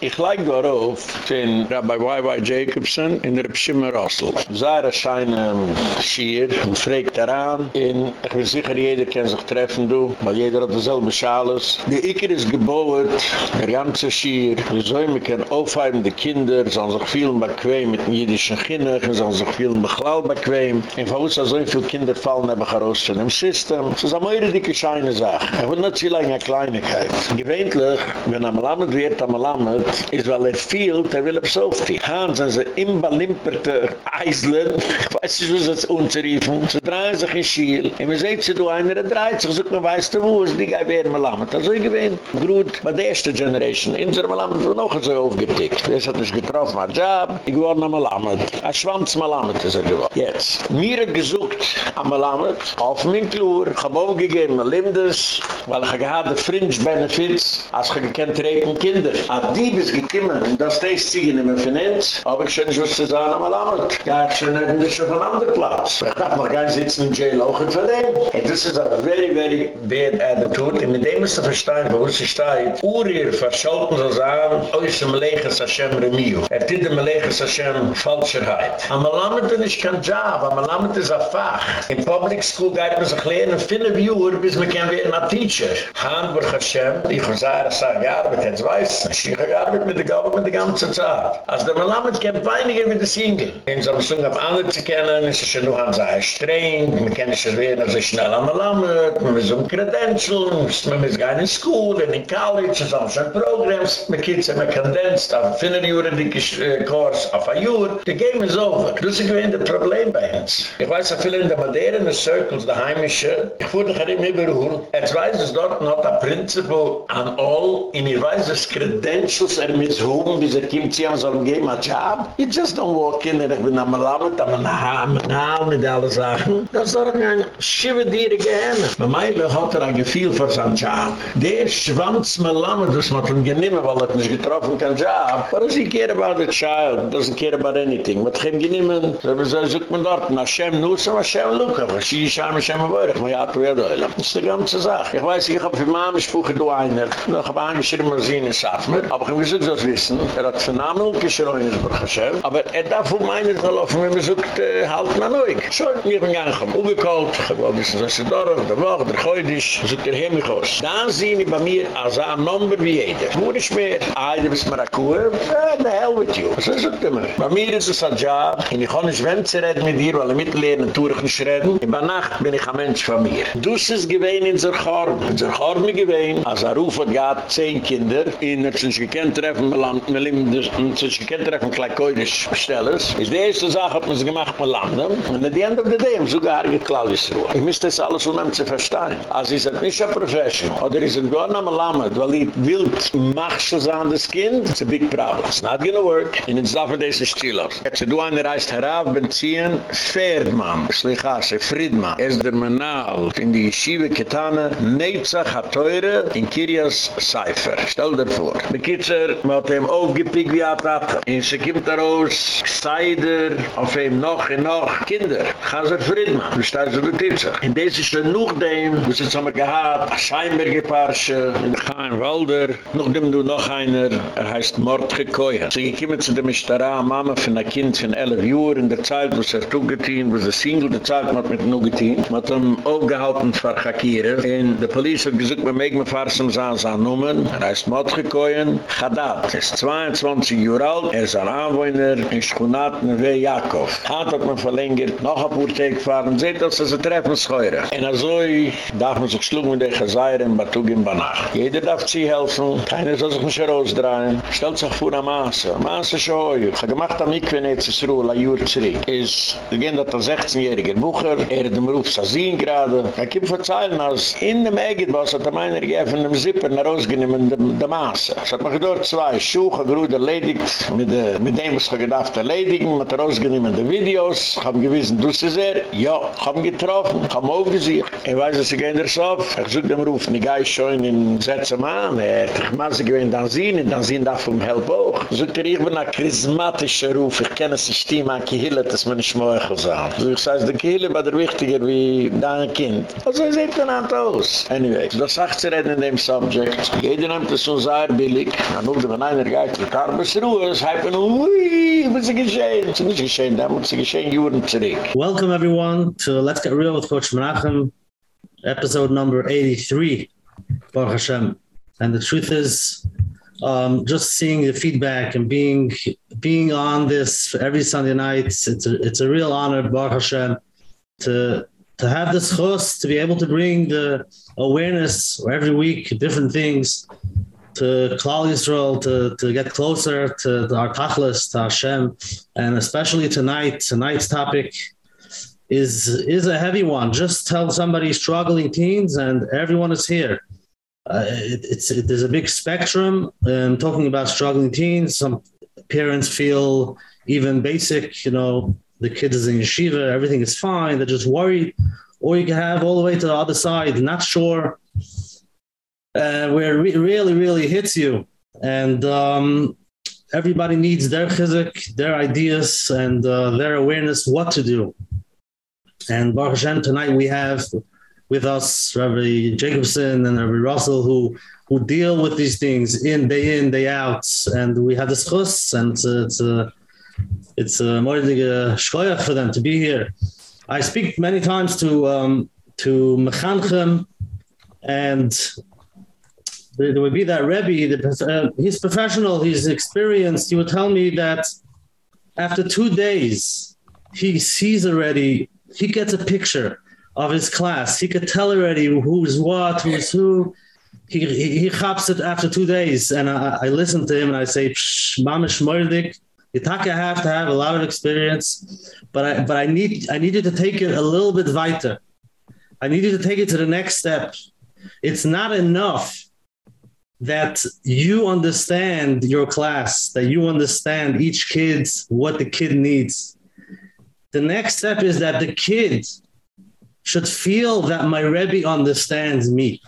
Ich like darauf, den Rabbi Y.Y. Jacobson in der Pshimmer Rossel. Zahra scheine Schier und fragt daran, in, ich bin sicher, jeder kann sich treffen, du, weil jeder hat dasselbe Schales. Die Iker ist gebaut, der ganze Schier, wir sollen mich an aufheimen, die Kinder, sollen sich viel bequem mit den jüdischen Kindern, sollen sich viel beglau bequem. Und von uns so viele Kinder fallen, habe ich heraus von dem System. Das ist eine mehr dicke Scheine Sache. Ich will nicht so lange eine Kleinigkeit. Gewöhnlich, wenn ein Malamed wird, ein Malamed, ist weil er viel, der will er so viel. Haan sind sie im Balimperte Eislen, ich weiß nicht, was das unzerriefen, sie drehen sich in Schiel, und man sieht sie, du einer, der dreht sich, sagt man, weißt du wo, ist die Gei werden Malamed. Also ich gewinn, gut, bei der ersten Generation, in der Malamed wird noch so aufgetickt. Das hat nicht getroffen, ein Job, ich war noch Malamed. Ein Schwanz Malamed ist er geworden. Jetzt, mir gesucht am Malamed, auf mein Klur, ich habe aufgegeben, mein Lindes, weil ich gehad Fringe Benefits, als ich gekannt reden Kinder. Ab die bis gekommen, dass die ziehen immer vernehmt, aber ich schon nicht was zu sagen am Alamed. Ja, ich schon nicht nicht auf einem anderen Platz. Ich noch gar nicht sitzen im Jail auch in Verlehm. And this is a very, very bad attitude. Und mit dem ist zu verstehen, wo es steht, Urier verschalten so sagen, oh, ist ein Meleches Hashem Remio. Er tut ein Meleches Hashem Falscherheit. Am Alamed ist kein Job, am Alamed ist ein Fach. In Public School geht man sich lernen, viele Viewer, bis man kann werden ein Teacher. Hamburg Hashem, ich sagen, ich sage, ja, aber jetzt weiß ich, ich habe gearbeitet mit der Government die ganze Zeit. Als der Malamed kennt weiniger mit der Single. In so einem Song auf andere zu kennen, ist es schon noch an sehr streng, man kann nicht werden, also schnell am Malamed, man muss um Credentials, man muss gehen in School, in College, es haben schon Programms, man kann sich immer kondensiert, auf eine Jahre dicke äh, Kurs, auf ein Jahr, the game is over. Das ist gewähnt ein Problem bei uns. Ich weiß, dass viele in der modernen Circles, der heimische, ich wurde gerade immer überholt, jetzt weiß es dort noch der Prinzipal an all, in ich weiß, dass Credentials er mit hoben, wie sie kommt, sie haben so ein Game, ein Job. You just don't walk in, ich bin am Lammet, am am mit allen Sachen. Das ist doch ein Schive dir gerne. Bei Meile hat er ein Gefühl für seinen Job. Der Schwanz mit Lammet, das hat ihn geniemen, weil er nicht getroffen kein Job. But does care about the child? Doesn't care about anything. Mit ihm geniemen, so sucht man dort, Hashem Nusam, Hashem Luka, Hashem Hashem Hashem Hashem Hashem Hashem Das ist die ganze Sache. Ich weiß, ich habe für Mama Spuche du einer. Ich habe einen geschrieben, was sie in Safmer. Aber ich muss das wissen. Er hat geschrien in Baruch Hashem. Aber er darf um einen zu wenn man äh, halt man ruhig. So, ich bin gar nicht umgekalt. Ich habe ein bisschen was zu dorf, der Woche, der Geudisch. Sucht er hier mich aus. Dann sehen die bei mir als ein Nummer wie jeder. Wo ist mehr? Ah, du bist mir. Ja, the hell with you. So sucht er mir. Bei mir ist es ein Job. Und ich kann nicht wenn zu reden mit dir, weil er mitlehren, tue ich nicht reden. In der Nacht bin ich ein Mensch von mir. Du ist gewesen in der Chorm. In der Chorm gewesen, als er ruf hat gehad, zehn Kinder, in der sich gekannt treffen, mit Land, mit in der sich gekannt treffen, gleich koidisch bestellers. Ist die erste Sache, hat sich gemacht mit Land. Und at the end of the day, sogar geklaut ist Ruhe. Ich müsste das alles um ihm zu verstehen. Also ist er nicht ein Professional, oder er gar nicht mehr Lammet, weil er wild machst an das Kind, it's a big problem. It's not gonna work, and it's is still us. Jetzt du eine reist herauf, Benzien, Ferdman, Schleichase, Friedman, es der Manal, in die Yeshiva Ketane, Netzach hat teure, in Kirias Seifer. Stell dir vor. Bekitzer, man hat ihm aufgepickt wie hat hat. Und sie kommt daraus, Seider, auf ihm noch und noch. Kinder, Chaser Friedman, du stehst du Titzach. Und das ist dann noch dem, jetzt haben wir gehad, Scheinberger Parche, in Chaim Walder, noch dem du noch einer, er heißt Mordge Koya. Sie kommen zu dem Ishtara, Mama von einem Kind von 11 Uhr, in der Zeit, wo es er tugetin, wo er Single, der Zeit, mit mit Nugetin, mit ihm aufgehalten für Chakire. Und die Polizei hat gesagt, wir mögen mit Farsam sein, sein Numen. Er heißt Motgekoyen Chadad. Er ist 22 Jahre alt. Er ist ein Anwohner in Schunat Neve Yaakov. Hat hat man verlängert, noch ein paar Tage gefahren. Seht, dass sie treffen scheuren. Und also darf man sich schlugen mit den Chazayren, Batug in Banach. Jeder darf sie helfen. Keiner soll sich nicht rausdrehen. Stellt sich vor der Maße. Maße schon heu. Ich habe gemacht am Ikwe Netzesruhe, ein Jahr zurück. Ist, wir gehen ein 16-jähriger Bucher. Er hat den Beruf Sazin gerade. Er kann verzeihen, als in dem Egitbus hat er meiner gegeben, dem Zipper nach rausgenommen, dem, dem Maße. Es hat dort zwei Schuhe, Grud erledigt, mit, de, mit dem, was er gedacht erledigen, mit rausgenommen die Videos. Ich habe gewissen, du sie sehr? Ja, ich ihn getroffen, ich ihn aufgesiegt. Ich weiß, dass ich der Sof, ich suche dem Ruf, ich gehe schon in Setzemann, er hat sich maßig gewinnt an sie, und dann sind da vom Help auch. Ich suche dir, ich bin ein charismatischer Ruf, ich kenne sich die, man Kihille, dass man nicht schmöchel sein. So ich sage, die Kihille war der wichtiger wie dein Kind. Also es sieht dann an aus. Anyway, das sagt sie reden in dem Subject. Jeder nimmt es so sehr billig. Noch der einer geht zu Karbes Ruhe, es heißt, ui, was ist geschehen? Es ist nicht geschehen, da muss es geschehen, Juren zurück. Welcome everyone to Let's Get Real with Coach Menachem, episode number 83, Baruch Hashem. And the truth is, um, just seeing the feedback and being being on this every Sunday night, it's a, it's a real honor, Baruch Hashem, to to have this host, to be able to bring the awareness every week, different things to Klal Yisrael, to, to get closer to, to our Tachlis, to Hashem, and especially tonight, tonight's topic is is a heavy one. Just tell somebody struggling teens, and everyone is here. Uh, it, it's it, there's a big spectrum. Um, talking about struggling teens, some parents feel even basic, you know, the kid is in yeshiva, everything is fine, they're just worried. Or you can have all the way to the other side, not sure, uh, where it really, really hits you. And um, everybody needs their chizuk, their ideas, and uh, their awareness what to do. And Baruch Hashem, tonight we have with us Rabbi Jacobson and Rabbi Russell who who deal with these things in day in day out and we have this chus and it's a, it's a it's a mordige shkoyach for them to be here. I speak many times to um, to mechanchem, and there would be that Rebbe, the, uh, he's professional, he's experienced. He would tell me that after two days, he sees already, he gets a picture of his class. He could tell already who's what, who's who. He, he, he hops it after two days. And I, I listen to him and I say, Mamish Mordik, Yitaka have to have a lot of experience, but I but I need I need you to take it a little bit weiter. I need you to take it to the next step. It's not enough that you understand your class, that you understand each kid what the kid needs. The next step is that the kid should feel that my Rebbe understands me.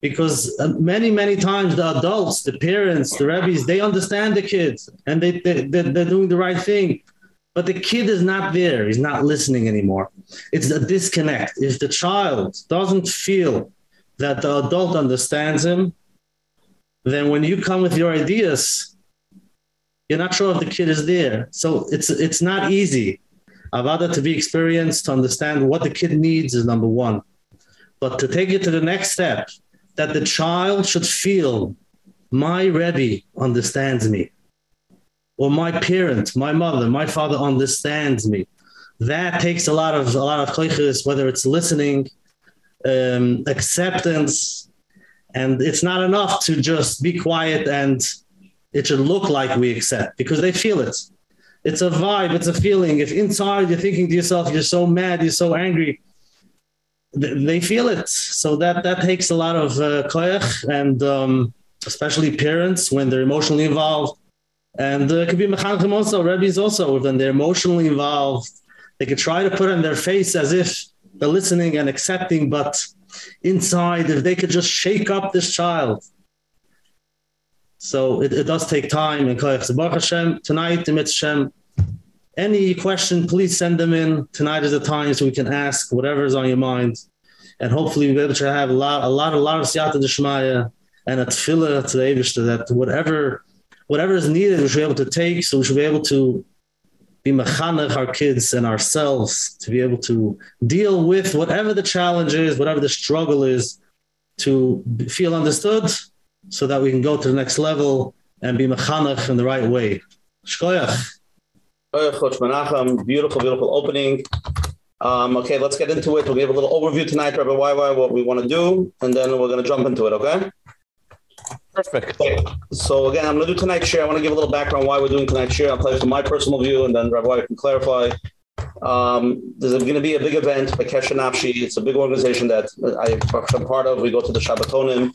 Because uh, many many times the adults the parents the Rebbe's, they understand the kids and they, they they're doing the right thing. But the kid is not there. He's not listening anymore. It's a disconnect. If the child doesn't feel that the adult understands him then when you come with your ideas you're not sure if the kid is there. So it's it's not easy. Avada to be experienced to understand what the kid needs is number 1 but to take it to the next step that the child should feel my Rebbe understands me, or my parent, my mother, my father understands me. That takes a lot of a lot of koiches, whether it's listening, um, acceptance, and it's not enough to just be quiet and it should look like we accept because they feel it. It's a vibe, it's a feeling. If inside you're thinking to yourself, you're so mad, you're so angry, they feel it. So that that takes a lot of uh, koyach and um, especially parents when they're emotionally involved. And uh, it could be mechanchim also, rabbis also, when they're emotionally involved, they could try to put on their face as if they're listening and accepting, but inside, if they could just shake up this child. So it, it does take time and koyach. Baruch Hashem, tonight, the Hashem, any question, please send them in. Tonight is the time so we can ask whatever is on your mind. And hopefully we'll be able to have a lot, a lot, a lot of siyata d'shmaya and a tefillah to the Eivishter that whatever, whatever is needed, we should be able to take. So we should be able to be mechanech our kids and ourselves to be able to deal with whatever the challenge is, whatever the struggle is, to feel understood so that we can go to the next level and be mechanech in the right way. Shkoyach. Beautiful, beautiful opening. Um, okay, let's get into it. We'll give a little overview tonight, Rabbi YY, what we want to do, and then we're going to jump into it, okay? Perfect. So again, I'm going to do tonight's share. I want to give a little background why we're doing tonight's share. I'll you from my personal view, and then Rabbi can clarify. Um, there's going to be a big event by Kesher Nafshi. It's a big organization that I, am part of. We go to the Shabbatonim,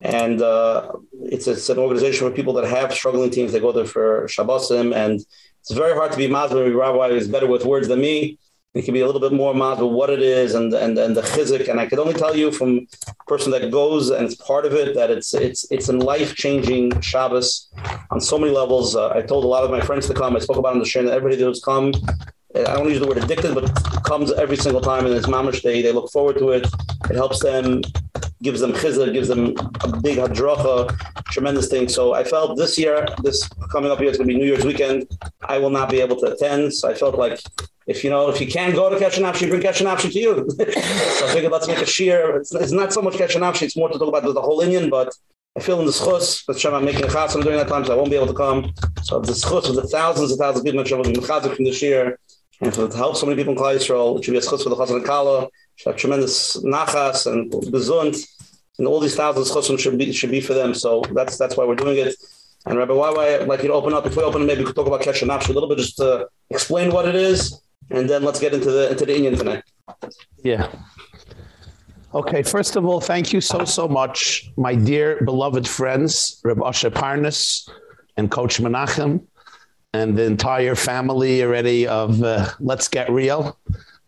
and uh, it's, it's an organization for people that have struggling teams. They go there for Shabbosim, and it's very hard to be mazber. Rabbi is better with words than me. He can be a little bit more mazber what it is and and and the chizik. And I can only tell you from a person that goes and it's part of it that it's it's it's a life changing Shabbos on so many levels. Uh, I told a lot of my friends to come. I spoke about on the show that everybody that come. I don't use the word addicted, but it comes every single time, and it's mamish. They they look forward to it. It helps them gives them chizah, gives them a big hadracha, tremendous thing. So I felt this year, this coming up year, it's going to be New Year's weekend. I will not be able to attend. So I felt like if you know if you can't go to Kesher Nafshi, bring Kesher Nafshi to you. so I figured let's make a shear. It's, it's not so much Kesher Nafshi, it's more to talk about the, the whole Indian, but I feel in the schus Shem I'm making a chasam during that time, so I won't be able to come. So the schus of the thousands and thousands of people that Shem from this year, and to help so many people in Klal Yisrael, it should be a schus for the chasam and kala, should have tremendous nachas and bezunt, and all these thousands of chusim should be should be for them. So that's that's why we're doing it. And Rabbi, why I'd like you to open up. If we open, maybe we could talk about Kesher Nafsh a little bit, just to explain what it is, and then let's get into the into the Indian tonight. Yeah. Okay, first of all, thank you so so much, my dear beloved friends, Reb Asher Parnas and Coach Menachem and the entire family already of uh, Let's Get Real,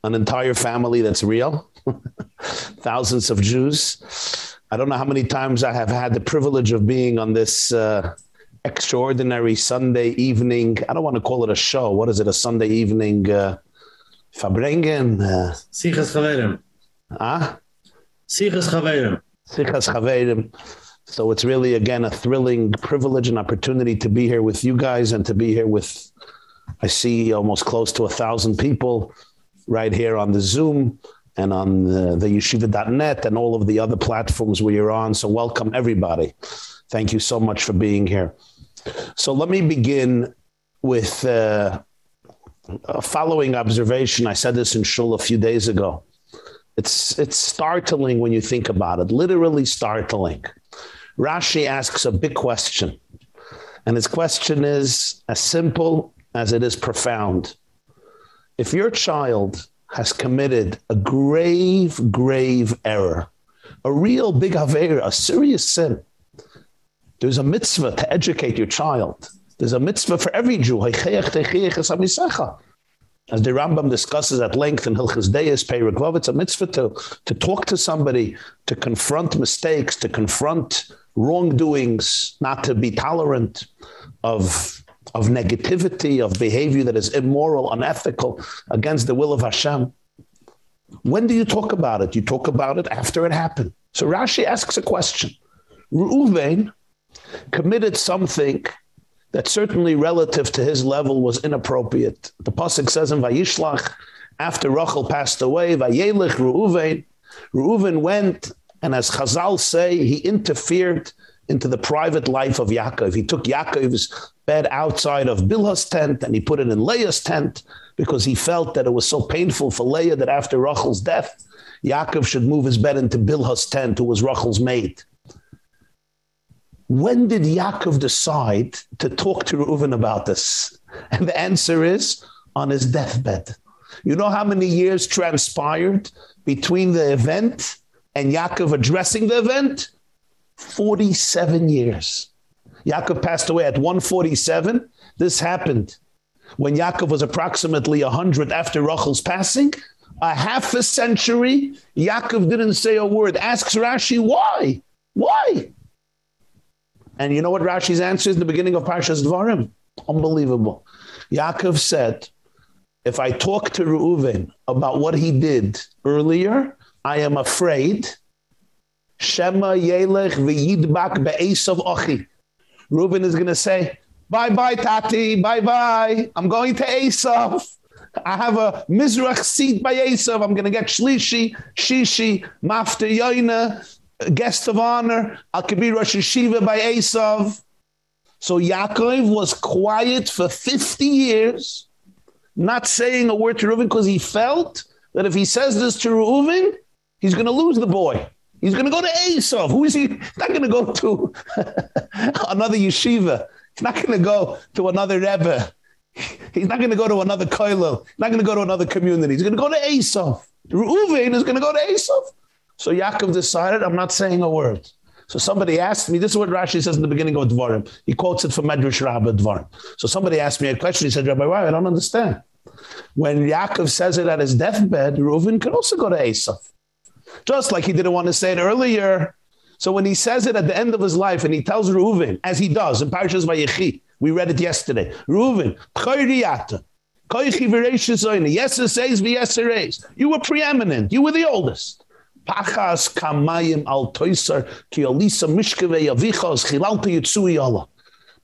an entire family that's real. Thousands of Jews. I don't know how many times I have had the privilege of being on this uh, extraordinary Sunday evening. I don't want to call it a show. What is it? A Sunday evening uh Farbrengen? Uh, Sichas Chaverim. ah? Sichas Chaverim. Sichas Chaverim. So it's really again a thrilling privilege and opportunity to be here with you guys and to be here with I see almost close to a thousand people right here on the Zoom and on the, the yeshiva.net and all of the other platforms where you're on. So welcome everybody. Thank you so much for being here. So let me begin with uh, a following observation. I said this in shul a few days ago. It's it's startling when you think about it, literally startling. Rashi asks a big question. And his question is as simple as it is profound. If your child has committed a grave grave error, a real big avera, a serious sin, there's a mitzvah to educate your child. There's a mitzvah for every Jew. As the Rambam discusses at length in Hilchas Deis, Peiruk it's a mitzvah to, to talk to somebody, to confront mistakes, to confront wrongdoings, not to be tolerant of of negativity, of behavior that is immoral, unethical, against the will of Hashem. When do you talk about it? You talk about it after it happened. So Rashi asks a question. Reuven committed something that certainly relative to his level was inappropriate. The pasuk says in Vayishlach after Rachel passed away, Vayelich Reuven, Reuven went and as Chazal say, he interfered into the private life of Yaakov. He took Yaakov's bed outside of Bilhah's tent and he put it in Leah's tent because he felt that it was so painful for Leah that after Rachel's death, Yaakov should move his bed into Bilhah's tent, who was Rachel's maid. When did Yaakov decide to talk to Reuven about this? And the answer is on his deathbed. You know how many years transpired between the event and Yaakov addressing the event? 47 years. Yaakov passed away at 147. This happened when Yaakov was approximately 100 after Rachel's passing. A half a century, Yaakov didn't say a word. Asks Rashi, why? Why? And you know what Rashi's answer is in the beginning of Parshas Dvarim? Unbelievable. Yaakov said, if I talk to Reuven about what he did earlier, I am afraid Shema yelech v'yidbak be'esav ochi. Reuben is going to say, bye bye Tati, bye bye. I'm going to Esav. I have a Mizrach seat by Esav. I'm going to get Shlishi, Shishi, Mafta Yoina, guest of honor. I'll be Rosh Hashiva by Esav. So Yaakov was quiet for 50 years, not saying a word to Reuven because he felt that if he says this to Reuven, he's going to lose the boy. He's going to go to Esav. Who is he? He's not going to go to another yeshiva. He's not going to go to another Rebbe. He's not going to go to another koilel. He's not going to go to another community. He's going to go to Esav. Reuven is going to go to Esav. So Yaakov decided, I'm not saying a word. So somebody asked me, this is what Rashi says in the beginning of Dvarim. He quotes it from Medrash Rabbah Dvarim. So somebody asked me a question. He said, Rabbi, why? I don't understand. When Yaakov says it at his deathbed, Reuven can also go to Esav. Just like he didn't want to say it earlier. So when he says it at the end of his life and he tells Reuven, as he does in Parshas Vayechi, we read it yesterday. Reuven, Chayriyata, Koichi Yes, it says, You were preeminent. You were the oldest. Pachas kamayim al toisar ki alisa mishkeve yavichos chilalta.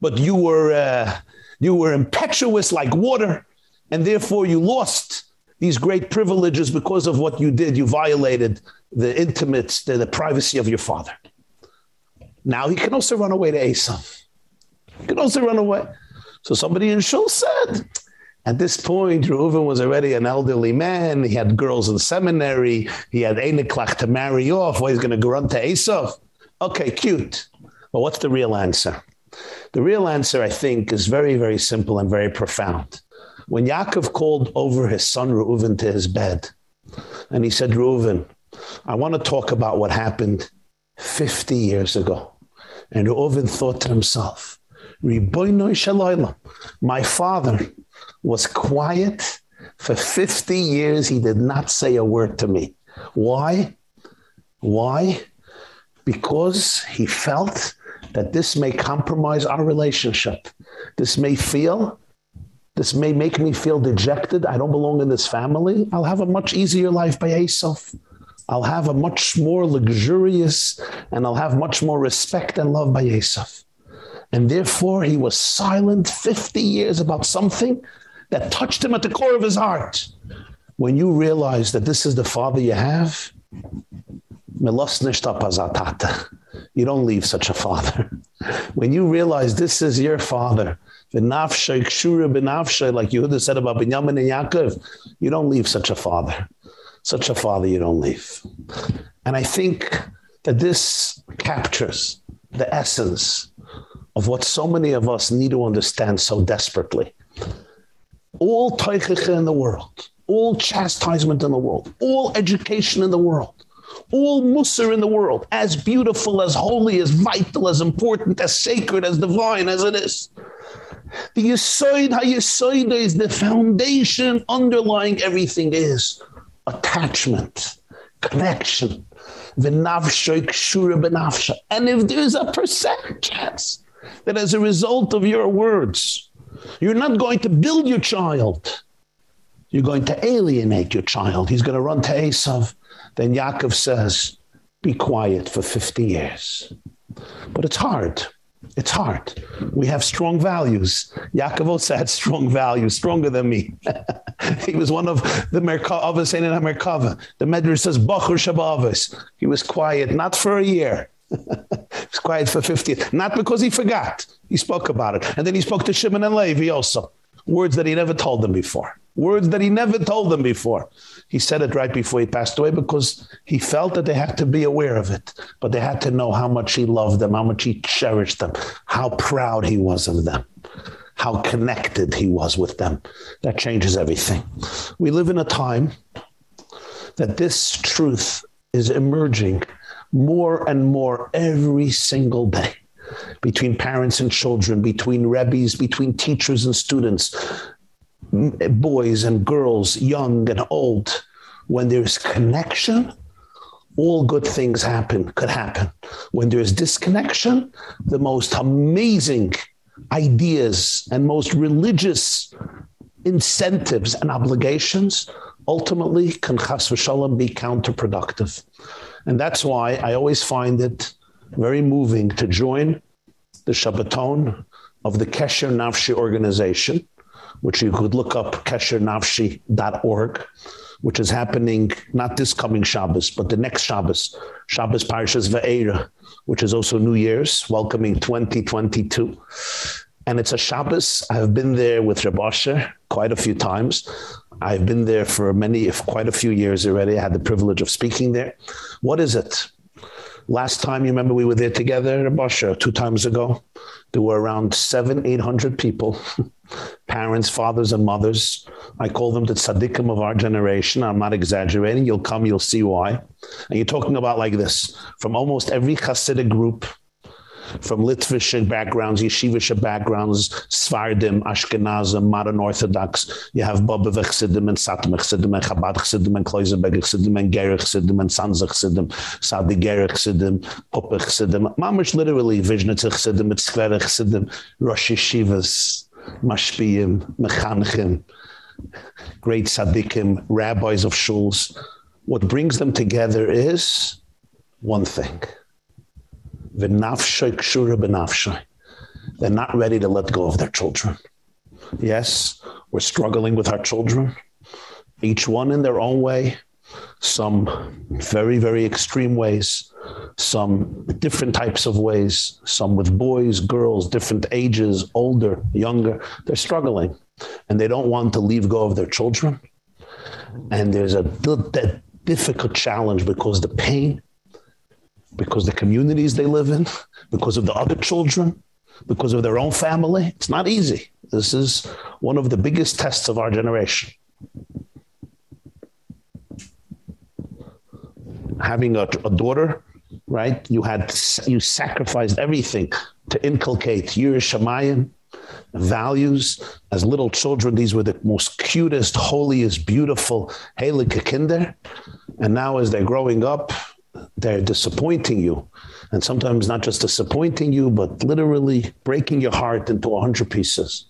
But you were uh, you were impetuous like water and therefore you lost these great privileges because of what you did. You violated the intimates, the, the privacy of your father. Now he can also run away to Esau. He can also run away. So somebody in Shul said, at this point, Reuven was already an elderly man. He had girls in seminary. He had Einiklach to marry off. Why he's going to go run to Esau? Okay, cute. But what's the real answer? The real answer, I think, is very, very simple and very profound. When Yaakov called over his son Reuven to his bed, and he said, Reuven, I want to talk about what happened 50 years ago. And Reuven thought to himself, my father was quiet for 50 years. He did not say a word to me. Why? Why? Because he felt that this may compromise our relationship. This may feel this may make me feel dejected. I don't belong in this family. I'll have a much easier life by Esav. I'll have a much more luxurious and I'll have much more respect and love by Esav. And therefore he was silent 50 years about something that touched him at the core of his heart. When you realize that this is the father you have, you don't leave such a father. When you realize this is your father, V'nafshay kshura b'nafshay, like Yehuda said about Binyamin and Yaakov, you don't leave such a father. Such a father you don't leave. And I think that this captures the essence of what so many of us need to understand so desperately. All teicheche in the world, all chastisement in the world, all education in the world, all musar in the world, as beautiful, as holy, as vital, as important, as sacred, as divine as it is, the Yisoid HaYisoid is the foundation underlying everything is attachment, connection. And if there's a percent chance that as a result of your words, you're not going to build your child, you're going to alienate your child. He's going to run to Esav. Then Yaakov says, be quiet for 50 years. But it's hard. It's hard. We have strong values. Yaakov also had strong values, stronger than me. he was one of the Merkava in Merkava. The Medrash says Bachur Shabbos. He was quiet not for a year. he was quiet for 50 not because he forgot. He spoke about it. And then he spoke to Shimon and Levi also. Words that he never told them before. Words that he never told them before. He said it right before he passed away because he felt that they had to be aware of it, but they had to know how much he loved them, how much he cherished them, how proud he was of them, how connected he was with them. That changes everything. We live in a time that this truth is emerging more and more every single day between parents and children, between rebbes, between teachers and students, boys and girls, young and old, when there's connection, all good things happen, could happen. When there's disconnection, the most amazing ideas and most religious incentives and obligations ultimately can chas v'shalom be counterproductive. And that's why I always find it very moving to join the Shabbaton of the Kesher Nafshi organization which you could look up keshernafshi.org which is happening not this coming Shabbos but the next Shabbos Shabbos Parshas Ve'era which is also New Year's welcoming 2022 and it's a Shabbos. I've been there with Reb Asher quite a few times. I've been there for many if quite a few years already. I had the privilege of speaking there. What is it last time you remember we were there together in Rabosher two times ago there were around 7 800 people parents, fathers and mothers. I call them the tzaddikim of our generation. I'm not exaggerating. You'll come, you'll see why. And you're talking about like this, from almost every Hasidic group, from Litvish backgrounds, yeshivish backgrounds, Svardim, Ashkenazim, modern Orthodox. You have Bobov Chassidim and Satmar Chassidim and Chabad Chassidim and Kloisenberg Chassidim and Gerich Chassidim and Sanzach Chassidim, Sadi Gerich Chassidim, Puppe Chassidim. Mamish literally, Vizhnitz Chassidim, Tzverech Chassidim, Rosh Yeshivas, mashpiyim, mechanchim, great tzaddikim, rabbis of shuls, what brings them together is one thing. They're not ready to let go of their children. Yes, we're struggling with our children, each one in their own way, some very, very extreme ways, some different types of ways, some with boys, girls, different ages, older, younger. They're struggling and they don't want to leave go of their children. And there's a difficult challenge because the pain, because the communities they live in, because of the other children, because of their own family. It's not easy. This is one of the biggest tests of our generation. Having a, a daughter, right? You had you sacrificed everything to inculcate your Shemayim values as little children these were the most cutest holiest beautiful heilige kinder and now as they're growing up they're disappointing you. And sometimes not just disappointing you but literally breaking your heart into a 100 pieces.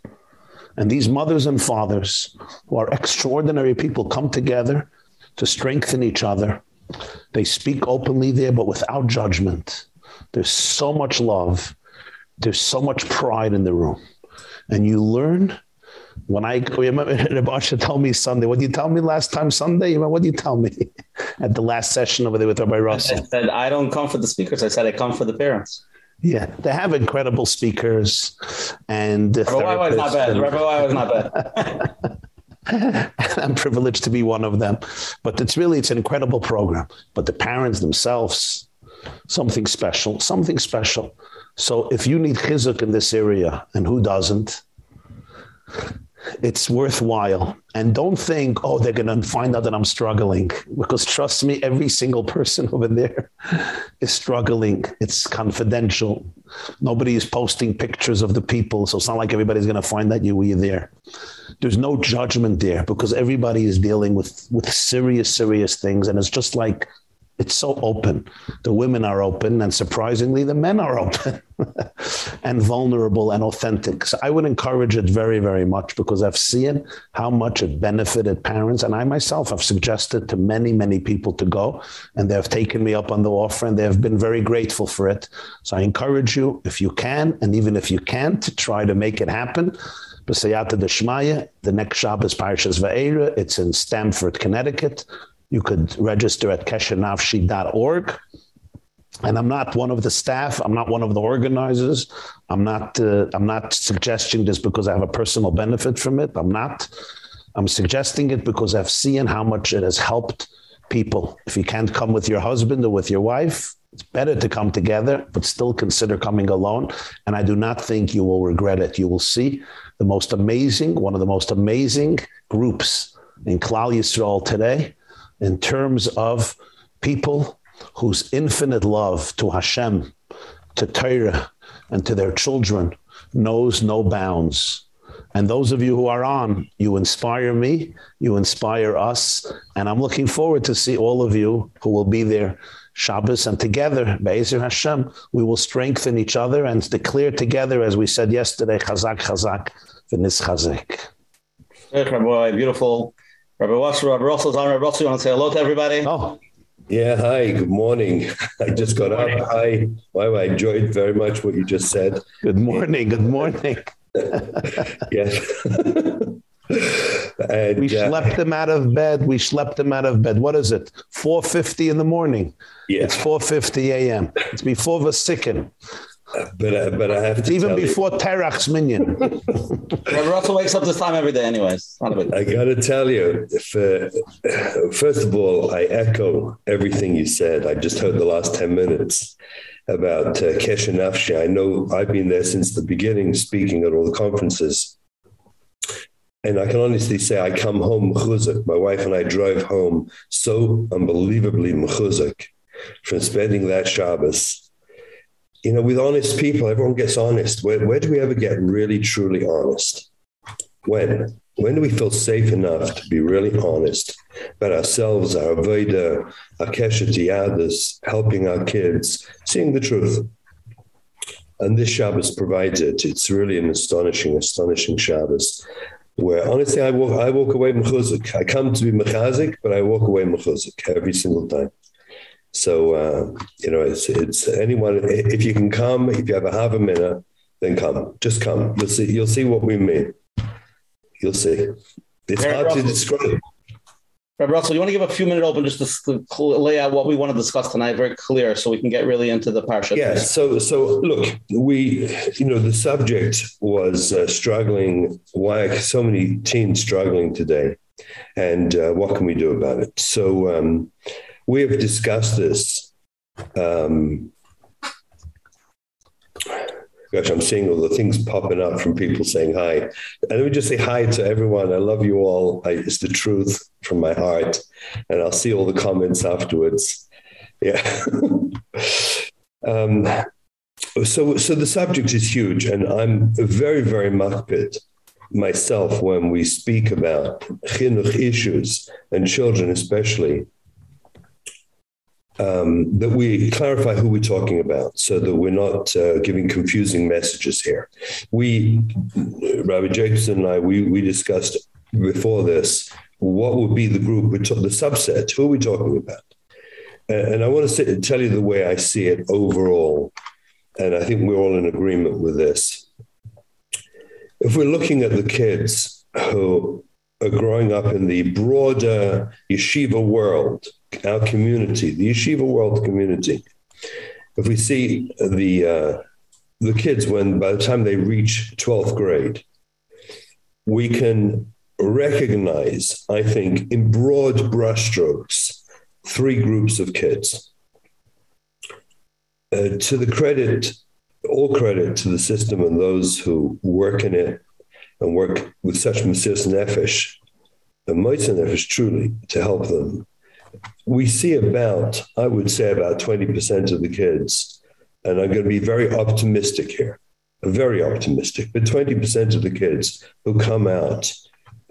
And these mothers and fathers who are extraordinary people come together to strengthen each other. They speak openly there but without judgment. There's so much love. There's so much pride in the room. And you learn when I go, Rabbi Rabasha told me Sunday, what did you tell me last time Sunday? What did you tell me at the last session over there with Rabbi Russell? I said, I don't come for the speakers. I said, I come for the parents. Yeah, they have incredible speakers and Rabbi was not bad. Rabbi was not bad. I'm privileged to be one of them. But it's really it's an incredible program. But the parents themselves something special, something special. So if you need chizuk in this area and who doesn't it's worthwhile. And don't think oh they're going to find out that I'm struggling. Because trust me every single person over there is struggling. It's confidential. Nobody is posting pictures of the people. So it's not like everybody's going to find that you were there there's no judgment there because everybody is dealing with with serious serious things. And it's just like it's so open. The women are open and surprisingly the men are open and vulnerable and authentic. So i would encourage it very very much because i've seen how much it benefited parents and i myself have suggested to many many people to go and they have taken me up on the offer and they have been very grateful for it. So i encourage you if you can and even if you can't to try to make it happen. B'sayata Deshmaya, the next Shabbos Parshas Va'era, it's in Stamford, Connecticut. You could register at keshernafshi.org. And I'm not one of the staff, I'm not one of the organizers. I'm not uh, I'm not suggesting this because I have a personal benefit from it. I'm not. I'm suggesting it because I've seen how much it has helped people. If you can't come with your husband or with your wife, it's better to come together, but still consider coming alone. And I do not think you will regret it. You will see the most amazing, one of the most amazing groups in Klal Yisrael today in terms of people whose infinite love to Hashem, to Torah, and to their children knows no bounds. And those of you who are on, you inspire me, you inspire us, and I'm looking forward to see all of you who will be there Shabbos and together Be'ezer Hashem we will strengthen each other and declare together as we said yesterday chazak chazak v'nis chazek. Beautiful Rabbi Russell, Rabbi Russell's on. Rabbi Russell, you want to say hello to everybody? Oh. Yeah, hi, good morning. I just got up. Hi. Wow, I enjoyed very much what you just said. Good morning. Good morning. yes. and, we uh, slept them out of bed. We slept them out of bed. What is it? 4:50 in the morning. Yeah. It's 4:50 a.m. It's before the sicken but uh, but I have it's even before Terach's minyan. Russell wakes up this time every day, anyways. I got to tell you, if, uh, first of all, I echo everything you said. I just heard the last ten minutes about uh, Keshe I know I've been there since the beginning, speaking at all the conferences. And I can honestly say I come home mechuzak. My wife and I drove home so unbelievably mechuzak from spending that Shabbos you know, with honest people, everyone gets honest. Where, where do we ever get really, truly honest? When? When do we feel safe enough to be really honest about ourselves, our Veda, our Keshet others, helping our kids, seeing the truth? And this Shabbos provides it. It's really an astonishing, astonishing Shabbos. where honestly I walk I walk away mechuzik. I come to be mechazik, but I walk away mechuzik every single time. So uh, you know, it's it's anyone if you can come, if you have a half a minute, then come. Just come. You'll see you'll see what we mean. You'll see. It's hard to describe. Rabbi Russell, you want to give a few minutes open just to lay out what we want to discuss tonight very clear so we can get really into the parsha. Yeah, so so look, we you know the subject was uh, struggling why so many teens struggling today and uh, what can we do about it? So um, we have discussed this um, gosh, I'm seeing all the things popping up from people saying hi. And let me just say hi to everyone. I love you all. I, it's the truth from my heart. And I'll see all the comments afterwards. Yeah. um, so, so the subject is huge, and I'm very, very makpid myself when we speak about chinuch issues and children especially um, that we clarify who we're talking about so that we're not uh, giving confusing messages here. We, Rabbi Jacobson and I, we, we discussed before this what would be the group, the subset, who are we talking about? And I want to say, tell you the way I see it overall, and I think we're all in agreement with this. If we're looking at the kids who are growing up in the broader yeshiva world, our community, the yeshiva world community, if we see the uh, the kids when by the time they reach 12th grade, we can recognize, I think, in broad brushstrokes, three groups of kids. Uh, to the credit, all credit to the system and those who work in it and work with such Mesiras Nefesh, and Moitza Nefesh truly to help them we see about, I would say, about 20% of the kids, and I'm going to be very optimistic here, very optimistic, but 20% of the kids who come out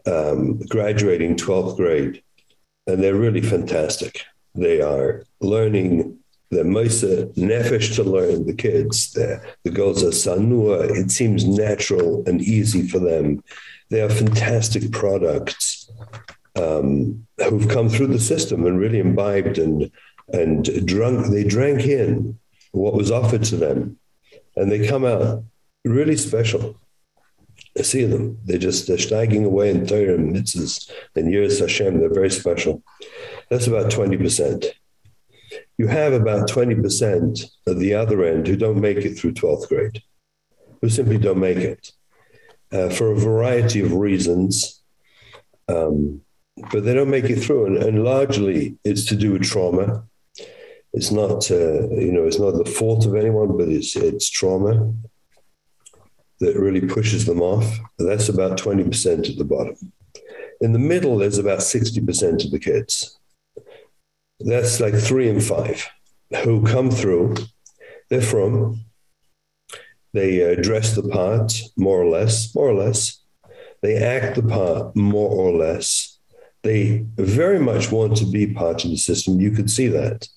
um, graduating 12th grade, and they're really fantastic. They are learning the Moisa Nefesh to learn, the kids, the, the girls are Sanua. It seems natural and easy for them. They are fantastic products um, who've come through the system and really imbibed and and drunk. They drank in what was offered to them, and they come out really special. I see them. they're just they're steiging away in Torah and mitzvahs and years Hashem. They're very special. That's about twenty percent. You have about twenty percent at the other end who don't make it through twelfth grade, who simply don't make it uh, for a variety of reasons. Um, but they don't make it through. And, and largely it's to do with trauma. It's not, uh, you know, it's not the fault of anyone, but it's, it's trauma that really pushes them off. That's about 20% at the bottom. In the middle, there's about 60% of the kids. That's like three and five who come through. They're from, they uh, dress the part more or less, more or less. They act the part more or less they very much want to be part of the system. You could see that.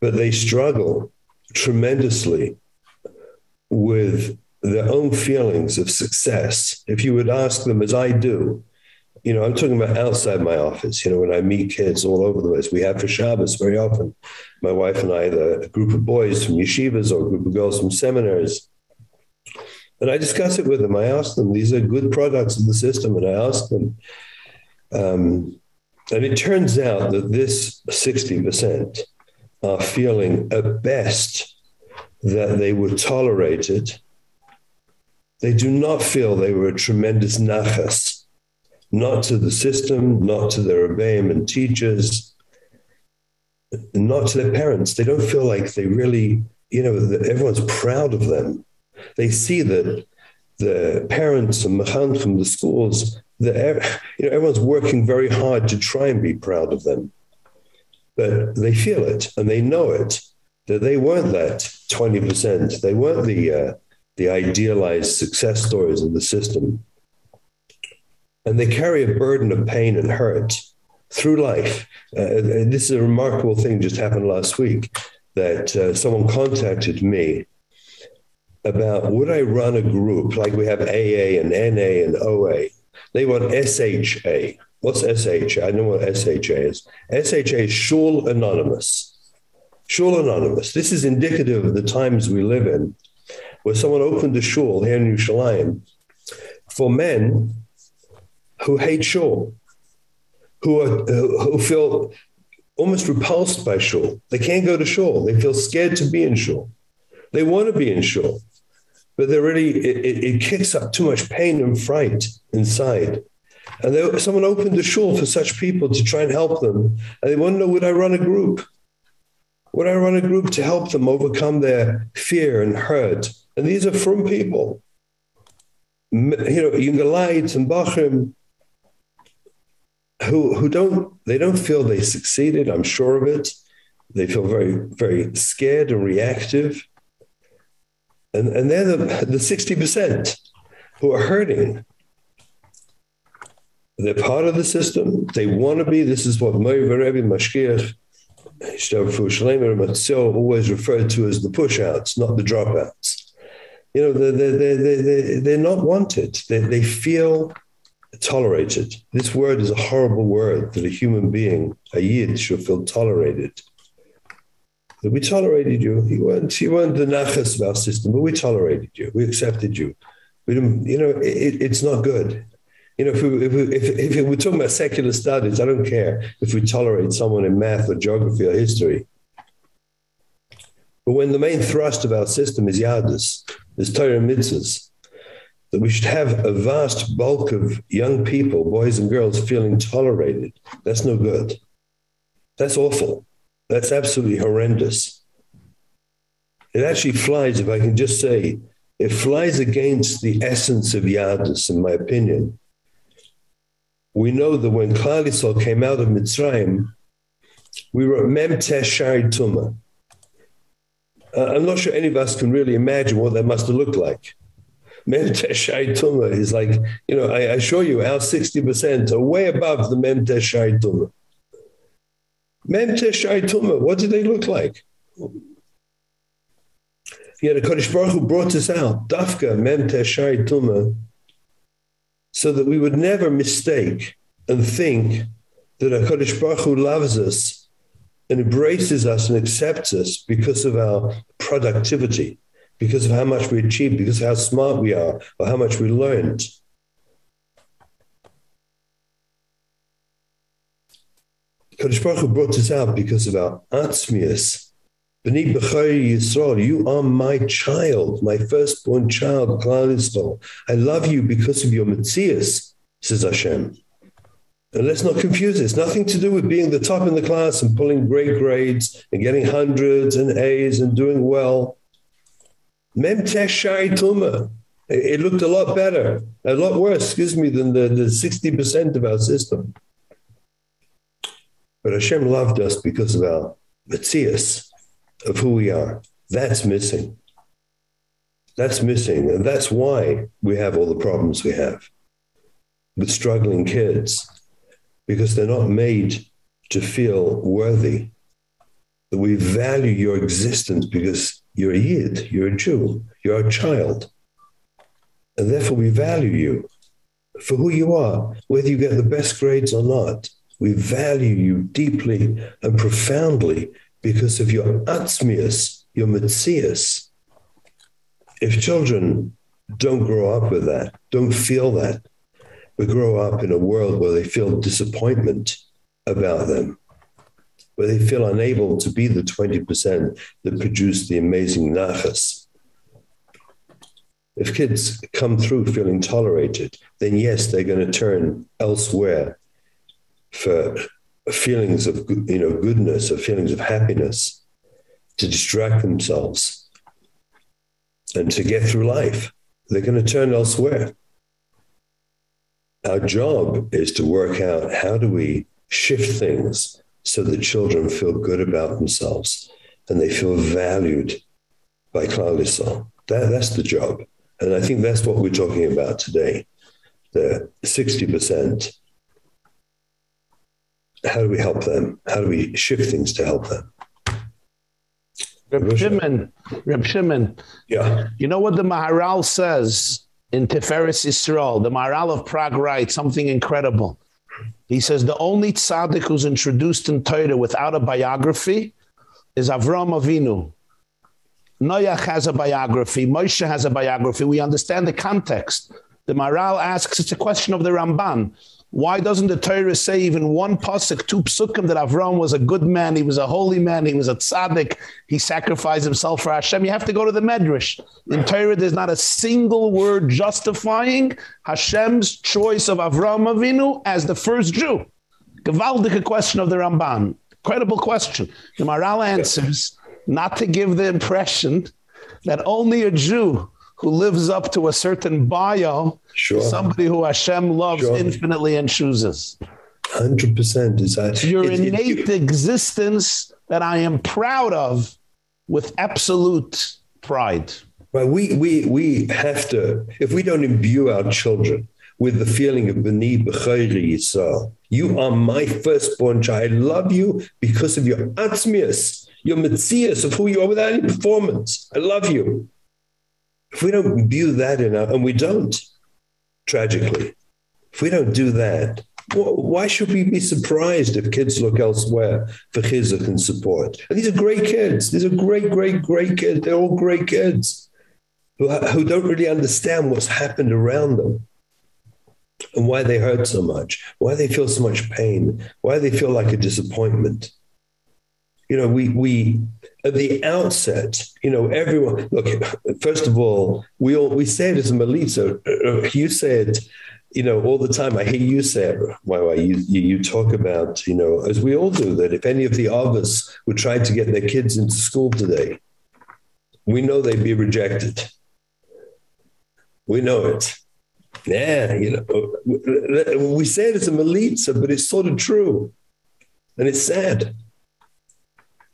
But they struggle tremendously with their own feelings of success. If you would ask them, as I do, you know, I'm talking about outside my office, you know, when I meet kids all over the place. We have for Shabbos very often. My wife and I, the, group of boys from yeshivas or a group of girls from seminaries. And I discuss it with them. I ask them, these are good products of the system. And I ask them, um, and it turns out that this 60% are feeling at best that they were tolerated. They do not feel they were a tremendous nachas, not to the system, not to their rebbeim and teachers, not to their parents. They don't feel like they really, you know, everyone's proud of them. They see that the parents and from the schools you know, everyone's working very hard to try and be proud of them. But they feel it and they know it that they weren't that 20%. They weren't the uh, the idealized success stories of the system. And they carry a burden of pain and hurt through life. Uh, this is a remarkable thing just happened last week that uh, someone contacted me about would I run a group like we have AA and NA and OA They want SHA. What's SHA? I know what SHA is. SHA is Shul Anonymous. Shul Anonymous. This is indicative of the times we live in, where someone opened a shul here in Yerushalayim for men who hate shul, who are who feel almost repulsed by shul. They can't go to shul. They feel scared to be in shul. They want to be in shul, but they're really it, it kicks up too much pain and fright inside. And they, someone opened a shul for such people to try and help them. And they know would I run a group? Would I run a group to help them overcome their fear and hurt? And these are from people. You know, Yungalites and Bachim, who who don't they don't feel they succeeded i'm sure of it they feel very very scared and reactive and and they're the the 60% who are hurting. They're part of the system. They want to be. This is what Meir Rebbe and Mashgiach always referred to as the push-outs not the dropouts. You know they're, they're, they they they're not wanted. They they feel tolerated. This word is a horrible word that a human being, a yid, should feel tolerated. We tolerated you. You weren't, you weren't the nachas of our system, but we tolerated you. We accepted you. We didn't, you know, it, it's not good. You know, if, we, if, we, if, if we're talking about secular studies, I don't care if we tolerate someone in math or geography or history. But when the main thrust of our system is yadus, is Torah mitzvahs, that we should have a vast bulk of young people, boys and girls, feeling tolerated. That's no good. That's awful. That's absolutely horrendous. It actually flies, if I can just say, it flies against the essence of Yadus, in my opinion. We know that when Klal Yisrael came out of Mitzrayim, we were Mem Teshai Tuma. Uh, I'm not sure any of us can really imagine what that must have looked like. Mem Teshai Tuma is like, you know, I, assure you, our 60% are way above the Mem Teshai Tuma. Mem Teshai Tuma, what did they look like? Yet a Kodesh Baruch Hu brought us out, Dafka Mem Teshai Tuma, so that we would never mistake and think that a Kodesh Baruch Hu loves us and embraces us and accepts us because of our productivity because of how much we achieved, because of how smart we are, or how much we learned. Kodesh Baruch Hu brought this out because of our atzmius. B'ni b'chari Yisrael, you are my child, my firstborn child, Klal Yisrael. I love you because of your mitzias, says Hashem. And let's not confuse. It's nothing to do with being the top in the class and pulling great grades and getting hundreds and A's and doing well. Memtesh Shai Tuma. It looked a lot better, a lot worse, excuse me, than the, the 60% of our system. But Hashem loved us because of our mitzias, of who we are. That's missing. That's missing. And that's why we have all the problems we have with struggling kids, because they're not made to feel worthy. That we value your existence because you're a Yid, you're a Jew, you're a child. And therefore, we value you for who you are, whether you get the best grades or not. We value you deeply and profoundly because of your atzmius, your mitzias. If children don't grow up with that, don't feel that, but grow up in a world where they feel disappointment about them, where they feel unable to be the 20% that produce the amazing nachas. If kids come through feeling tolerated, then yes, they're going to turn elsewhere for feelings of you know goodness or feelings of happiness to distract themselves and to get through life. They're going to turn elsewhere. Our job is to work out how do we shift things so that children feel good about themselves and they feel valued by Klal That, that's the job. And I think that's what we're talking about today. The 60%. How do we help them? How do we shift things to help them? Reb Shimon, Reb Shimon. Yeah. You know what the Maharal says in Tiferes Yisrael, the Maharal of Prague writes something incredible. He says the only tzaddik who's introduced in Torah without a biography is Avram Avinu. Noach has a biography, Moshe has a biography. We understand the context. The Maharal asks, it's a question of the Ramban. Why doesn't the Torah say even one pasuk, two psukim that Avram was a good man, he was a holy man, he was a tzaddik, he sacrificed himself for Hashem? You have to go to the Medrash. In Torah, there's not a single word justifying Hashem's choice of Avram Avinu as the first Jew. Gewaldige question of the Ramban. Credible question. The Maharal answers not to give the impression that only a Jew who lives up to a certain bio Sure. somebody who Hashem loves Sure. infinitely and chooses. 100% is that Your it- it- innate existence that I am proud of with absolute pride. Well, we, we, we have to, if we don't imbue our children with the feeling of B'ni B'chayri Yisrael, you are my firstborn child. I love you because of your atzmius, your metzias of who you are without any performance. I love you. If we don't imbue that enough, and we don't, tragically, if we don't do that, why should we be surprised if kids look elsewhere for chizuk and support? And these are great kids. These are great, great, great kids. They're all great kids who, who don't really understand what's happened around them and why they hurt so much, why they feel so much pain, why they feel like a disappointment. You know, we we at the outset, you know, everyone look. First of all, we all we say it as a melitza. Uh, You said, you know, all the time. I hear you say it. Why? Why you, you talk about, you know, as we all do, that if any of the others would try to get their kids into school today, we know they'd be rejected. We know it. Yeah, you know, we say it as a melitza, but it's sort of true, and it's sad.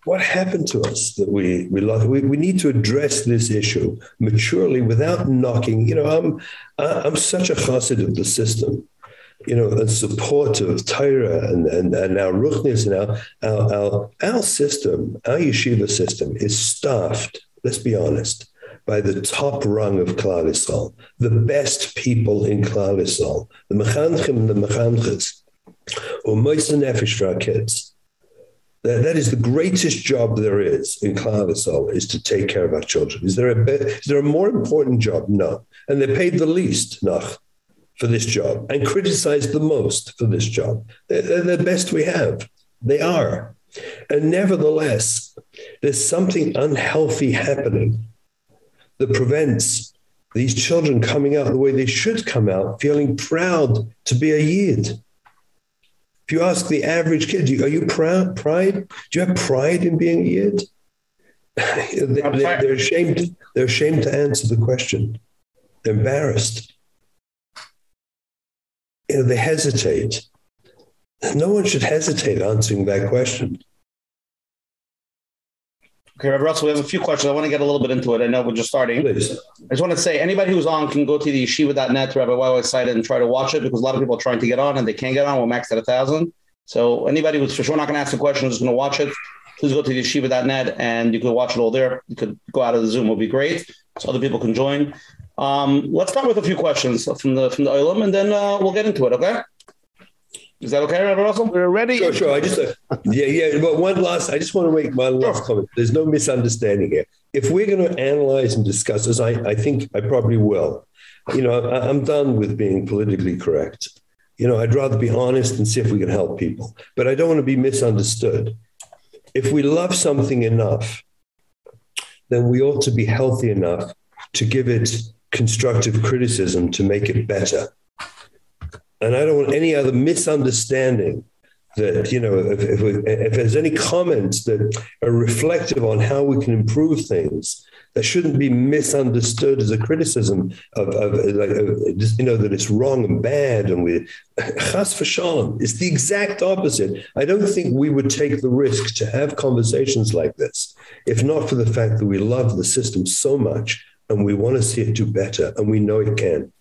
What happened to us that we we? We, we need to address this issue maturely without knocking. You know, I'm I'm such a chassid of the system, you know, and support of Torah and and, and our ruchnis and our, our our system, our yeshiva system is staffed. Let's be honest by the top rung of Klal Yisrael, the best people in Klal Yisrael, the mechanchim the mechanchas, or moist nefesh for our kids. That, that is the greatest job there is in Yisrael, is to take care of our children. Is there a is there a more important job? No. And they're paid the least, nach, for this job, and criticized the most for this job. They're, they're the best we have. They are. And nevertheless, there's something unhealthy happening that prevents these children coming out the way they should come out, feeling proud to be a yid. If you ask the average kid, are you proud? Pride? Do you have pride in being a yid? they, are they, ashamed. They're ashamed to answer the question. They're embarrassed. You know, they hesitate. No one should hesitate answering that question. Okay, Rabbi Russell, we have a few questions. I want to get a little bit into it. I know we're just starting. Please. I just want to say anybody who's on can go to theyeshiva.net, Rabbi YY site, and try to watch it because a lot of people are trying to get on and they can't get on. We're maxed at a thousand. So anybody who's for sure not going to ask a question who's going to watch it, please go to theyeshiva.net and you can watch it all there. You could go out of the Zoom, it would be great. So other people can join. Um, let's start with a few questions from the from the Olam and then uh, we'll get into it, okay? Is that okay, Rabbi Russell? We're ready. Sure, sure. I just, uh, yeah, yeah. But one last, I just want to make one last comment. There's no misunderstanding here. If we're going to analyze and discuss this, I, I think I probably will. You know, I, I'm done with being politically correct. You know, I'd rather be honest and see if we can help people. But I don't want to be misunderstood. If we love something enough, then we ought to be healthy enough to give it constructive criticism to make it better and I don't want any other misunderstanding that you know if, if, if, there's any comments that are reflective on how we can improve things that shouldn't be misunderstood as a criticism of, of like of just you know that it's wrong and bad and we chas shalom it's the exact opposite. I don't think we would take the risk to have conversations like this if not for the fact that we love the system so much and we want to see it do better and we know it can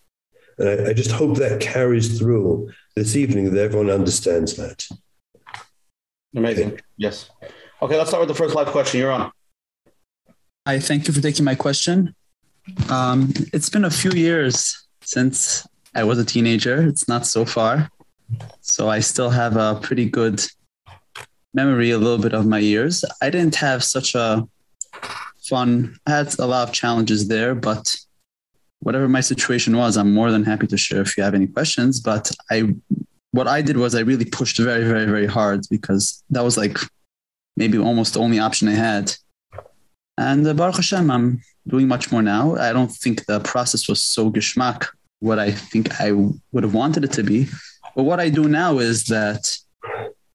and I, I, just hope that carries through this evening that everyone understands that. Amazing. Okay. Yes. Okay, let's start with the first live question. You're on. I thank you for taking my question. Um, it's been a few years since I was a teenager. It's not so far. So I still have a pretty good memory a little bit of my years. I didn't have such a fun I had a lot of challenges there, but whatever my situation was, I'm more than happy to share if you have any questions, but I what I did was I really pushed very very very hard because that was like maybe almost the only option I had. And uh, Baruch Hashem, I'm doing much more now. I don't think the process was so geschmack what I think I would have wanted it to be. But what I do now is that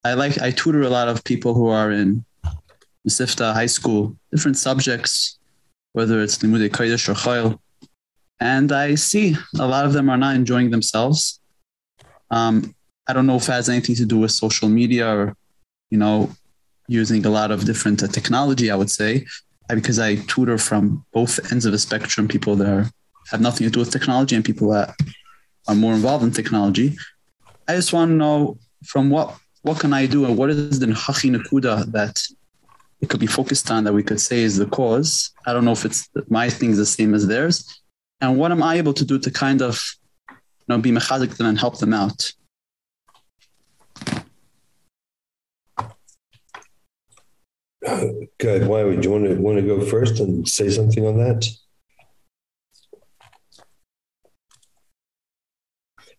I like I tutor a lot of people who are in Mesivta high school, different subjects, whether it's Limudei Kodesh or Chayil. And I see a lot of them are not enjoying themselves. Um, I don't know if it has anything to do with social media or, you know, using a lot of different uh, technology, I would say, because I tutor from both ends of the spectrum, people that are, have nothing to do with technology and people that are more involved in technology. I just want to know from what what can I do and what is the hachi nakuda that it could be focused on that we could say is the cause. I don't know if it's my thing is the same as theirs. And what am I able to do to kind of you know be mechazik them and help them out? Good. Why would you want to want to go first and say something on that?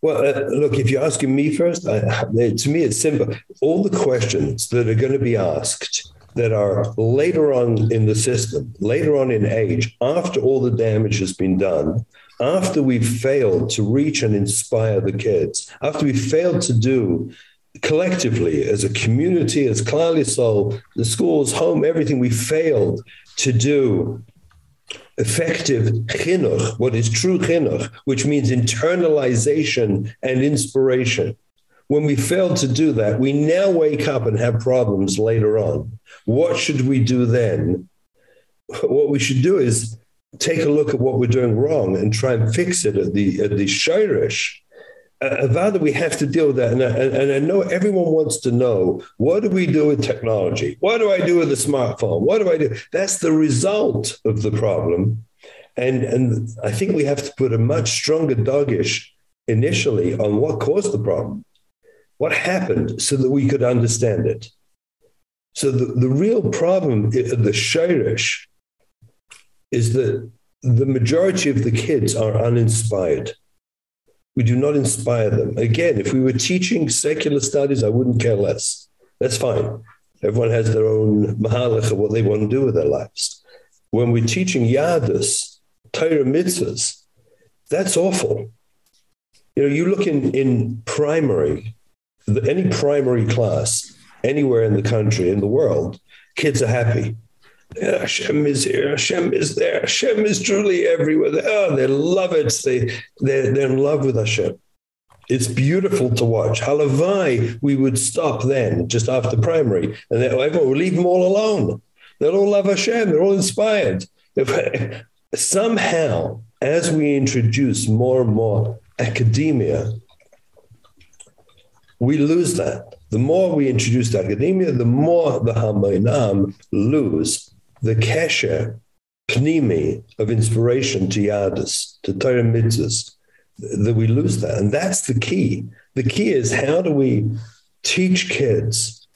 Well, uh, look, if you're asking me first, I, to me it's simple. All the questions that are going to be asked that are later on in the system, later on in age, after all the damage has been done, after we've failed to reach and inspire the kids, after we've failed to do collectively as a community, as Klal Yisrael, the schools, home, everything we failed to do effective chinuch, what is true chinuch, which means internalization and inspiration. When we fail to do that, we now wake up and have problems later on. What should we do then? What we should do is take a look at what we're doing wrong and try and fix it at the at the shirish uh, uh, Avada, we have to deal with that. And uh, I, and I know everyone wants to know what do we do with technology? What do I do with the smartphone? What do I do? That's the result of the problem. And, and I think we have to put a much stronger dogish initially on what caused the problem, what happened so that we could understand it. So the, the real problem, the shirish, is that the majority of the kids are uninspired we do not inspire them. Again, if we were teaching secular studies, I wouldn't care less. That's fine. Everyone has their own mahalach of what they want to do with their lives. When we're teaching yadus, Torah mitzvahs, that's awful. You know, you look in, in primary, any primary class, anywhere in the country, in the world, kids are happy. Yeah, Hashem is here. Hashem is there. Hashem is truly everywhere. Oh, they love it. They, they're, they're in love with Hashem. It's beautiful to watch. Halavai, we would stop then, just after primary, and then oh, everyone would leave them all alone. They'll all love Hashem. They're all inspired. If, somehow, as we introduce more and more academia, we lose that. The more we introduce academia, the more the Hamayinam lose the kesher pnimi of inspiration to yadus, to Torah mitzvahs, that we lose that. And that's the key. The key is how do we teach kids?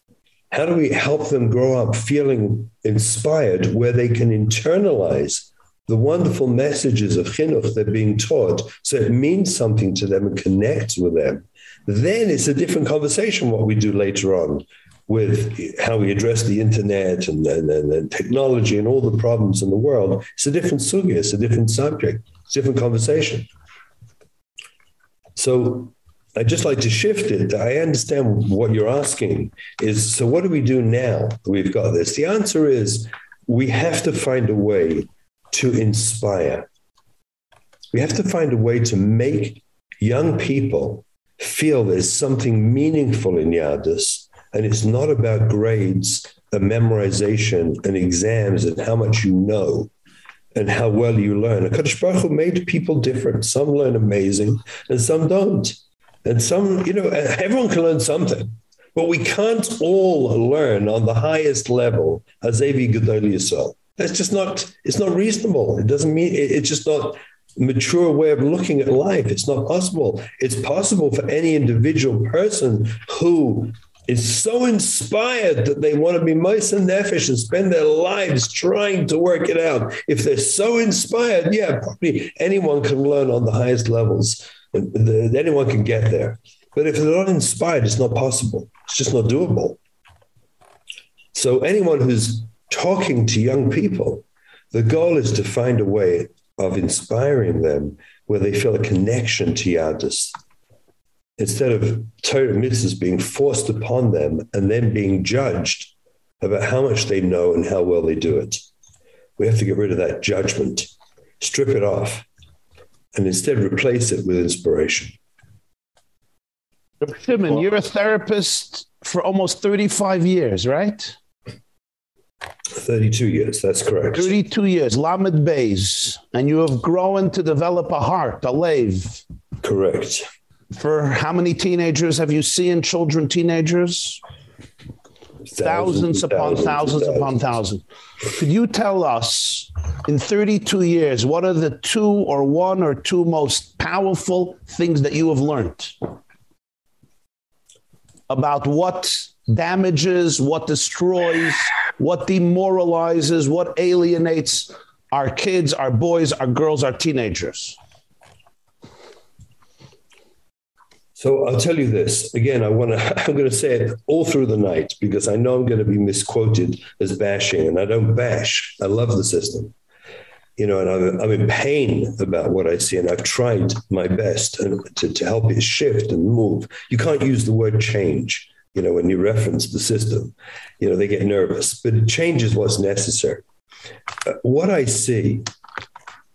How do we help them grow up feeling inspired where they can internalize the wonderful messages of chinuch they're being taught so it means something to them and connects with them? Then it's a different conversation what we do later on with how we address the internet and, and, and, technology and all the problems in the world, it's a different sugya, it's a different subject, it's a different conversation. So I just like to shift it. I understand what you're asking is so what do we do now we've got this? The answer is we have to find a way to inspire. We have to find a way to make young people feel there's something meaningful in Yadus and it's not about grades and memorization and exams and how much you know and how well you learn. Kadosh Baruch Hu made people different. Some learn amazing and some don't. And some, you know, everyone can learn something. But we can't all learn on the highest level as Avi Gedol Yisrael. That's just not, it's not reasonable. It doesn't mean, it's just not mature way of looking at life. It's not possible. It's possible for any individual person who is so inspired that they want to be Moisa Nefesh and spend their lives trying to work it out. If they're so inspired, yeah, probably anyone can learn on the highest levels. Anyone can get there. But if they're not inspired, it's not possible. It's just not doable. So anyone who's talking to young people, the goal is to find a way of inspiring them where they feel a connection to Yadus instead of Torah mitzvahs being forced upon them and then being judged about how much they know and how well they do it. We have to get rid of that judgment, strip it off, and instead replace it with inspiration. Shimon, you're a therapist for almost 35 years, right? 32 years, that's correct. 32 years, Lamed Bays, and you have grown to develop a heart, a lave. Correct. For how many teenagers have you seen, children, teenagers? Thousands, thousands upon thousands, thousands upon thousands. Could you tell us in 32 years, what are the two or one or two most powerful things that you have learned about what damages, what destroys, what demoralizes, what alienates our kids, our boys, our girls, our teenagers? So I'll tell you this again. I want to. I'm going to say it all through the night because I know I'm going to be misquoted as bashing, and I don't bash. I love the system, you know, and I'm, I'm in pain about what I see, and I've tried my best to, to help it shift and move. You can't use the word change, you know, when you reference the system. You know, they get nervous, but change is what's necessary. Uh, what I see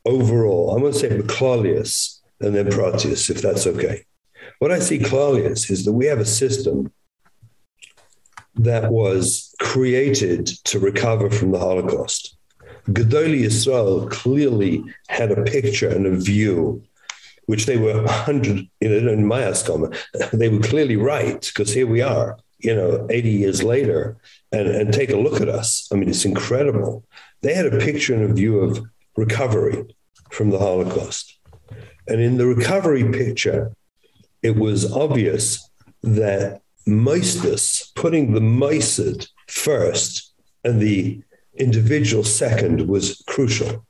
overall, I'm going to say Baclalius and then Proteus, if that's okay what I see is, is that we have a system that was created to recover from the Holocaust. Gedoli Israel clearly had a picture and a view, which they were 100, you know, in my they were clearly right, because here we are, you know, 80 years later, and, and take a look at us. I mean, it's incredible. They had a picture and a view of recovery from the Holocaust. And in the recovery picture, it was obvious that Meistus, putting the Meised first and the individual second was crucial.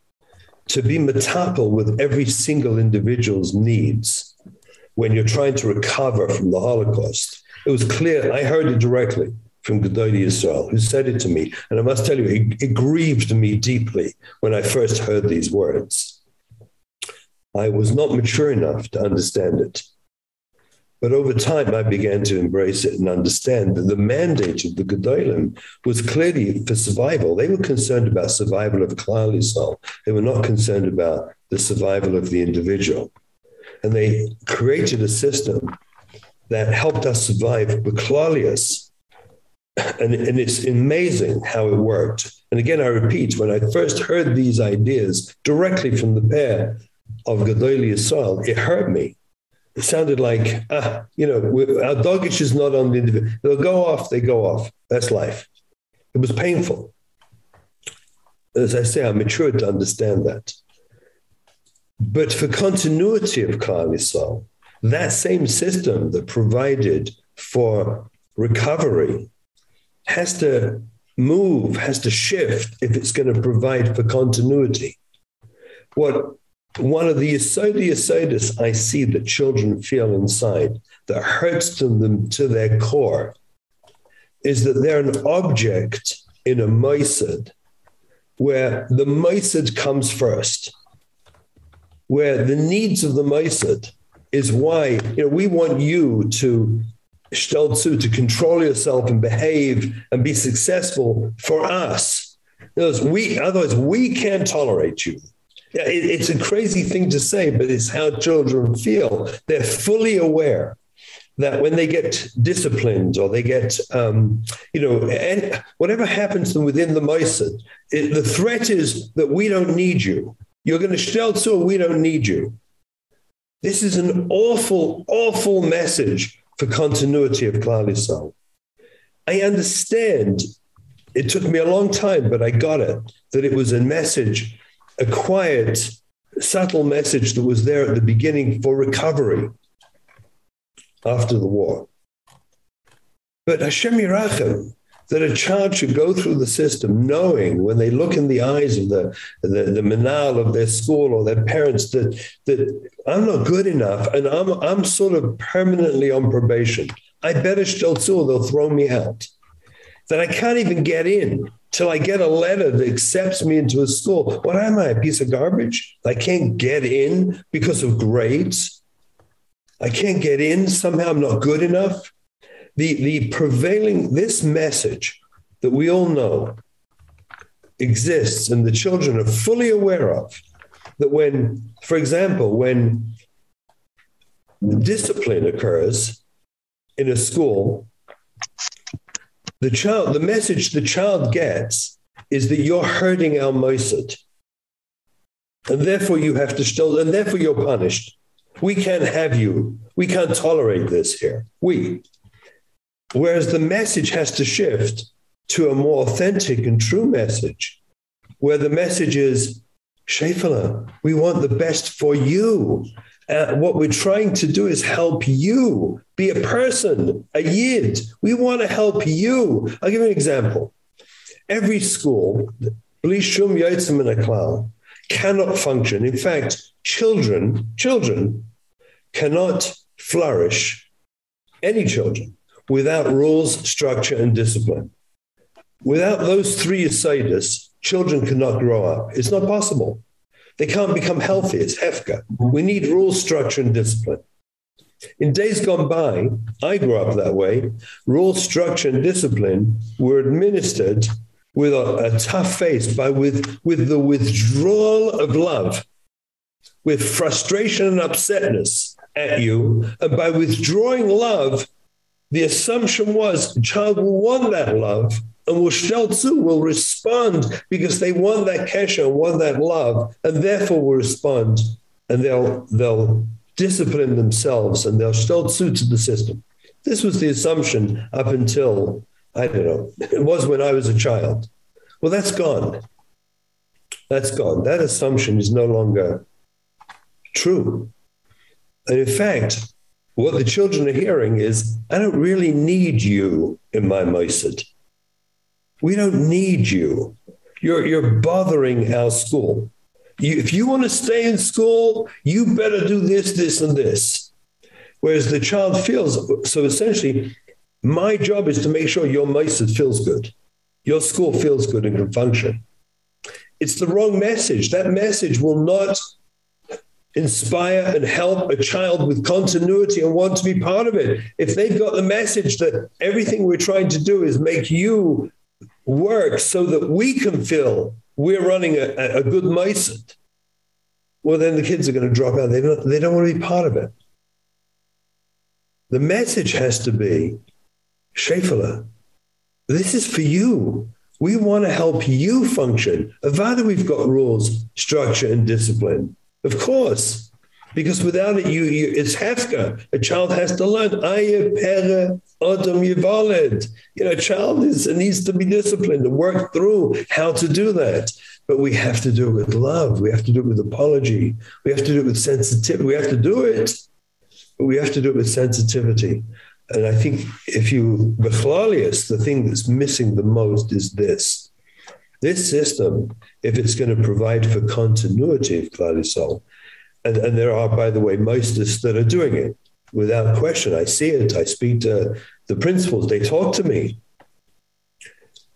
To be metapel with every single individual's needs when you're trying to recover from the Holocaust. It was clear, I heard it directly from Gedali Israel, who said it to me. And I must tell you, it, it grieved me deeply when I first heard these words. I was not mature enough to understand it. But over time, I began to embrace it and understand that the mandate of the Gedolim was clearly for survival. They were concerned about survival of Klal Yisrael. They were not concerned about the survival of the individual. And they created a system that helped us survive Baklalius. And, and it's amazing how it worked. And again, I repeat, when I first heard these ideas directly from the pair of Gedoli Yisrael, it hurt me it sounded like, ah, you know, our doggage is not on the individual. They'll go off, they go off. That's life. It was painful. As I say, I matured to understand that. But for continuity of Klal Yisrael, that same system that provided for recovery has to move, has to shift if it's going to provide for continuity. What one of the asodis I see that children feel inside that hurts to them to their core is that they're an object in a moisad where the moisad comes first, where the needs of the moisad is why you know we want you to stelzu to control yourself and behave and be successful for us. Otherwise, we otherwise we can't tolerate you yeah, it, it's a crazy thing to say, but it's how children feel. They're fully aware that when they get disciplined or they get, um, you know, and whatever happens to them within the Moisad, the threat is that we don't need you. You're going to stelzo, we don't need you. This is an awful, awful message for continuity of Klal Yisrael. I understand. It took me a long time, but I got it that it was a message acquired subtle message that was there at the beginning for recovery after the war. But Hashem Yerachem, that a child should go through the system knowing when they look in the eyes of the the, the of their school or their parents that that I'm not good enough and I'm I'm sort of permanently on probation. I better still so they'll throw me out. That I can't even get in till I get a letter that accepts me into a school. What am I, a piece of garbage? I can't get in because of grades. I can't get in. Somehow I'm not good enough. The, the prevailing, this message that we all know exists and the children are fully aware of that when, for example, when discipline occurs in a school, the child, the message the child gets is that you're hurting our moisad. And therefore you have to still, and therefore you're punished. We can't have you. We can't tolerate this here. We. Whereas the message has to shift to a more authentic and true message, where the message is, Shefala, we want the best for you. Uh, what we're trying to do is help you be a person, a yid. We want to help you. I'll give you an example. Every school, Blishum Yotzim and a cannot function. In fact, children, children cannot flourish, any children, without rules, structure, and discipline. Without those three asidus, children cannot grow up. It's not possible. They can't become healthy. It's hefka. We need rule structure, and discipline. In days gone by, I grew up that way. Rule structure, and discipline were administered with a, a tough face, by with, with the withdrawal of love, with frustration and upsetness at you, and by withdrawing love, the assumption was the child will want that love and will shelter will respond because they want that kesher, want that love, and therefore will respond and they'll they'll discipline themselves and they'll shelter to the system. This was the assumption up until I don't know. It was when I was a child. Well, that's gone. That's gone. That assumption is no longer true. And in fact, what the children are hearing is, I don't really need you in my moisad. We don't need you. You're, you're bothering our school. You, if you want to stay in school, you better do this, this, and this. Whereas the child feels, so essentially, my job is to make sure your moisad feels good. Your school feels good and can function. It's the wrong message. That message will not inspire and help a child with continuity and want to be part of it. If they've got the message that everything we're trying to do is make you work so that we can feel we're running a, a good moisad, well, then the kids are going to drop out. They don't, they don't want to be part of it. The message has to be, Shefala, this is for you. We want to help you function. Avada, we've got rules, structure, and discipline. Of course, because without it, you, you it's hefka. A child has to learn. Aye, pere adam yivaled. You know, a child is needs to be disciplined to work through how to do that. But we have to do it with love. We have to do it with apology. We have to do it with sensitivity. We have to do it, but we have to do it with sensitivity. And I think if you Bechlalius, the thing that's missing the most is this. This system, if it's going to provide for continuity of Klal and, and there are, by the way, mosters that are doing it without question. I see it. I speak to the principals. They talk to me.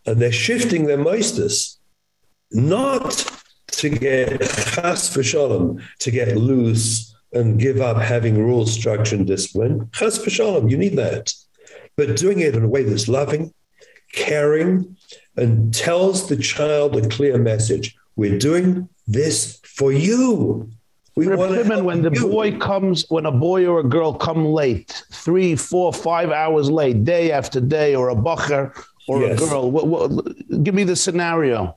And they're shifting their mosters, not to get chas v'shalom, to get loose and give up having rule structure, and discipline. Chas v'shalom, you need that. But doing it in a way that's loving, caring, and tells the child a clear message. We're doing this for you. We want when the you. boy comes, when a boy or a girl come late, three, four, five hours late, day after day, or a bacher or yes. a girl, what, what, give me the scenario.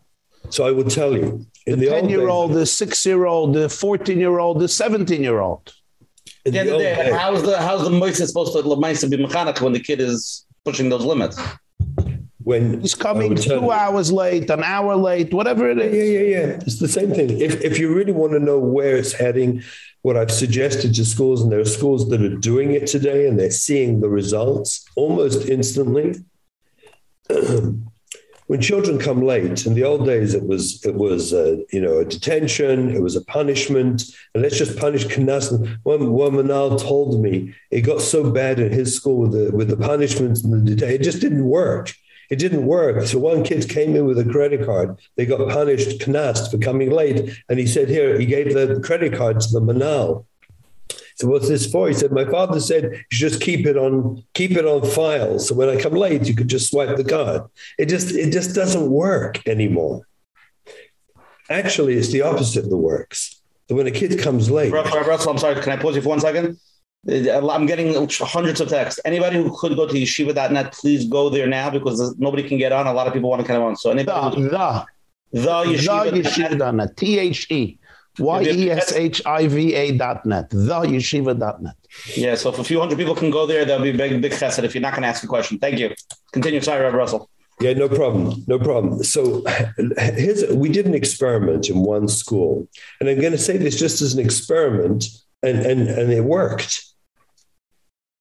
So I would tell you, in the, the 10 year old, the six year old, the 14 year old, the 17 year old. At the end of the day, how's the how's the moist supposed to be mechanic when the kid is pushing those limits? When He's coming two hours late, an hour late, whatever it is. Yeah, yeah, yeah. It's the same thing. If if you really want to know where it's heading, what I've suggested to schools, and there are schools that are doing it today, and they're seeing the results almost instantly. when children come late, in the old days, it was it was uh, you know a detention, it was a punishment, and let's just punish. One one Manal told me it got so bad in his school with the with the punishments and the detention, it just didn't work. It didn't work. So one kid came in with a credit card. They got punished, knast for coming late. And he said, here, he gave the credit card to the manal. So what's this for? He said, my father said, you just keep it on, keep it on file. So when I come late, you could just swipe the card. It just, it just doesn't work anymore. Actually, it's the opposite that works. So when a kid comes late, Russell, Russell, I'm sorry. Can I pause you for one second? I'm getting hundreds of texts. Anybody who could go to yeshiva.net, please go there now because nobody can get on. A lot of people want to come on. So anybody, The, the, the the yeshiva. yeshiva dot net. T H E Y E S H I V A dot net. The yeshiva dot net. Yeah, so if a few hundred people can go there, that'll be big, big chesed if you're not going to ask a question. Thank you. Continue. Sorry, Rev Russell. Yeah, no problem. No problem. So here's we did an experiment in one school. And I'm going to say this just as an experiment and and and it worked.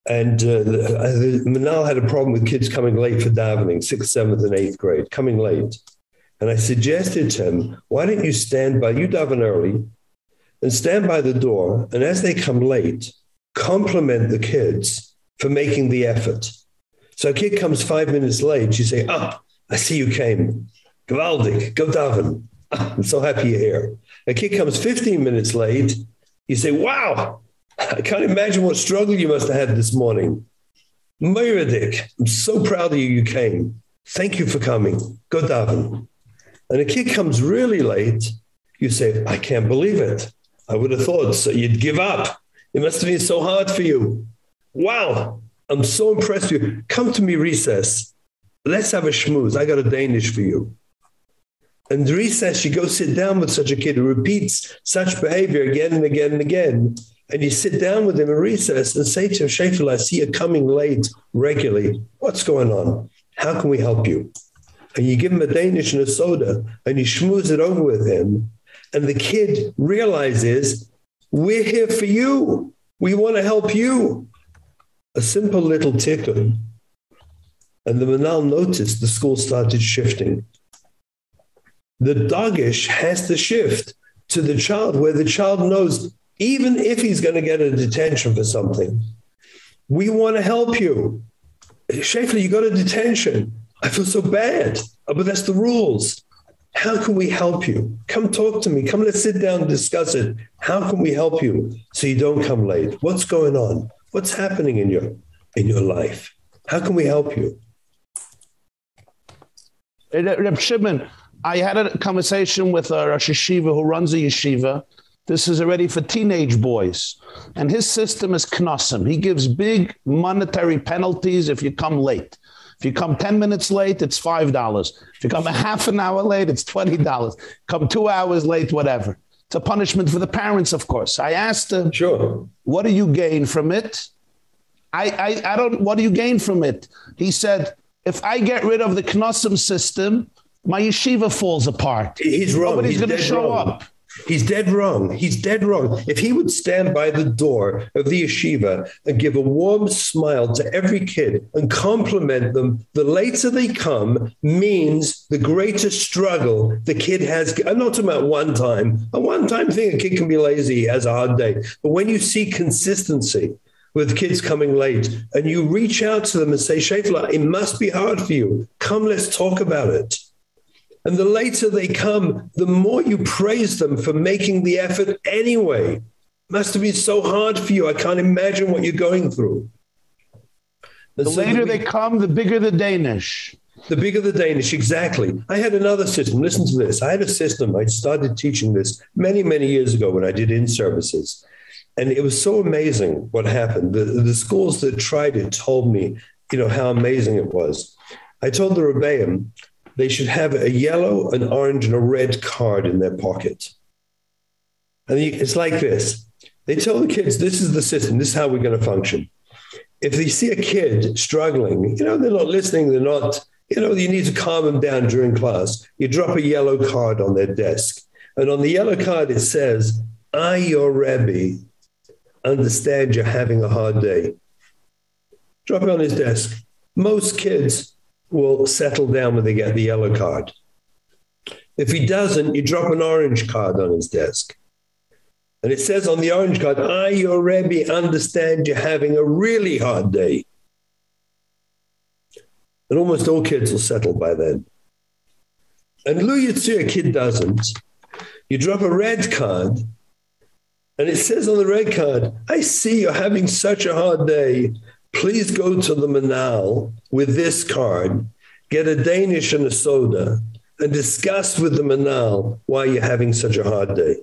And uh, uh, Manal had a problem with kids coming late for davening, sixth, seventh, and eighth grade, coming late. And I suggested to him, why don't you stand by, you daven early, and stand by the door, and as they come late, compliment the kids for making the effort. So a kid comes five minutes late, you say, ah, I see you came. Gewaldig, go daven. I'm so happy you're here. A kid comes 15 minutes late, you say, wow, I can't imagine what struggle you must have had this morning. Meyerdik, I'm so proud of you you came. Thank you for coming. Go daven. And a kid comes really late, you say, I can't believe it. I would have thought so you'd give up. It must have been so hard for you. Wow, I'm so impressed with you. Come to me recess. Let's have a schmooze. I got a Danish for you. And recess, you go sit down with such a kid who repeats such behavior again and again and again. And you sit down with him in recess and say to him, Shafil, I see you coming late regularly. What's going on? How can we help you? And you give him a Danish and a soda and you schmooze it over with him. And the kid realizes, we're here for you. We want to help you. A simple little tikkun. And the Manal noticed the school started shifting. The dogish has to shift to the child where the child knows even if he's going to get a detention for something, we want to help you. Shafley, you got a detention. I feel so bad, oh, but that's the rules. How can we help you? Come talk to me. Come, let's sit down and discuss it. How can we help you so you don't come late? What's going on? What's happening in your in your life? How can we help you? Reb Shimon, I had a conversation with a Rosh Yeshiva who runs a yeshiva. This is already for teenage boys. And his system is knossim. He gives big monetary penalties if you come late. If you come 10 minutes late, it's $5. If you come a half an hour late, it's $20. Come two hours late, whatever. It's a punishment for the parents, of course. I asked him, Sure. what do you gain from it? I, I, I don't, what do you gain from it? He said, if I get rid of the Knossim system, my yeshiva falls apart. He's wrong. Nobody's going to show wrong. up. He's dead wrong. He's dead wrong. If he would stand by the door of the yeshiva and give a warm smile to every kid and compliment them, the later they come means the greater struggle the kid has. I'm not talking about one time. A one time thing, a kid can be lazy, he has a hard day. But when you see consistency, with kids coming late and you reach out to them and say, Shafla, it must be hard for you. Come, let's talk about it. And the later they come, the more you praise them for making the effort anyway. Must have been so hard for you. I can't imagine what you're going through. And The so later we- they come, the bigger the Danish. the bigger the Danish, exactly. I had another system. Listen to this. I had a system. I started teaching this many, many years ago when I did in services. And it was so amazing what happened. The, the schools that tried it told me, you know, how amazing it was. I told the Rebbeim they should have a yellow, an orange, and a red card in their pocket. And it's like this. They tell the kids, this is the system, this is how we're going to function. If they see a kid struggling, you know, they're not listening, they're not You know, you need to calm them down during class. You drop a yellow card on their desk. And on the yellow card, it says, I, your Rebbe, understand you're having a hard day. Drop it on his desk. Most kids will settle down when they get the yellow card. If he doesn't, you drop an orange card on his desk. And it says on the orange card, I, your Rebbe, understand you're having a really hard day. And almost all kids will settle by then. And Lu Yitzir, a kid doesn't. You drop a red card, and it says on the red card, I see you're having such a hard day. Please go to the Manal with this card, get a Danish and a soda, and discuss with the Manal why you're having such a hard day.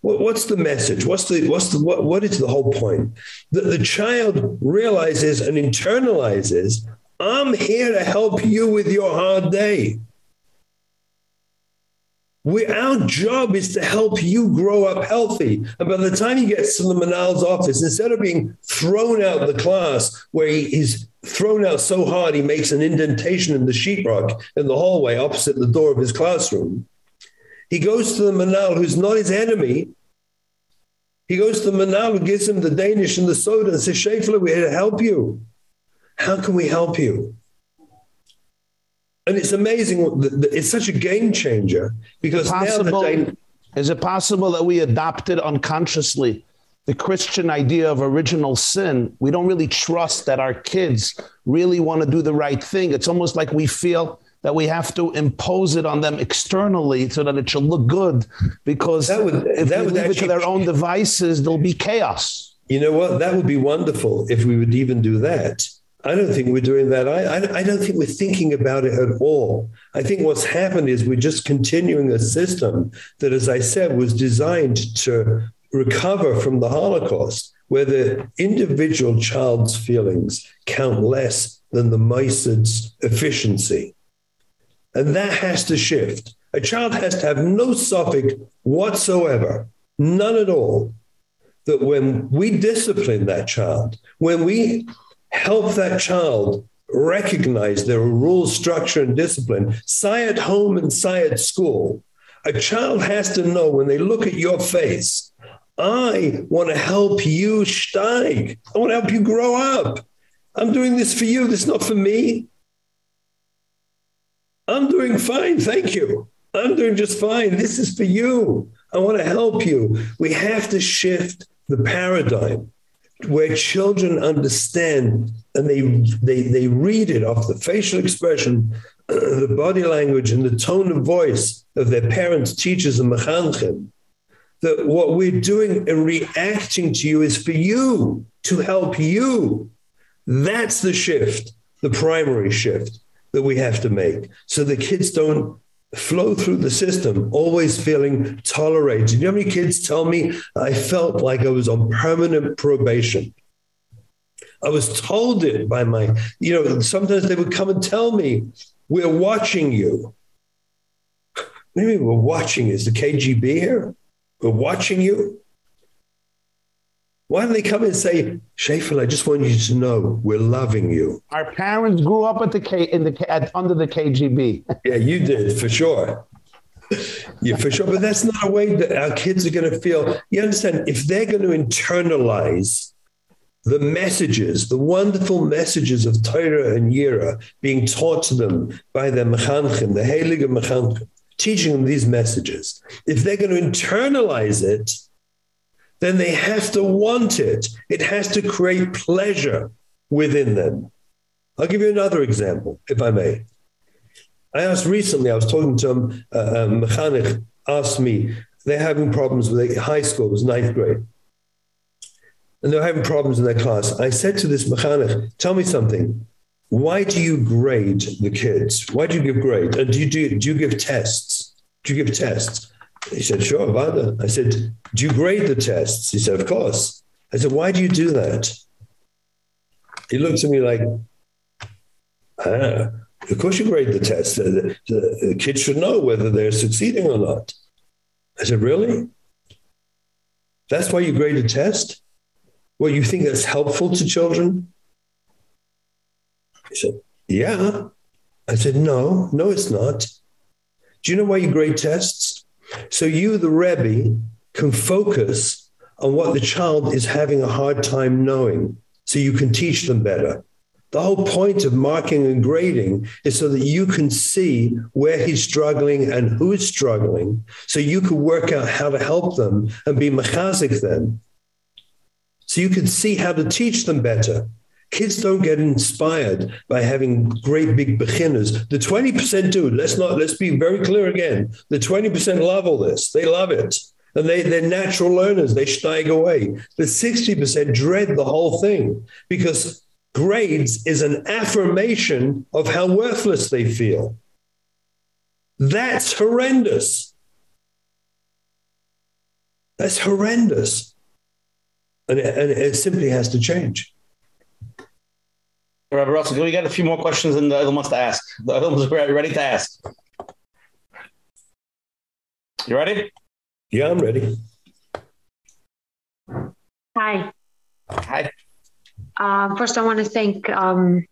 What's the message? What's the what's the what, what is the whole point? The, the child realizes and internalizes, I'm here to help you with your hard day. We, our job is to help you grow up healthy. And by the time he gets to the Manal's office, instead of being thrown out of the class where he, he's thrown out so hard he makes an indentation in the sheetrock in the hallway opposite the door of his classroom, he goes to the Manal, who's not his enemy. He goes to the Manal, who gives him the Danish and the soda, and says, Schäfele, we're here to help you. How can we help you? And it's amazing. It's such a game changer because possible, now is it possible that we adopted unconsciously the Christian idea of original sin? We don't really trust that our kids really want to do the right thing. It's almost like we feel that we have to impose it on them externally so that it should look good because that would, if that would leave actually, it to their own devices there'll be chaos you know what that would be wonderful if we would even do that I don't think we're doing that. I, I, I, don't think we're thinking about it at all. I think what's happened is we're just continuing a system that, as I said, was designed to recover from the Holocaust, where the individual child's feelings count less than the Mosad's efficiency. And that has to shift. A child has to have no suffix whatsoever, none at all, that when we discipline that child, when we help that child recognize there are rules, structure, and discipline. Say at home and say at school. A child has to know when they look at your face, I want to help you steig. I want to help you grow up. I'm doing this for you. This is not for me. I'm doing fine. Thank you. I'm doing just fine. This is for you. I want to help you. We have to shift the paradigm where children understand and they they they read it off the facial expression the body language and the tone of voice of their parents teachers and mechanchim that what we're doing and reacting to you is for you to help you. That's the shift the primary shift that we have to make. So the kids don't flow through the system, always feeling tolerated. You know how many kids tell me I felt like I was on permanent probation? I was told it by my, you know, sometimes they would come and tell me, we're watching you. Maybe we're watching. Is the KGB here? We're watching you. Why don't they come and say, Schäfele, I just want you to know we're loving you. Our parents grew up at the K in the at, under the KGB. yeah, you did for sure. Yeah, for sure. But that's not a way that our kids are going to feel. You understand? If they're going to internalize the messages, the wonderful messages of Torah and Yira being taught to them by their Mechanchim, the Heilige Mechanchim, teaching them these messages, if they're going to internalize it, then they have to want it. It has to create pleasure within them. I'll give you another example, if I may. I asked recently, I was talking to um, a, a mechanech, asked me, they're having problems with high school, it was ninth grade. And they're having problems in their class. I said to this mechanech, tell me something. Why do you grade the kids? Why do you give grades? And do you, do, do you give tests? Do you give tests? He said, sure, Vada. I said, do you grade the tests? He said, of course. I said, why do you do that? He looked at me like, ah, of course you grade the tests. The, the, the kids should know whether they're succeeding or not. I said, really? That's why you grade a test? Well, you think that's helpful to children? He said, Yeah. I said, No, no, it's not. Do you know why you grade tests? So you, the Rebbe, can focus on what the child is having a hard time knowing so you can teach them better. The whole point of marking and grading is so that you can see where he's struggling and who is struggling, so you can work out how to help them and be mechazik them. So you can see how to teach them better. Kids don't get inspired by having great big beginners. The 20% do. Let's not let's be very clear again. The 20% love all this. They love it. And they, they're natural learners. They steig away. The 60% dread the whole thing because grades is an affirmation of how worthless they feel. That's horrendous. That's horrendous. And, and it simply has to change. Rabbi Russell, we got a few more questions and the other wants to ask? The other one's ready to ask. You ready? Yeah, I'm ready. Hi. Hi. Um, first, I want to thank um,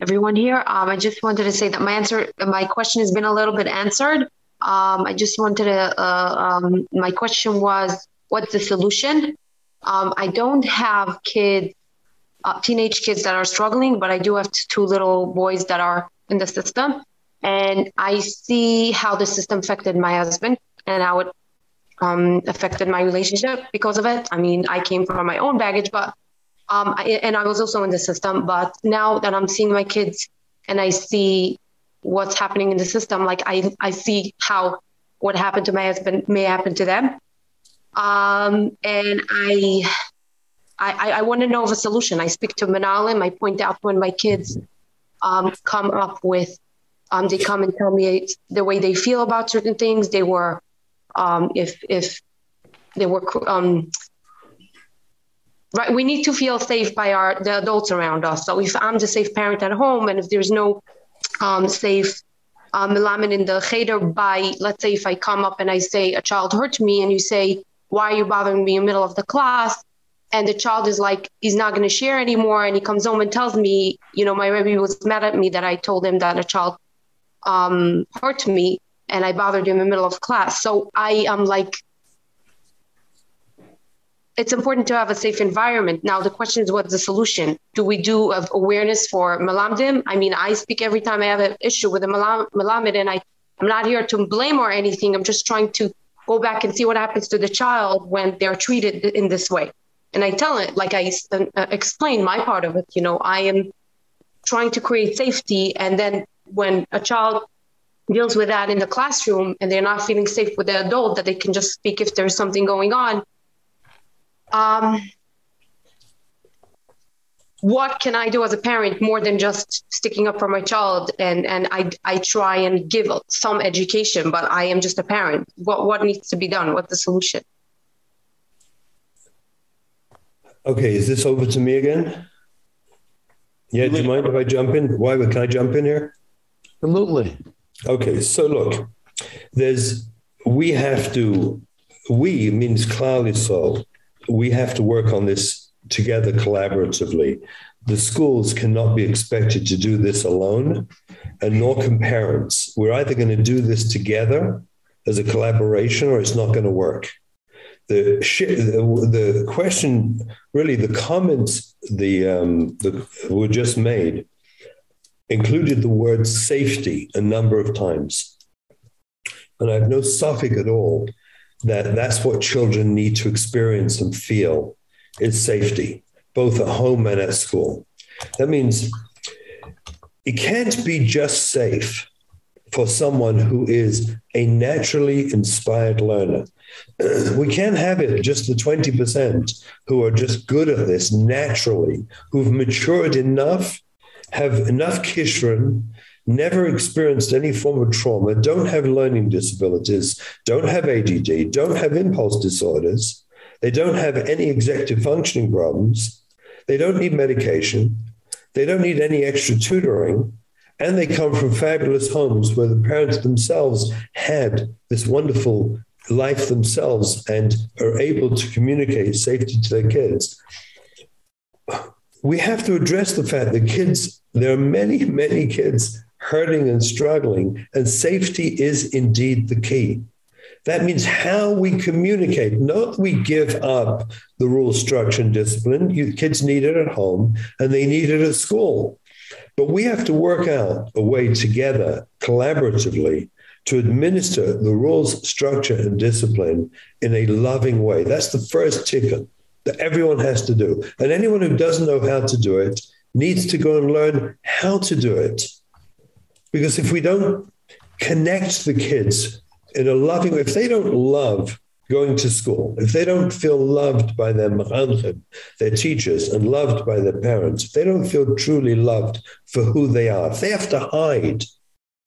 everyone here. Um, I just wanted to say that my answer, my question has been a little bit answered. Um, I just wanted to, uh, um, my question was, what's the solution? Um, I don't have kids, uh, teenage kids that are struggling, but I do have two little boys that are in the system. And I see how the system affected my husband and how it um, affected my relationship because of it. I mean, I came from my own baggage, but um, I, and I was also in the system. But now that I'm seeing my kids and I see what's happening in the system, like I I see how what happened to my husband may happen to them. Um, and I I, I want to know of a solution. I speak to Manalim. I point out when my kids um, come up with, um, they come and tell me the way they feel about certain things. They were um, if if they were um, right we need to feel safe by our the adults around us so if i'm the safe parent at home and if there's no um, safe um, in the cheder by let's say if i come up and i say a child hurt me and you say why are you bothering me in the middle of the class and the child is like he's not going to share anymore and he comes home and tells me you know my rebbe was mad at me that i told him that a child um, hurt me and I bothered him in the middle of class. So I am like, it's important to have a safe environment. Now the question is, what's the solution? Do we do awareness for malamdim? I mean, I speak every time I have an issue with a malamid, and I, I'm not here to blame or anything. I'm just trying to go back and see what happens to the child when they're treated in this way. And I tell it, like I uh, explain my part of it, you know, I am trying to create safety. And then when a child deals with that in the classroom and they're not feeling safe with the adult that they can just speak if there's something going on. Um, what can I do as a parent more than just sticking up for my child? And and I I try and give some education but I am just a parent. What what needs to be done? What's the solution Okay is this over to me again Yeah do you mind if I jump in why can I jump in here Absolutely Okay, so look, there's we have to we means clearly so we have to work on this together collaboratively. The schools cannot be expected to do this alone and nor can parents. We're either going to do this together as a collaboration or it's not going to work. The the question really the comments the um the were just made included the word safety a number of times. And I have no suffix at all that that's what children need to experience and feel is safety, both at home and at school. That means it can't be just safe for someone who is a naturally inspired learner. We can't have it just the 20% who are just good at this naturally, who've matured enough have enough kishron, never experienced any form of trauma, don't have learning disabilities, don't have ADD, don't have impulse disorders, they don't have any executive functioning problems, they don't need medication, they don't need any extra tutoring, and they come from fabulous homes where the parents themselves had this wonderful life themselves and are able to communicate safety to their kids. We have to address the fact that kids there are many many kids hurting and struggling and safety is indeed the key. That means how we communicate not we give up the rule structure and discipline. You kids need it at home and they need it at school. But we have to work out a way together collaboratively to administer the rules structure and discipline in a loving way. That's the first ticket that everyone has to do. And anyone who doesn't know how to do it needs to go and learn how to do it. Because if we don't connect the kids in a loving way, if they don't love going to school, if they don't feel loved by their machanchim, their teachers, and loved by their parents, if they don't feel truly loved for who they are, if they have to hide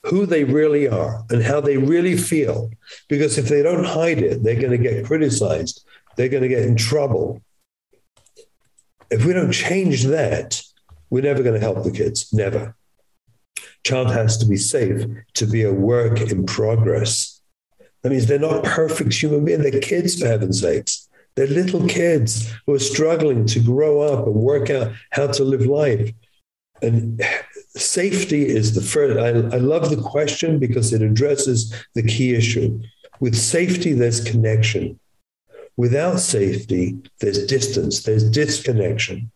who they really are and how they really feel, because if they don't hide it, they're going to get criticized, they're going to get in trouble. If we don't change that, we're never going to help the kids, never. Child has to be safe to be a work in progress. That means they're not perfect human beings, they're kids for heaven's sakes. They're little kids who are struggling to grow up and work out how to live life. And safety is the first. I, I love the question because it addresses the key issue. With safety, there's connection. Without safety, there's distance, there's disconnection.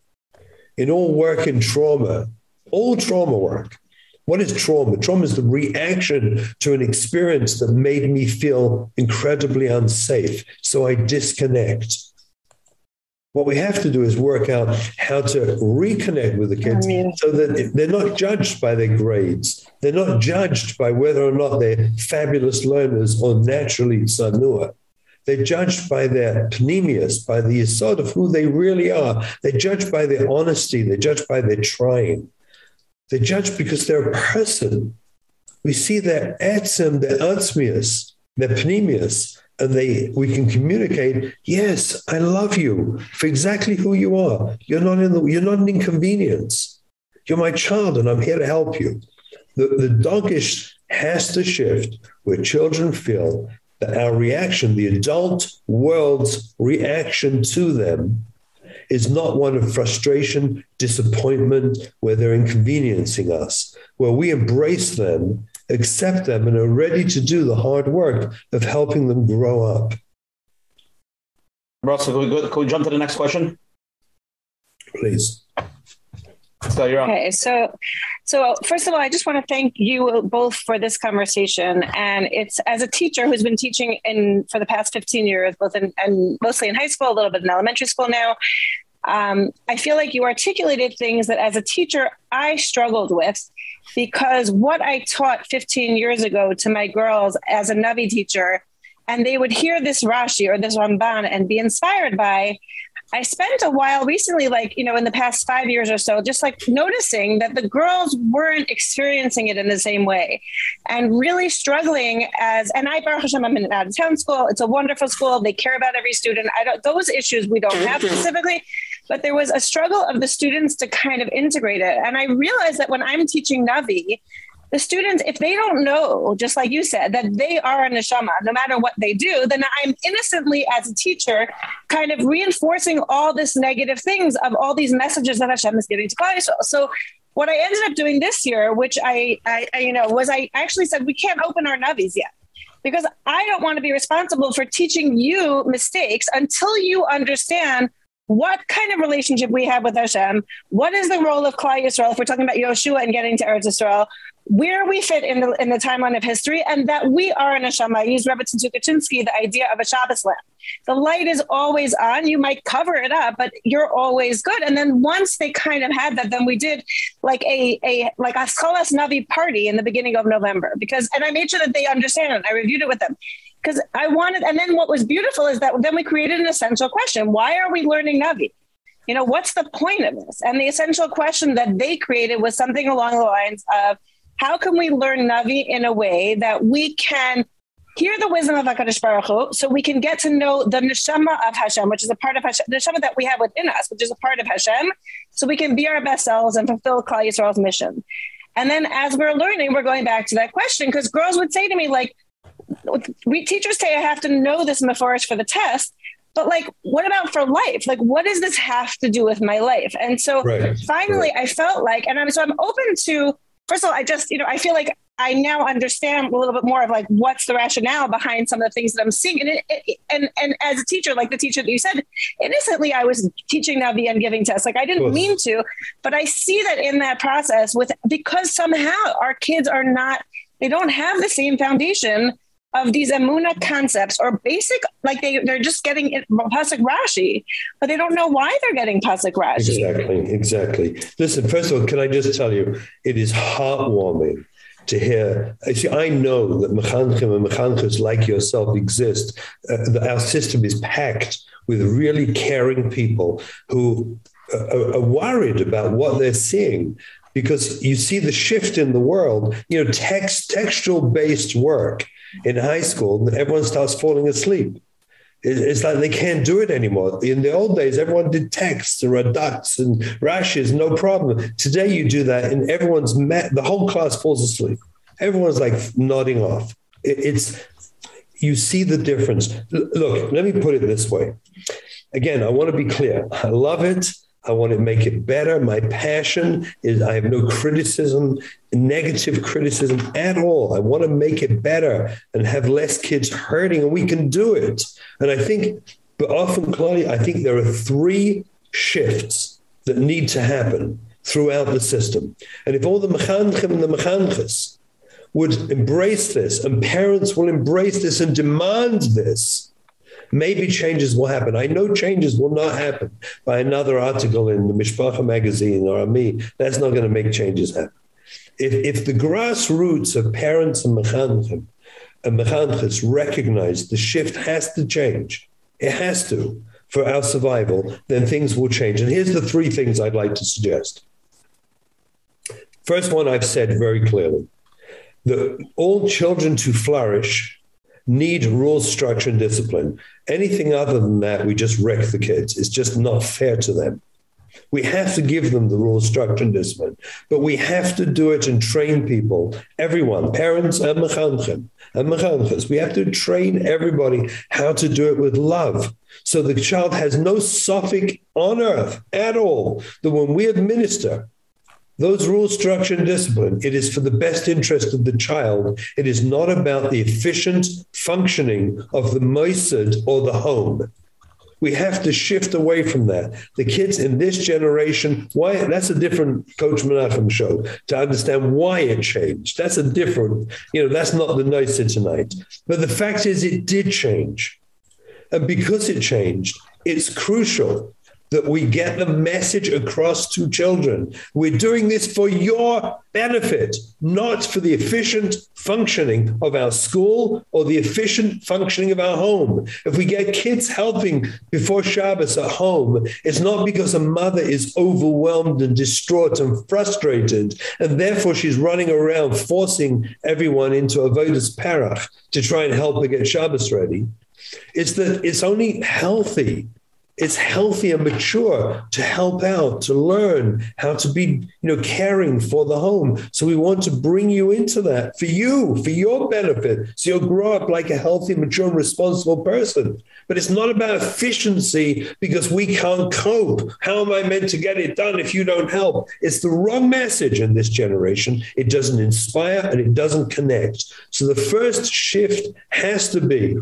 In all work in trauma, all trauma work, what is trauma? Trauma is the reaction to an experience that made me feel incredibly unsafe. So I disconnect. What we have to do is work out how to reconnect with the oh, kids so that they're not judged by their grades. They're not judged by whether or not they're fabulous learners or naturally tsanua. They're judged by their pnimius, by the sort of who they really are. They're judged by their honesty. They're judged by their trying. They judge because they're a person. We see their etzem, their atzmius, their pnimius, and they we can communicate, yes, I love you for exactly who you are. You're not in the you're not an inconvenience. You're my child and I'm here to help you. The the doggish has to shift where children feel that our reaction, the adult world's reaction to them is not one of frustration, disappointment, where they're inconveniencing us, where we embrace them, accept them, and are ready to do the hard work of helping them grow up. Russell, can we, go, can we jump to the next question? Please. So you're on. Okay, so so first of all, I just want to thank you both for this conversation. And it's as a teacher who's been teaching in for the past 15 years, both in and mostly in high school, a little bit in elementary school now. Um, I feel like you articulated things that as a teacher I struggled with because what I taught 15 years ago to my girls as a Navi teacher, and they would hear this Rashi or this Ramban and be inspired by I spent a while recently, like, you know, in the past five years or so, just like noticing that the girls weren't experiencing it in the same way and really struggling as, and I, Baruch Hashem, I'm in an out of town school. It's a wonderful school. They care about every student. I don't, those issues we don't have specifically, but there was a struggle of the students to kind of integrate it. And I realized that when I'm teaching Navi, the students, if they don't know, just like you said, that they are a neshama, no matter what they do, then I'm innocently, as a teacher, kind of reinforcing all this negative things of all these messages that Hashem is giving to Klal So what I ended up doing this year, which I, I, I, you know, was I actually said we can't open our navis yet because I don't want to be responsible for teaching you mistakes until you understand what kind of relationship we have with Hashem, what is the role of Klal Yisrael if we're talking about Yoshua and getting to Eretz Yisrael, where we fit in the in the timeline of history, and that we are a neshama. I use Rebbe Tukachinsky, the idea of a Shabbos lamp. The light is always on. You might cover it up, but you're always good. And then once they kind of had that, then we did like a a like a Scholas Navi party in the beginning of November because, and I made sure that they understand. I reviewed it with them because I wanted. And then what was beautiful is that then we created an essential question: Why are we learning Navi? You know, what's the point of this? And the essential question that they created was something along the lines of how can we learn Navi in a way that we can hear the wisdom of HaKadosh Baruch Hu, so we can get to know the neshama of Hashem, which is a part of Hashem, the neshama that we have within us, which is a part of Hashem, so we can be our best selves and fulfill Klal Yisrael's mission. And then as we're learning, we're going back to that question because girls would say to me, like, we teachers say I have to know this mafarish for the test, but like what about for life like what does this have to do with my life and so right. finally right. i felt like and i'm so i'm open to first of all i just you know i feel like i now understand a little bit more of like what's the rationale behind some of the things that i'm seeing and it, it, and and as a teacher like the teacher that you said innocently i was teaching now the Ungiving test like i didn't mean to but i see that in that process with because somehow our kids are not they don't have the same foundation of these Amuna concepts or basic, like they, they're just getting Pasuk Rashi, but they don't know why they're getting Pasuk Rashi. Exactly, exactly. Listen, first of all, can I just tell you, it is heartwarming to hear. I See, I know that mechanchim and mechanchas like yourself exist. Uh, our system is packed with really caring people who are, are worried about what they're seeing because you see the shift in the world you know text textual based work in high school, everyone starts falling asleep. It's like they can't do it anymore. In the old days, everyone did texts and reducts and rashes, no problem. Today, you do that, and everyone's met, the whole class falls asleep. Everyone's like nodding off. It's you see the difference. Look, let me put it this way. Again, I want to be clear. I love it. I want to make it better. My passion is I have no criticism, negative criticism at all. I want to make it better and have less kids hurting, and we can do it. And I think, but often, Claudia, I think there are three shifts that need to happen throughout the system. And if all the mechanchim and the mechanchas would embrace this, and parents will embrace this and demand this, maybe changes will happen. I know changes will not happen by another article in the Mishpacha magazine or me. That's not going to make changes happen. If, if the grassroots of parents and mechanchim and mechanchis recognize the shift has to change, it has to for our survival, then things will change. And here's the three things I'd like to suggest. First one I've said very clearly. that all children to flourish need mm. rules, structure, and discipline. Anything other than that, we just wreck the kids. It's just not fair to them. We have to give them the rules, structure, and discipline, but we have to do it and train people, everyone, parents and mechanchim and mechanchas. We have to train everybody how to do it with love. So the child has no safek on earth at all that when we administer those rules, structure, and discipline, it is for the best interest of the child. It is not about the efficient functioning of the moisad or the home. We have to shift away from that. The kids in this generation, why that's a different Coach Menachem show to understand why it changed. That's a different, you know, that's not the nice tonight. But the fact is it did change. And because it changed, it's crucial that we get the message across to children. We're doing this for your benefit, not for the efficient functioning of our school or the efficient functioning of our home. If we get kids helping before Shabbos at home, it's not because a mother is overwhelmed and distraught and frustrated, and therefore she's running around forcing everyone into a avodas parach to try and help her get Shabbos ready. It's that it's only healthy it's healthy and mature to help out to learn how to be you know caring for the home. So we want to bring you into that for you for your benefit. So you'll grow up like a healthy mature and responsible person. But it's not about efficiency because we can't cope. How am i meant to get it done if you don't help? It's the wrong message in this generation. It doesn't inspire and it doesn't connect. So the first shift has to be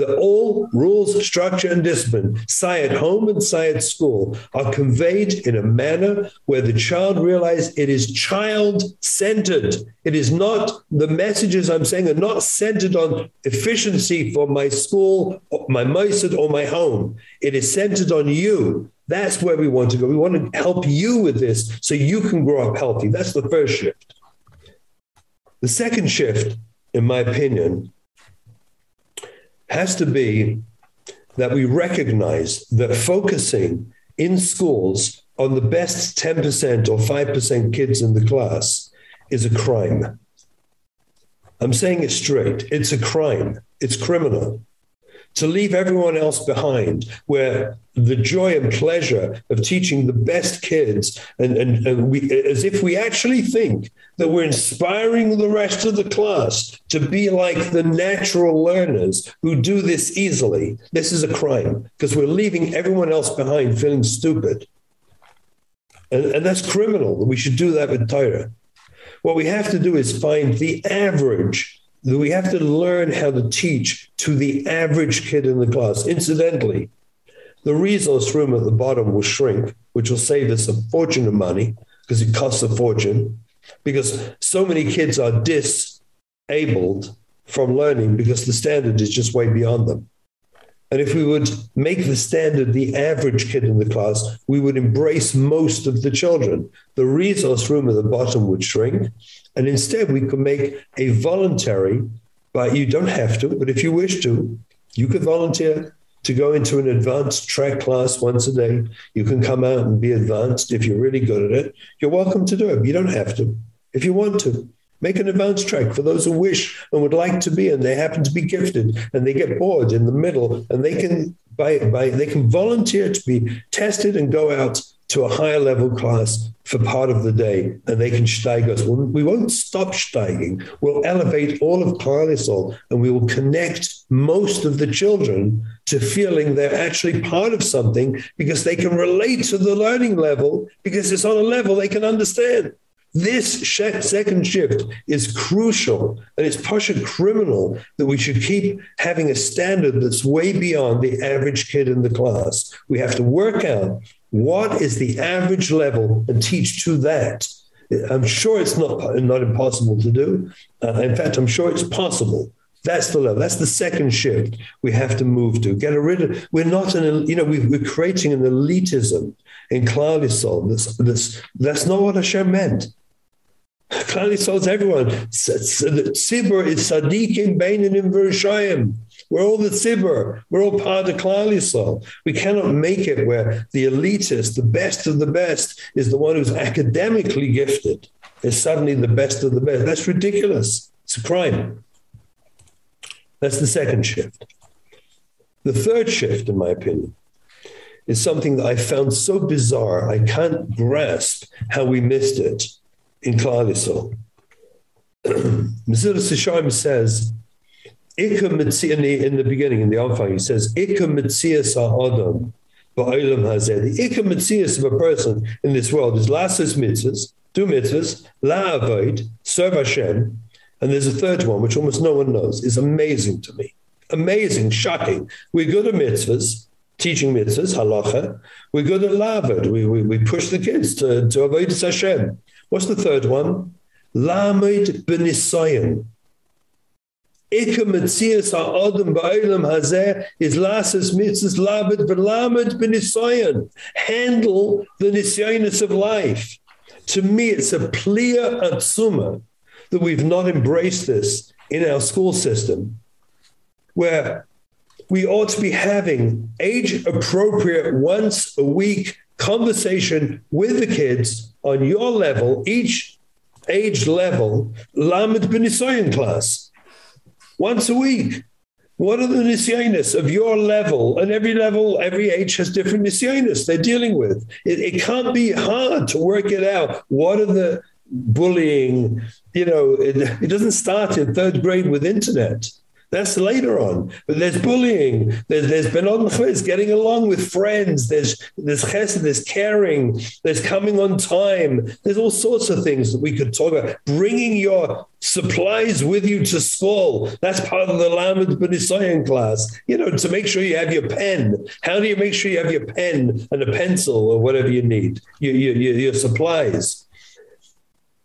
that all rules, structure, and discipline, say at home and say at school, are conveyed in a manner where the child realizes it is child centered. It is not the messages I'm saying are not centered on efficiency for my school, my moisad, or my home. It is centered on you. That's where we want to go. We want to help you with this so you can grow up healthy. That's the first shift. The second shift, in my opinion, has to be that we recognize that focusing in schools on the best 10% or 5% kids in the class is a crime. I'm saying it straight. It's a crime. It's criminal. To leave everyone else behind where the joy and pleasure of teaching the best kids and and, and we as if we actually think that we're inspiring the rest of the class to be like the natural learners who do this easily. This is a crime because we're leaving everyone else behind feeling stupid. And, and that's criminal. We should do that with Torah. What we have to do is find the average we have to learn how to teach to the average kid in the class. Incidentally the resource room at the bottom will shrink which will save us a fortune of money because it costs a fortune because so many kids are disabled from learning because the standard is just way beyond them and if we would make the standard the average kid in the class, we would embrace most of the children. The resource room at the bottom would shrink. And instead, we could make a voluntary, but you don't have to, but if you wish to, you could volunteer to go into an advanced track class once a day. You can come out and be advanced if you're really good at it. You're welcome to do it. You don't have to. If you want to, Make an advance track for those who wish and would like to be and they happen to be gifted and they get bored in the middle and they can by by they can volunteer to be tested and go out to a higher level class for part of the day and they can steig us. We won't stop steiging. We'll elevate all of Klal and we will connect most of the children to feeling they're actually part of something because they can relate to the learning level because it's on a level they can understand. This second shift is crucial and it's pasha criminal that we should keep having a standard that's way beyond the average kid in the class. We have to work out what is the average level and teach to that. I'm sure it's not not impossible to do. Uh, in fact, I'm sure it's possible. That's the level. That's the second shift we have to move to. Get rid of. We're not an. You know, we are creating an elitism in Klal Yisrael. That's that's that's not what Hashem meant. Klal is everyone. Tzibur is Sadiqim Beinanim Vershayim. We're all the Tzibur. We're all part of Klal Yisrael. We cannot make it where the elitist, the best of the best, is the one who's academically gifted, is suddenly the best of the best. That's ridiculous. It's a crime. That's the second shift. The third shift, in my opinion, is something that I found so bizarre. I can't grasp how we missed it in Klal Yisrael. Mesilas Yesharim says, in the, in the beginning, in the Anfang, he says, Ika Metzias ha'adam ba'olam hazeh. The Ika Metzias of a person in this world is lasses mitzvahs, two mitzvahs, la'avoid, serve Hashem, and there's a third one, which almost no one knows. is amazing to me. Amazing, shocking. We're good at mitzvahs, teaching mitzvahs, halacha. We're good at lavod. We, we, we push the kids to, to avoid Hashem. What's the third one? Lamed benisayan. Ika metzias ha'adam ba'olam hazeh is lasas mitzvahs labed v'lamed benisayan. Handle the nisyanus of life. To me, it's a plia atzuma that we've not embraced this in our school system, where we ought to be having age appropriate once a week conversation with the kids on your level, each age level, Lamed Benisoyan class, once a week. What are the nisyanis of your level? And every level, every age has different nisyanis they're dealing with. It, it can't be hard to work it out. What are the bullying? You know, it, it doesn't start in third grade with internet. That's later on. But there's bullying. There's there's benod mechlis, getting along with friends. There's there's chesed, there's caring. There's coming on time. There's all sorts of things that we could talk about. Bringing your supplies with you to school. That's part of the Lamed Benisayan class. You know, to make sure you have your pen. How do you make sure you have your pen and a pencil or whatever you need? Your your, your supplies.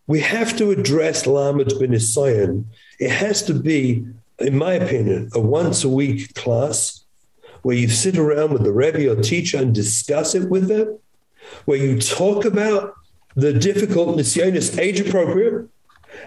We have to address Lamed Benisayan. It has to be in my opinion, a once a week class where you sit around with the Rebbe or teacher and discuss it with them, where you talk about the difficult nisyonis age appropriate,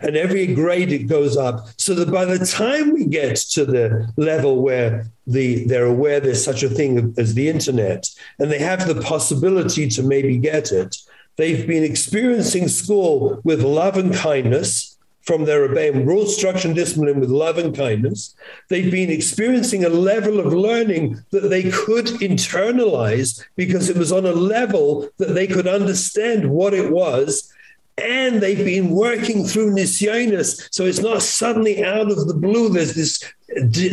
and every grade it goes up. So that by the time we get to the level where the they're aware there's such a thing as the internet and they have the possibility to maybe get it they've been experiencing school with love and kindness from their Rebbeim, rule, structure, and discipline with love and kindness. They've been experiencing a level of learning that they could internalize because it was on a level that they could understand what it was. And they've been working through nisyonis so it's not suddenly out of the blue there's this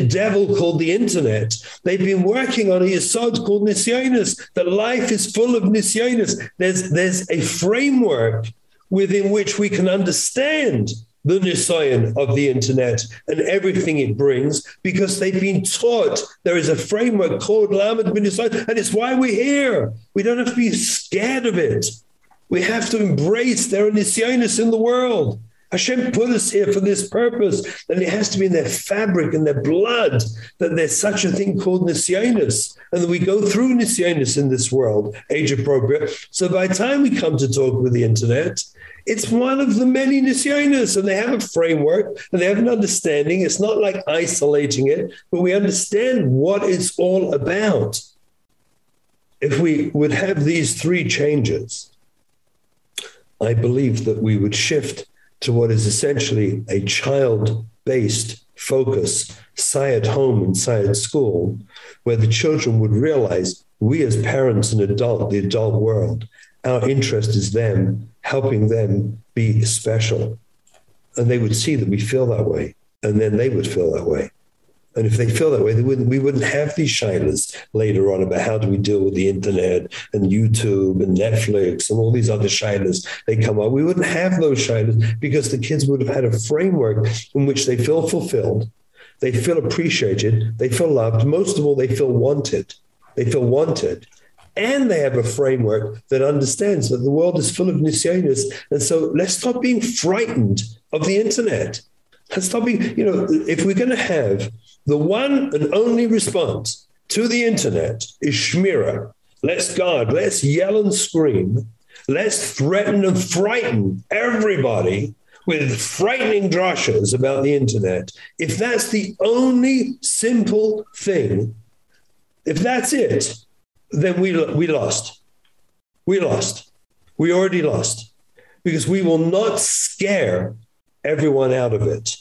devil called the internet. They've been working on a yesod called nisyonis that life is full of nisyonis there's there's a framework within which we can understand the nisayon of the internet and everything it brings because they've been taught there is a framework called lamed bin and it's why we're here we don't have to be scared of it we have to embrace their nisyonis in the world. Hashem put us here for this purpose, and it has to be in their fabric and their blood that there's such a thing called nisyonis, and that we go through nisyonis in this world, age appropriate. So by the time we come to talk with the internet, it's one of the many nisyonis, and they have a framework and they have an understanding. It's not like isolating it, but we understand what it's all about. If we would have these three changes, I believe that we would shift to what is essentially a child-based focus, say at home and say at school, where the children would realize we as parents and adult, the adult world, our interest is them, helping them be special. And they would see that we feel that way, and then they would feel that way. And if they feel that way, they wouldn't, we wouldn't have these shilas later on about how do we deal with the internet and YouTube and Netflix and all these other shilas they come up. We wouldn't have those shilas because the kids would have had a framework in which they feel fulfilled, they feel appreciated, they feel loved. Most of all, they feel wanted. They feel wanted and they have a framework that understands that the world is full of nisyonis and so let's stop being frightened of the internet let's stop being you know if we're going to have the one and only response to the internet is shmira. Let's guard, let's yell and scream, let's threaten and frighten everybody with frightening drashas about the internet. If that's the only simple thing, if that's it, then we we lost. We lost. We already lost. Because we will not scare everyone out of it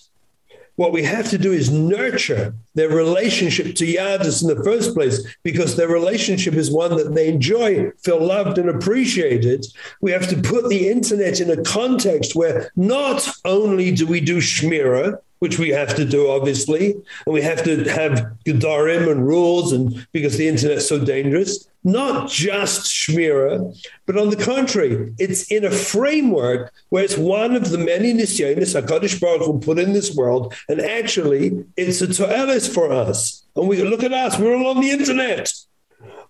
what we have to do is nurture their relationship to Yadus in the first place because their relationship is one that they enjoy, feel loved and appreciated. We have to put the internet in a context where not only do we do shmira, which we have to do obviously. And we have to have gedarim and rules and because the internet's so dangerous. Not just shmira but on the contrary it's in a framework where it's one of the many nisyonis HaKadosh Baruch Hu put in this world. And actually it's a toelis for us. And we look at us we're all on the internet.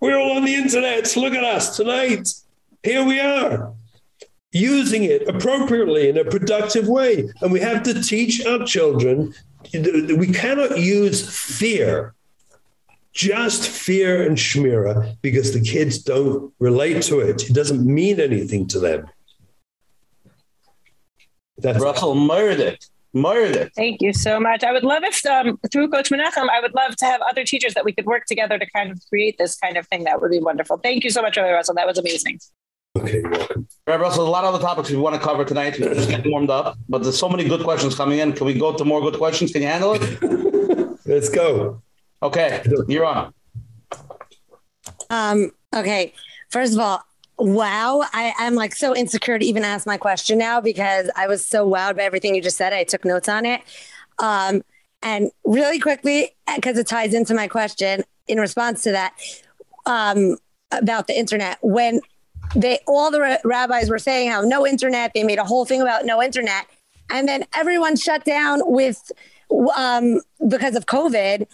We're all on the internet. Look at us tonight. Here we are using it appropriately in a productive way. And we have to teach our children we cannot use fear just fear and shmira because the kids don't relate to it. It doesn't mean anything to them. That's Russell murdered murdered thank you so much. I would love if um, through coach menachem i would love to have other teachers that we could work together to kind of create this kind of thing. That would be wonderful. Thank you so much Russell. That was amazing Okay, welcome. Right, Russell, a lot of the topics we want to cover tonight. We're just getting warmed up, but there's so many good questions coming in. Can we go to more good questions? Can you handle it? Let's go. Okay, you're on. Um, okay. First of all, wow, I, I'm like so insecure to even ask my question now because I was so wowed by everything you just said. I took notes on it. Um, and really quickly, because it ties into my question in response to that, um, about the internet, when they all the rabbis were saying how no internet they made a whole thing about no internet. And then everyone shut down with um, because of covid.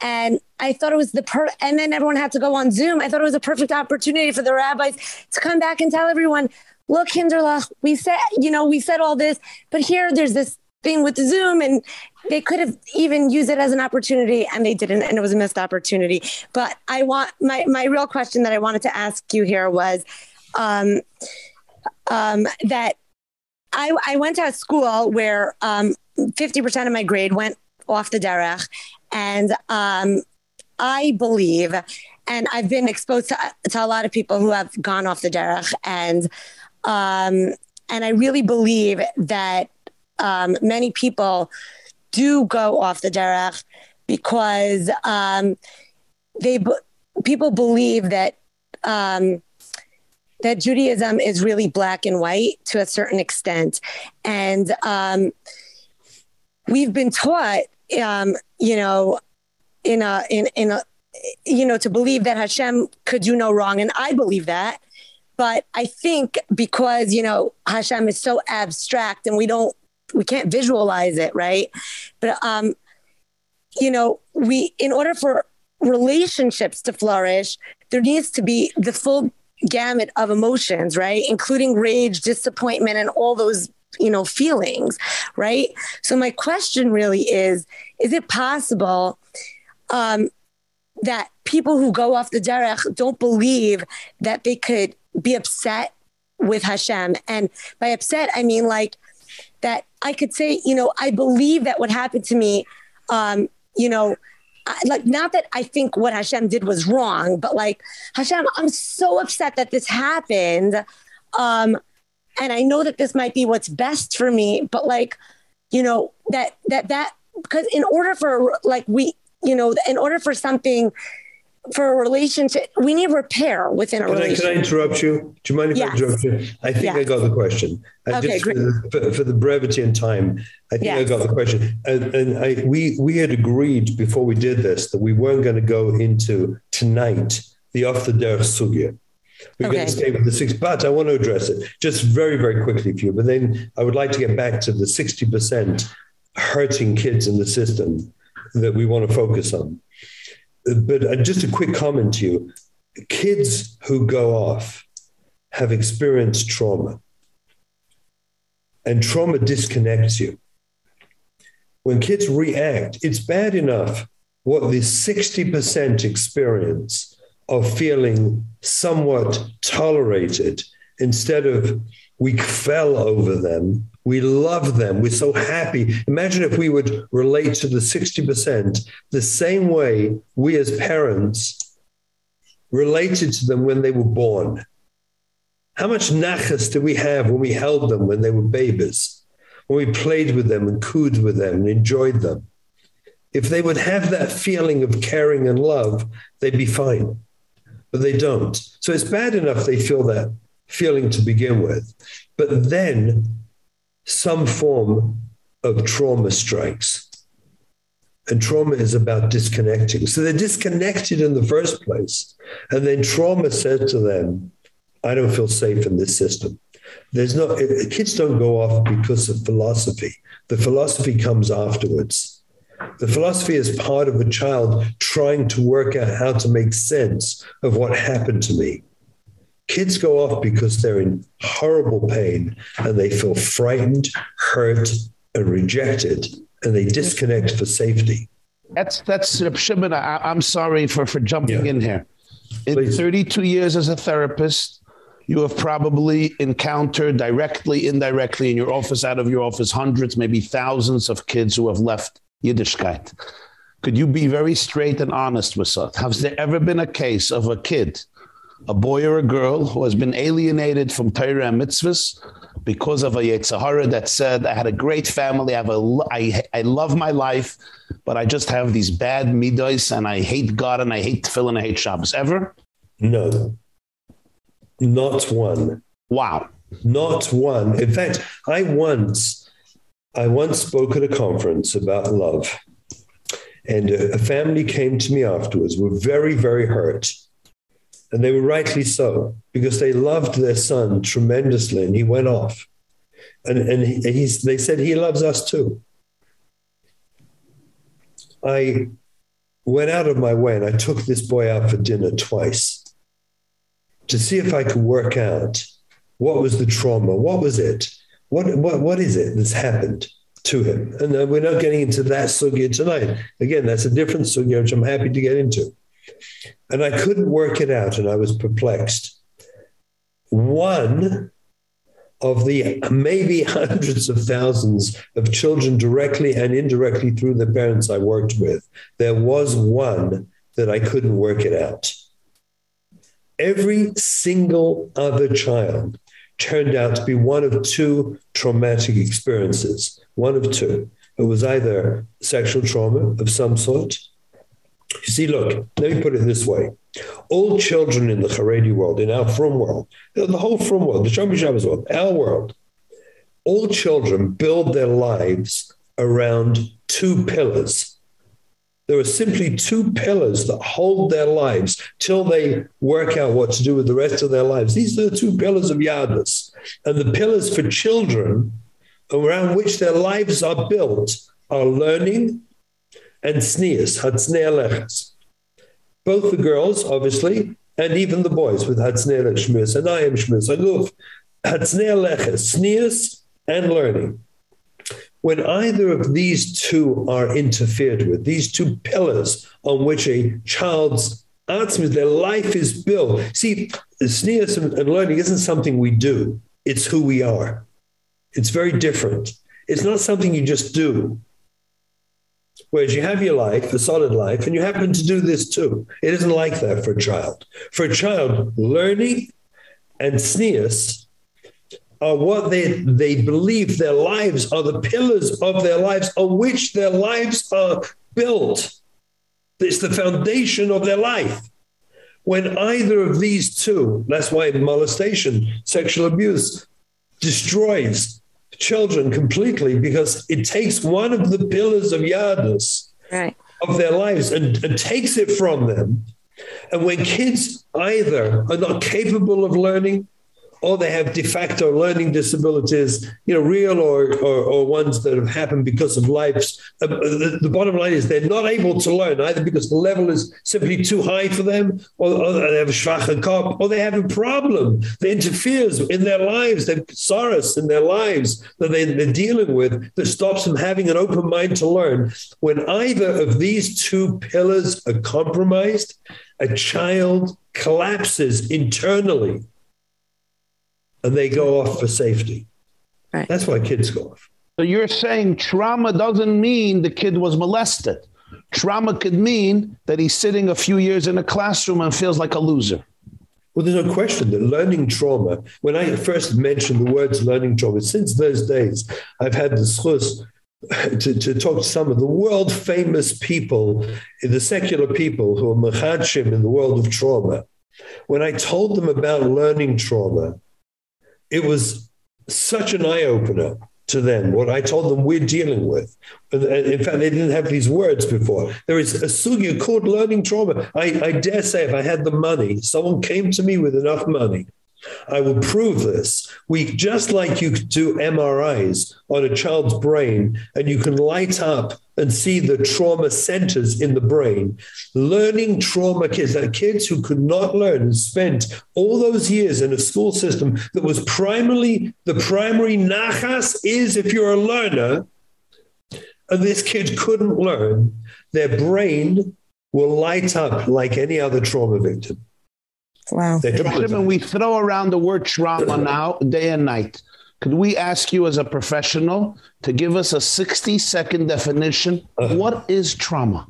And i thought it was the per and then everyone had to go on zoom. I thought it was a perfect opportunity for the rabbis to come back and tell everyone look hinderlach we said you know we said all this but here there's this thing with zoom and they could have even used it as an opportunity and they didn't and it was a missed opportunity. But i want my my real question that i wanted to ask you here was um, um, that I, I went to a school where um, 50% of my grade went off the derech. And um, I believe, and I've been exposed to, to a lot of people who have gone off the derech. And, um, and I really believe that um, many people do go off the derech because um, they people believe that um, that Judaism is really black and white to a certain extent, and um, we've been taught, um, you know, in a in in a you know to believe that Hashem could do no wrong, and I believe that. But I think because you know Hashem is so abstract and we don't we can't visualize it, right? But um, you know, we in order for relationships to flourish, there needs to be the full gamut of emotions, right? Including rage, disappointment, and all those you know feelings right so my question really is is it possible um that people who go off the derech don't believe that they could be upset with Hashem. And by upset, I mean like that I could say, you know, I believe that what happened to me, um, you know, like not that I think what Hashem did was wrong, but like Hashem, I'm so upset that this happened. Um, and I know that this might be what's best for me, but like, you know, that that that because in order for like we, you know, in order for something for a relationship, we need repair within a can relationship. I, can I interrupt you? Do you mind if yes. I interrupt you? I think yes. I got the question. Okay, just great. Uh, for the, for, the brevity and time, I think yes. I got the question. And, and I, we, we had agreed before we did this that we weren't going to go into tonight the off the derech sugya. We're okay. going to stay with the six, but I want to address it just very, very quickly for you. But then I would like to get back to the 60% hurting kids in the system that we want to focus on but uh, just a quick comment to you. Kids who go off have experienced trauma. And trauma disconnects you. When kids react it's bad enough what the 60% experience of feeling somewhat tolerated instead of we fell over them we love them. We're so happy. Imagine if we would relate to the 60% the same way we as parents related to them when they were born. How much nachas did we have when we held them when they were babies? When we played with them and cooed with them and enjoyed them? If they would have that feeling of caring and love, they'd be fine. But they don't. So it's bad enough they feel that feeling to begin with. But then some form of trauma strikes. And trauma is about disconnecting. So they're disconnected in the first place. And then trauma says to them, I don't feel safe in this system. There's no kids don't go off because of philosophy. The philosophy comes afterwards. The philosophy is part of a child trying to work out how to make sense of what happened to me. Kids go off because they're in horrible pain and they feel frightened, hurt, and rejected, and they disconnect for safety. That's that's uh, Shimon. I, am sorry for for jumping yeah. in here. In Please. 32 years as a therapist, you have probably encountered directly, indirectly, in your office, out of your office, hundreds, maybe thousands of kids who have left Yiddishkeit. Could you be very straight and honest with us? Has there ever been a case of a kid a boy or a girl who has been alienated from Torah and mitzvahs because of a Yetzer Hara that said, I had a great family, I, have a, I, I love my life, but I just have these bad midos and I hate God and I hate tefillin and I hate Shabbos. Ever? No. Not one. Wow. Not one. In fact, I once I once spoke at a conference about love. And a family came to me afterwards, were very, very hurt and they were rightly so because they loved their son tremendously and he went off. And and he, he's they said he loves us too. I went out of my way and i took this boy out for dinner twice to see if i could work out what was the trauma what was it what what what is it that's happened to him. And uh, we're not getting into that sugya tonight. Again that's a different sugya which i'm happy to get into and I couldn't work it out and I was perplexed. One of the maybe hundreds of thousands of children directly and indirectly through the parents I worked with, there was one that I couldn't work it out. Every single other child turned out to be one of two traumatic experiences. One of two. It was either sexual trauma of some sort. You see, look, let me put it this way. All children in the Haredi world, in our from world, the whole from world, the Shomer Shabbos world, our world, all children build their lives around two pillars. There are simply two pillars that hold their lives till they work out what to do with the rest of their lives. These are the two pillars of Yadus. And the pillars for children around which their lives are built are learning and tznius, hatsnealeches. Both the girls, obviously, and even the boys with hatsnealech shmirs, and I am shmirs, aguf, hatsnealeches, tznius and learning. When either of these two are interfered with, these two pillars on which a child's atzmis, their life is built. See, tznius and learning isn't something we do; it's who we are. It's very different. It's not something you just do. Whereas you have your life, the solid life, and you happen to do this too. It isn't like that for a child. For a child, learning and tznius are what they they believe their lives are the pillars of their lives on which their lives are built. It's the foundation of their life. When either of these two, that's why molestation, sexual abuse destroys children completely because it takes one of the pillars of yadus right. of their lives and, and takes it from them. And when kids either are not capable of learning or they have de facto learning disabilities, you know, real or, or, or ones that have happened because of lives. Uh, the, the, bottom line is they're not able to learn either because the level is simply too high for them, or, or they have a schwache kop, or they have a problem that interferes in their lives. They have sorrows in their lives that they, they're dealing with that stops them having an open mind to learn. When either of these two pillars are compromised, a child collapses internally and they go off for safety. Right. That's why kids go off. So you're saying trauma doesn't mean the kid was molested. Trauma could mean that he's sitting a few years in a classroom and feels like a loser. Well, there's no question that learning trauma, when I first mentioned the words learning trauma, since those days, I've had the schus to, to talk to some of the world famous people, the secular people who are machadshim in the world of trauma. When I told them about learning trauma, it was such an eye opener to them what I told them we're dealing with. In fact, they didn't have these words before. There is a sugya called learning trauma. I, I dare say if I had the money, someone came to me with enough money I will prove this. We just like you do MRIs on a child's brain and you can light up and see the trauma centers in the brain. Learning trauma kids, that kids who could not learn and spent all those years in a school system that was primarily the primary nachas is if you're a learner and this kid couldn't learn, their brain will light up like any other trauma victim. Wow. When we throw around the word trauma now, day and night. Could we ask you as a professional to give us a 60 second definition? Uh, what is trauma?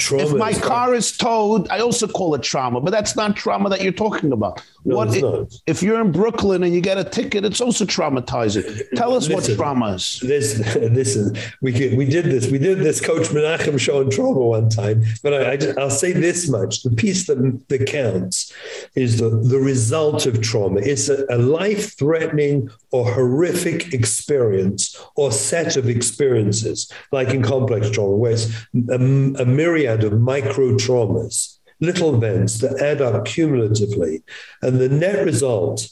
Trauma if my car is towed, I also call it trauma, but that's not trauma that you're talking about. No, what it's if, you're in Brooklyn and you get a ticket, it's also traumatizing. Tell us Listen, what trauma is. This, this is we could, we did this. We did this Coach Menachem show on trauma one time, but I, I, will say this much: the piece that that counts is the the result of trauma. It's a, a life threatening or horrific experience or set of experiences, like in complex trauma, where it's a, a myriad of micro traumas, little events that add up cumulatively. And the net result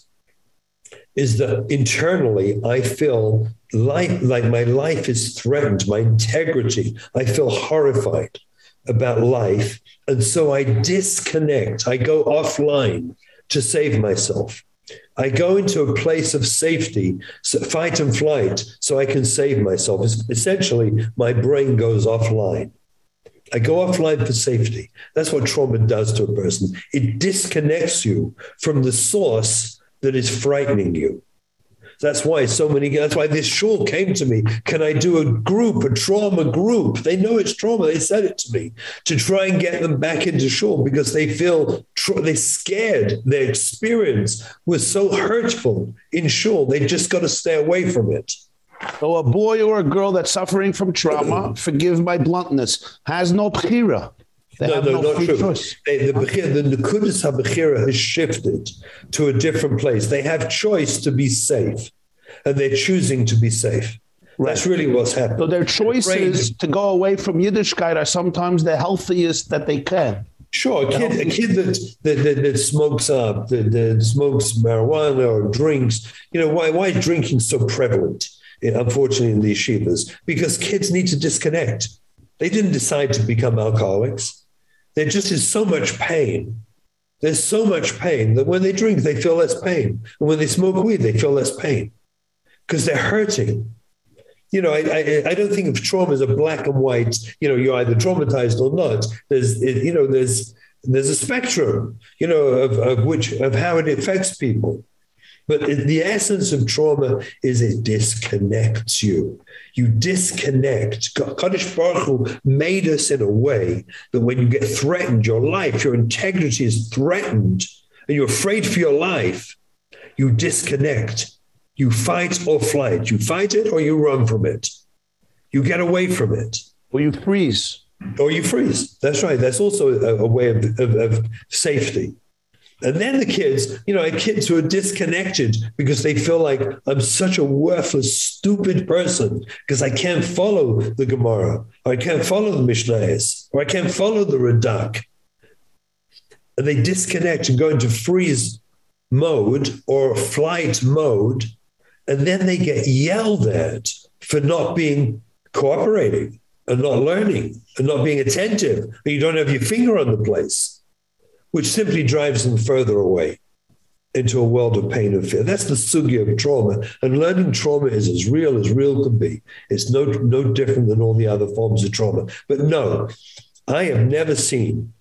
is that internally I feel like, like my life is threatened, my integrity. I feel horrified about life. And so I disconnect, I go offline to save myself. I go into a place of safety, fight and flight, so I can save myself. Essentially, my brain goes offline. I go offline for safety. That's what trauma does to a person. It disconnects you from the source that is frightening you. That's why so many that's why this shul came to me. Can I do a group, a trauma group? They know it's trauma. They said it to me to try and get them back into shul because they feel they scared. Their experience was so hurtful in shul. They just got to stay away from it. So a boy or a girl that's suffering from trauma, forgive my bluntness, has no bchira. They no, no, no not true. choice. They, the the Nekudas HaBechira has shifted to a different place. They have choice to be safe, and they're choosing to be safe. That's really what's happening. So their choices to go away from Yiddishkeit are sometimes the healthiest that they can. Sure, a kid, a kid that, that, that, that smokes up, that, that smokes marijuana or drinks, you know, why, why is drinking so prevalent, eh, unfortunately, in these yeshivas? Because kids need to disconnect. They didn't decide to become alcoholics. There just is so much pain. There's so much pain that when they drink, they feel less pain. And when they smoke weed, they feel less pain because they're hurting. You know, I, I, I don't think of trauma as a black and white, you know, you're either traumatized or not. There's, you know, there's, there's a spectrum, you know, of, of which, of how it affects people. But the essence of trauma is it disconnects you. You disconnect. Kadosh Baruch Hu made us in a way that when you get threatened, your life, your integrity is threatened, and you're afraid for your life, you disconnect. You fight or flight. You fight it or you run from it. You get away from it. Or you freeze. Or you freeze. That's right. That's also a, a way of, of, of safety. And then the kids, you know, kids who are disconnected because they feel like I'm such a worthless, stupid person because I can't follow the Gemara, or I can't follow the Mishnayos, or I can't follow the Radak. And they disconnect and go into freeze mode or flight mode, and then they get yelled at for not being cooperating and not learning and not being attentive, and you don't have your finger on the place which simply drives them further away into a world of pain and fear. That's the sugya of trauma. And learning trauma is as real as real can be. It's no, no different than all the other forms of trauma. But no, I have never seen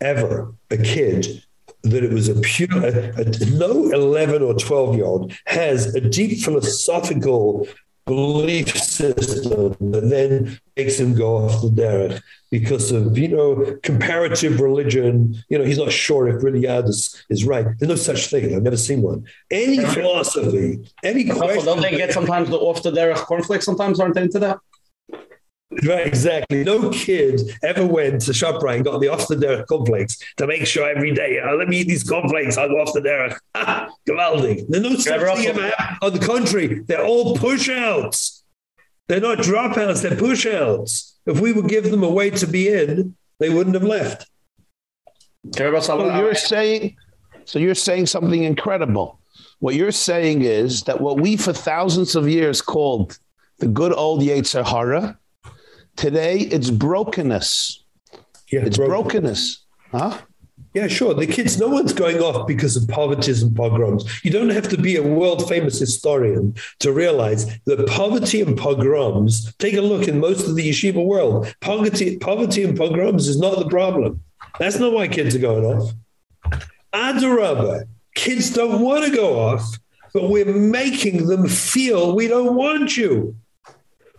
ever a kid that it was a pure, a, a, no 11 or 12 year old has a deep philosophical belief system that then makes him go off the derech because of you know comparative religion. You know he's not sure if really is, is right. There's no such thing. I've never seen one. Any philosophy any question don't they get sometimes the off the derech conflict sometimes aren't they into that Right, exactly. No kid ever went to ShopRite and got the off the derech cornflakes to make sure every day, oh, let me eat these cornflakes, I'll go off the derech. Gewaldig. There's no such thing ever On the contrary, they're all push outs. They're not dropouts, they're push outs. If we would give them a way to be in, they wouldn't have left. So you're saying so you're saying something incredible. What you're saying is that what we for thousands of years called the good old Yetzer Hara, today it's brokenness. Yeah, it's broken. brokenness. Huh? Yeah, sure. The kids, no one's going off because of poverty and pogroms. You don't have to be a world famous historian to realize that poverty and pogroms, take a look in most of the yeshiva world, poverty, poverty and pogroms is not the problem. That's not why kids are going off. Adarabba, kids don't want to go off, but we're making them feel we don't want you.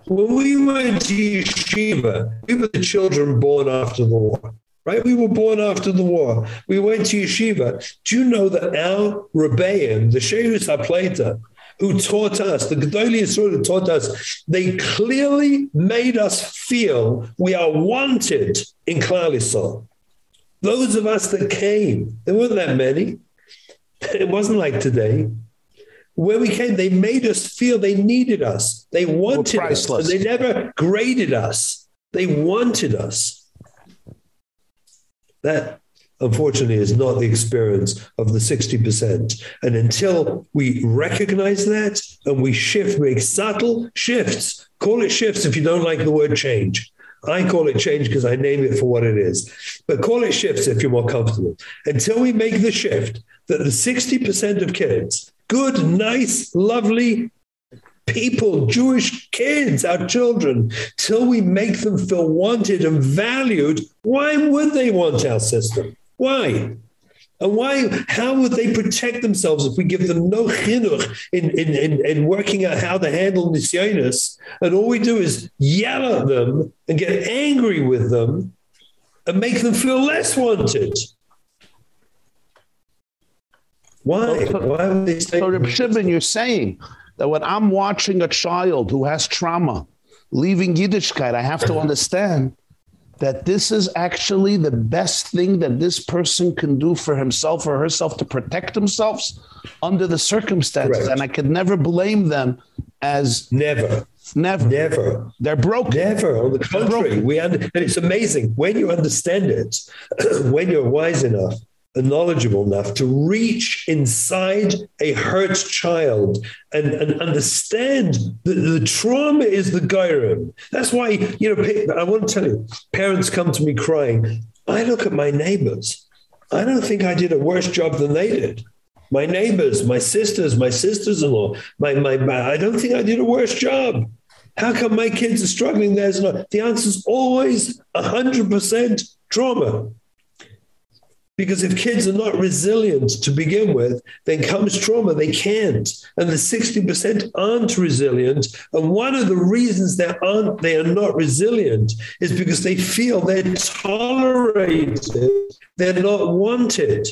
When we went to yeshiva, we were the children born after the war right? We were born after the war. We went to yeshiva. Do you know that our Rebbeim, the Sheirus HaPleta, who taught us, the Gedolei Yisrael taught us, they clearly made us feel we are wanted in Klal Yisrael. Those of us that came, there weren't that many. It wasn't like today. When we came, they made us feel they needed us. They wanted us. They never graded us. They wanted us. That unfortunately is not the experience of the 60%. And until we recognize that and we shift, make subtle shifts, call it shifts if you don't like the word change. I call it change because I name it for what it is. But call it shifts if you're more comfortable. Until we make the shift that the 60% of kids, good, nice, lovely people, Jewish kids, our children, till we make them feel wanted and valued, why would they want our system? Why? And why how would they protect themselves if we give them no chinuch in in in, in working out how to handle nisyonis and all we do is yell at them and get angry with them and make them feel less wanted? Why? Oh, why would they stay? So Reb Shimon, you're saying that when I'm watching a child who has trauma leaving Yiddishkeit, I have to understand that this is actually the best thing that this person can do for himself or herself to protect themselves under the circumstances. And I could never blame them as Never. never. Never. They're broken. Never. On the contrary, we under, and it's amazing when you understand it, when you're wise enough knowledgeable enough to reach inside a hurt child and, and understand that the trauma is the gairim. That's why, you know, I want to tell you, parents come to me crying. I look at my neighbors. I don't think I did a worse job than they did. My neighbors, my sisters, my sisters-in-law, my, my, my I don't think I did a worse job. How come my kids are struggling? There's no the answer is always 100% trauma. Because if kids are not resilient to begin with, then comes trauma, they can't. And the 60% aren't resilient. And one of the reasons they aren't they are not resilient is because they feel they're tolerated, they're not wanted.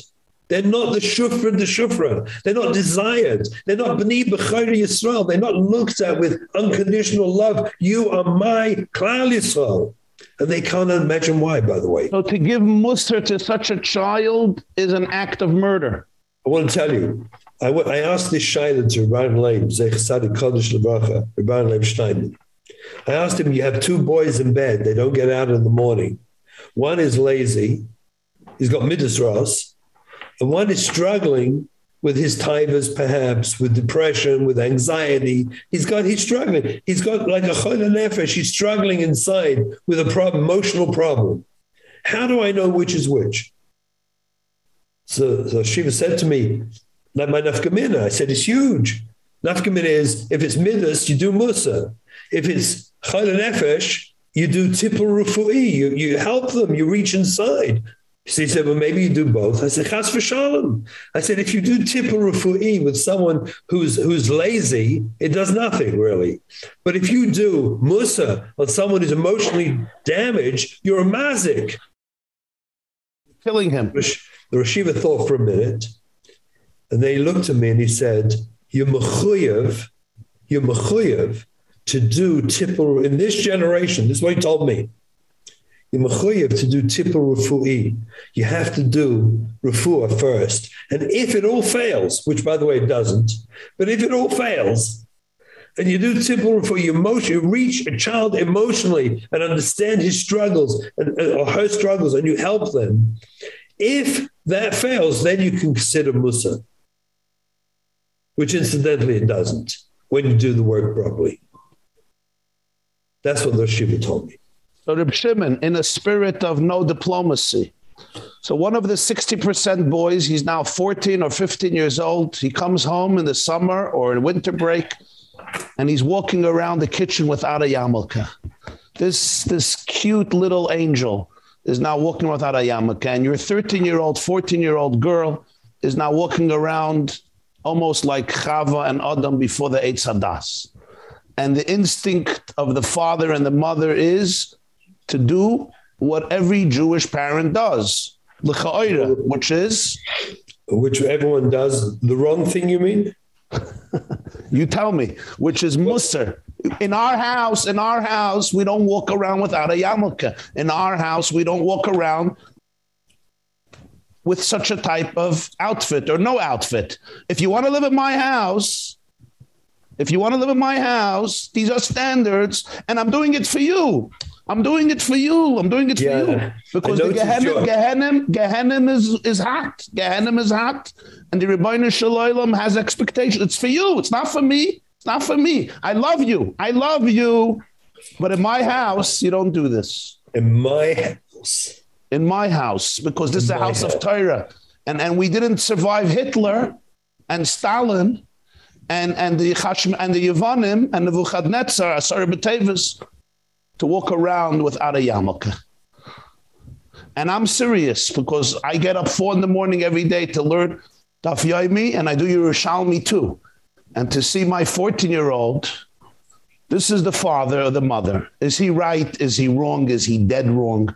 They're not the shufra the shufra. They're not desired. They're not b'ni b'chayri Yisrael. They're not looked at with unconditional love. You are my klal Yisrael. And they can't imagine why, by the way. So to give mussar to such a child is an act of murder. I want to tell you, I, I asked this Shaila to Rabban Leib, Zech Sadik Kodesh Lebracha, Rabban Leib Steinman. I asked him, you have two boys in bed, they don't get out in the morning. One is lazy, he's got midas ras, and one is struggling with his tivers, perhaps, with depression, with anxiety. He's got, he's struggling. He's got like a chol nefesh, he's struggling inside with a problem, emotional problem. How do I know which is which? So, so Shiva said to me, like my nafkamina. I said, it's huge. Nafkamina is, if it's midas, you do mussar. If it's chayla nefesh, you do tipul rufu'i. You, you help them, you reach inside. So he said, well, maybe you do both. I said, chas v'shalom. I said, if you do rufu'i with someone who's, who's lazy, it does nothing really. But if you do mussar on someone who's emotionally damaged, you're a mazik. Killing him. The Rosh Yeshiva thought for a minute, and then he looked at me and he said, You're mechuyev, you're mechuyev to do tipul in this generation. This is what he told me. You're to do tipul refu'i. You have to do refuah first. And if it all fails, which by the way it doesn't, but if it all fails, and you do tipul refuah, you you reach a child emotionally and understand his struggles and, uh, or her struggles, and you help them. If that fails, then you can consider Mussar, which incidentally it doesn't when you do the work properly. That's what the Shiva told me. So Reb Shimon, in a spirit of no diplomacy. So one of the 60% boys, he's now 14 or 15 years old. He comes home in the summer or in winter break, and he's walking around the kitchen without a yarmulke. This, this cute little angel is now walking without a yarmulke, and your 13-year-old, 14-year-old girl is now walking around almost like Chava and Adam before the Eitz Hadas. And the instinct of the father and the mother is to do what every Jewish parent does, which is Which everyone does the wrong thing, you mean? you tell me, which is mussar. In our house, in our house, we don't walk around without a yarmulke. In our house, we don't walk around with such a type of outfit or no outfit. If you want to live in my house, if you want to live in my house, these are standards, and I'm doing it for you. I'm doing it for you. I'm doing it Yeah, for you because the Gehenna, Gehenna, Gehenna is is hot. Gehenna is hot, and the Ribono Shel Olam has expectations. It's for you. It's not for me. It's not for me. I love you. I love you, but in my house, you don't do this. In my house. In my house, because this is a my house of house. Torah, and and we didn't survive Hitler and Stalin and and the Chashm and the Yevanim and the Nebuchadnezzar, Asar B'Tevis, to walk around without a yarmulke. And I'm serious because I get up 4 in the morning every day to learn Daf Yomi and I do Yerushalmi too. And to see my 14-year-old this is the father or the mother. Is he right? Is he wrong? Is he dead wrong?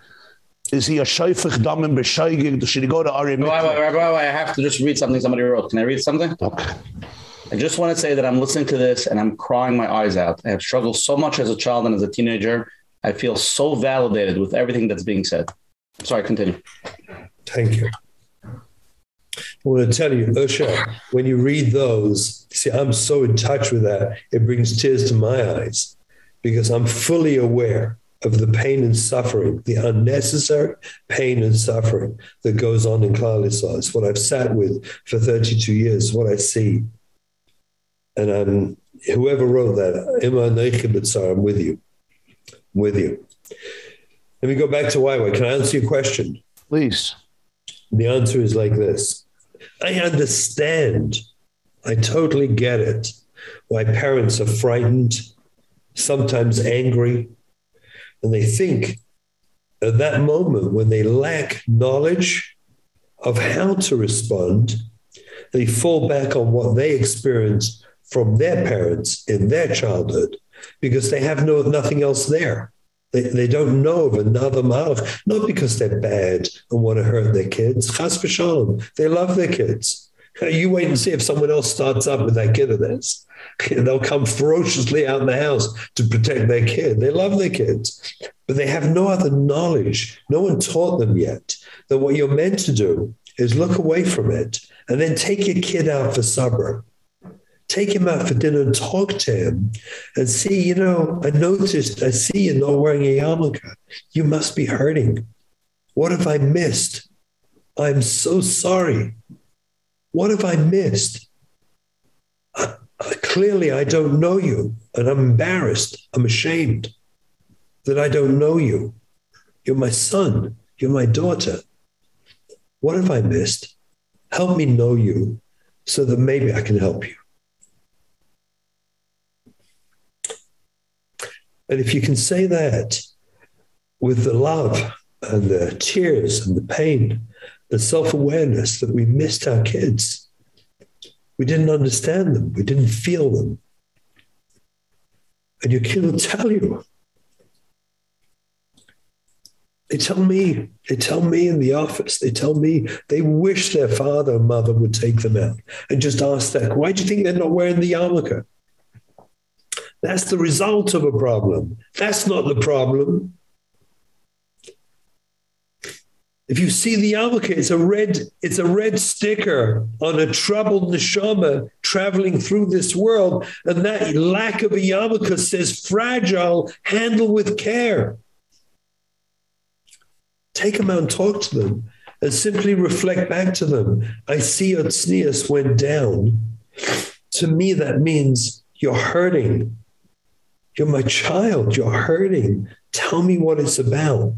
Is he a shayfich damen b'shaygig? Should he go to Ari I have to just read something somebody wrote. Can I read something? Okay. I just want to say that I'm listening to this and I'm crying my eyes out. I have struggled so much as a child and as a teenager. I feel so validated with everything that's being said. Sorry, continue. Thank you. I want to tell you, Usha, when you read those, see, I'm so in touch with that, it brings tears to my eyes because I'm fully aware of the pain and suffering, the unnecessary pain and suffering that goes on in Klal It's what I've sat with for 32 years, what I see. And I'm, whoever wrote that, I'm with you. I'm with you. Let me go back to why why. Can I answer your question? Please. The answer is like this I understand, I totally get it, why parents are frightened, sometimes angry, and they think at that moment when they lack knowledge of how to respond, they fall back on what they experienced from their parents in their childhood because they have no nothing else there. They, they don't know of another mahalach, not because they're bad and want to hurt their kids. Chas v'shalom, they love their kids. You wait and see if someone else starts up with that kid of theirs. They'll come ferociously out in the house to protect their kid. They love their kids, but they have no other knowledge. No one taught them yet that what you're meant to do is look away from it and then take your kid out for supper take him out for dinner and talk to him and see, you know, I noticed, I see you're not wearing a yarmulke. You must be hurting. What have I missed? I'm so sorry. What have I missed? Uh, clearly, I don't know you, and I'm embarrassed. I'm ashamed that I don't know you. You're my son. You're my daughter. What have I missed? Help me know you so that maybe I can help you. And if you can say that with the love and the tears and the pain, the self awareness that we missed our kids, we didn't understand them, we didn't feel them. And your kid will tell you. They tell me, they tell me in the office, they tell me they wish their father and mother would take them out and just ask that, why do you think they're not wearing the yarmulke? That's the result of a problem. That's not the problem. If you see the yarmulke, it's a red, it's a red sticker on a troubled neshama traveling through this world, and that lack of a yarmulke says fragile, handle with care. Take them out and talk to them, and simply reflect back to them. I see your tznius went down. To me, that means you're hurting. You're my child. You're hurting. Tell me what it's about.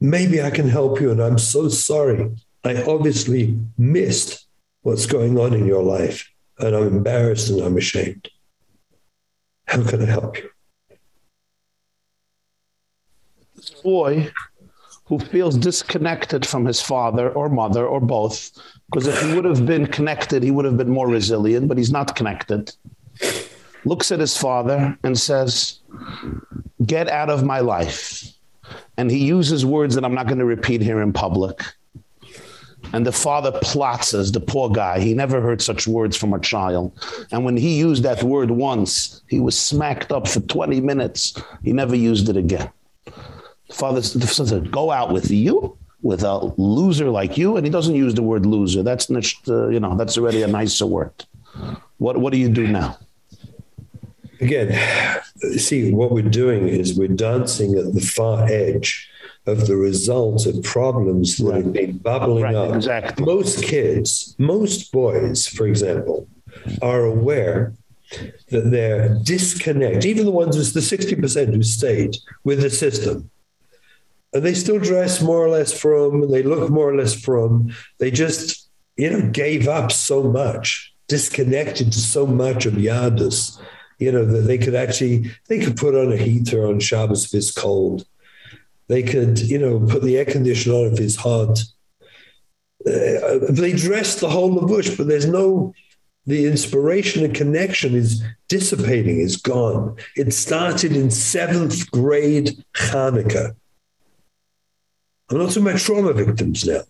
Maybe I can help you. And I'm so sorry. I obviously missed what's going on in your life. And I'm embarrassed and I'm ashamed. How can I help you? This boy who feels disconnected from his father or mother or both, because if he would have been connected, he would have been more resilient, but he's not connected looks at his father and says, "Get out of my life." And he uses words that I'm not going to repeat here in public. And the father plots as the poor guy. He never heard such words from a child. And when he used that word once, he was smacked up for 20 minutes. He never used it again. The father said, "Go out with you." with a loser like you and he doesn't use the word loser that's uh, you know that's already a nicer word what what do you do now again, see, what we're doing is we're dancing at the far edge of the results of problems that right. have been bubbling right, up. Exactly. Most kids, most boys, for example, are aware that they're disconnect, even the ones with the 60% who stayed with the system. And they still dress more or less from, they look more or less from, they just, you know, gave up so much, disconnected to so much of Yadus you know that they could actually they could put on a heater on Shabbos if it's cold. They could, you know, put the air conditioner on if it's hot. Uh, they dress the whole bush, but there's no the inspiration and connection is dissipating, is gone. It started in seventh grade Hanukkah. I'm not talking about trauma victims now.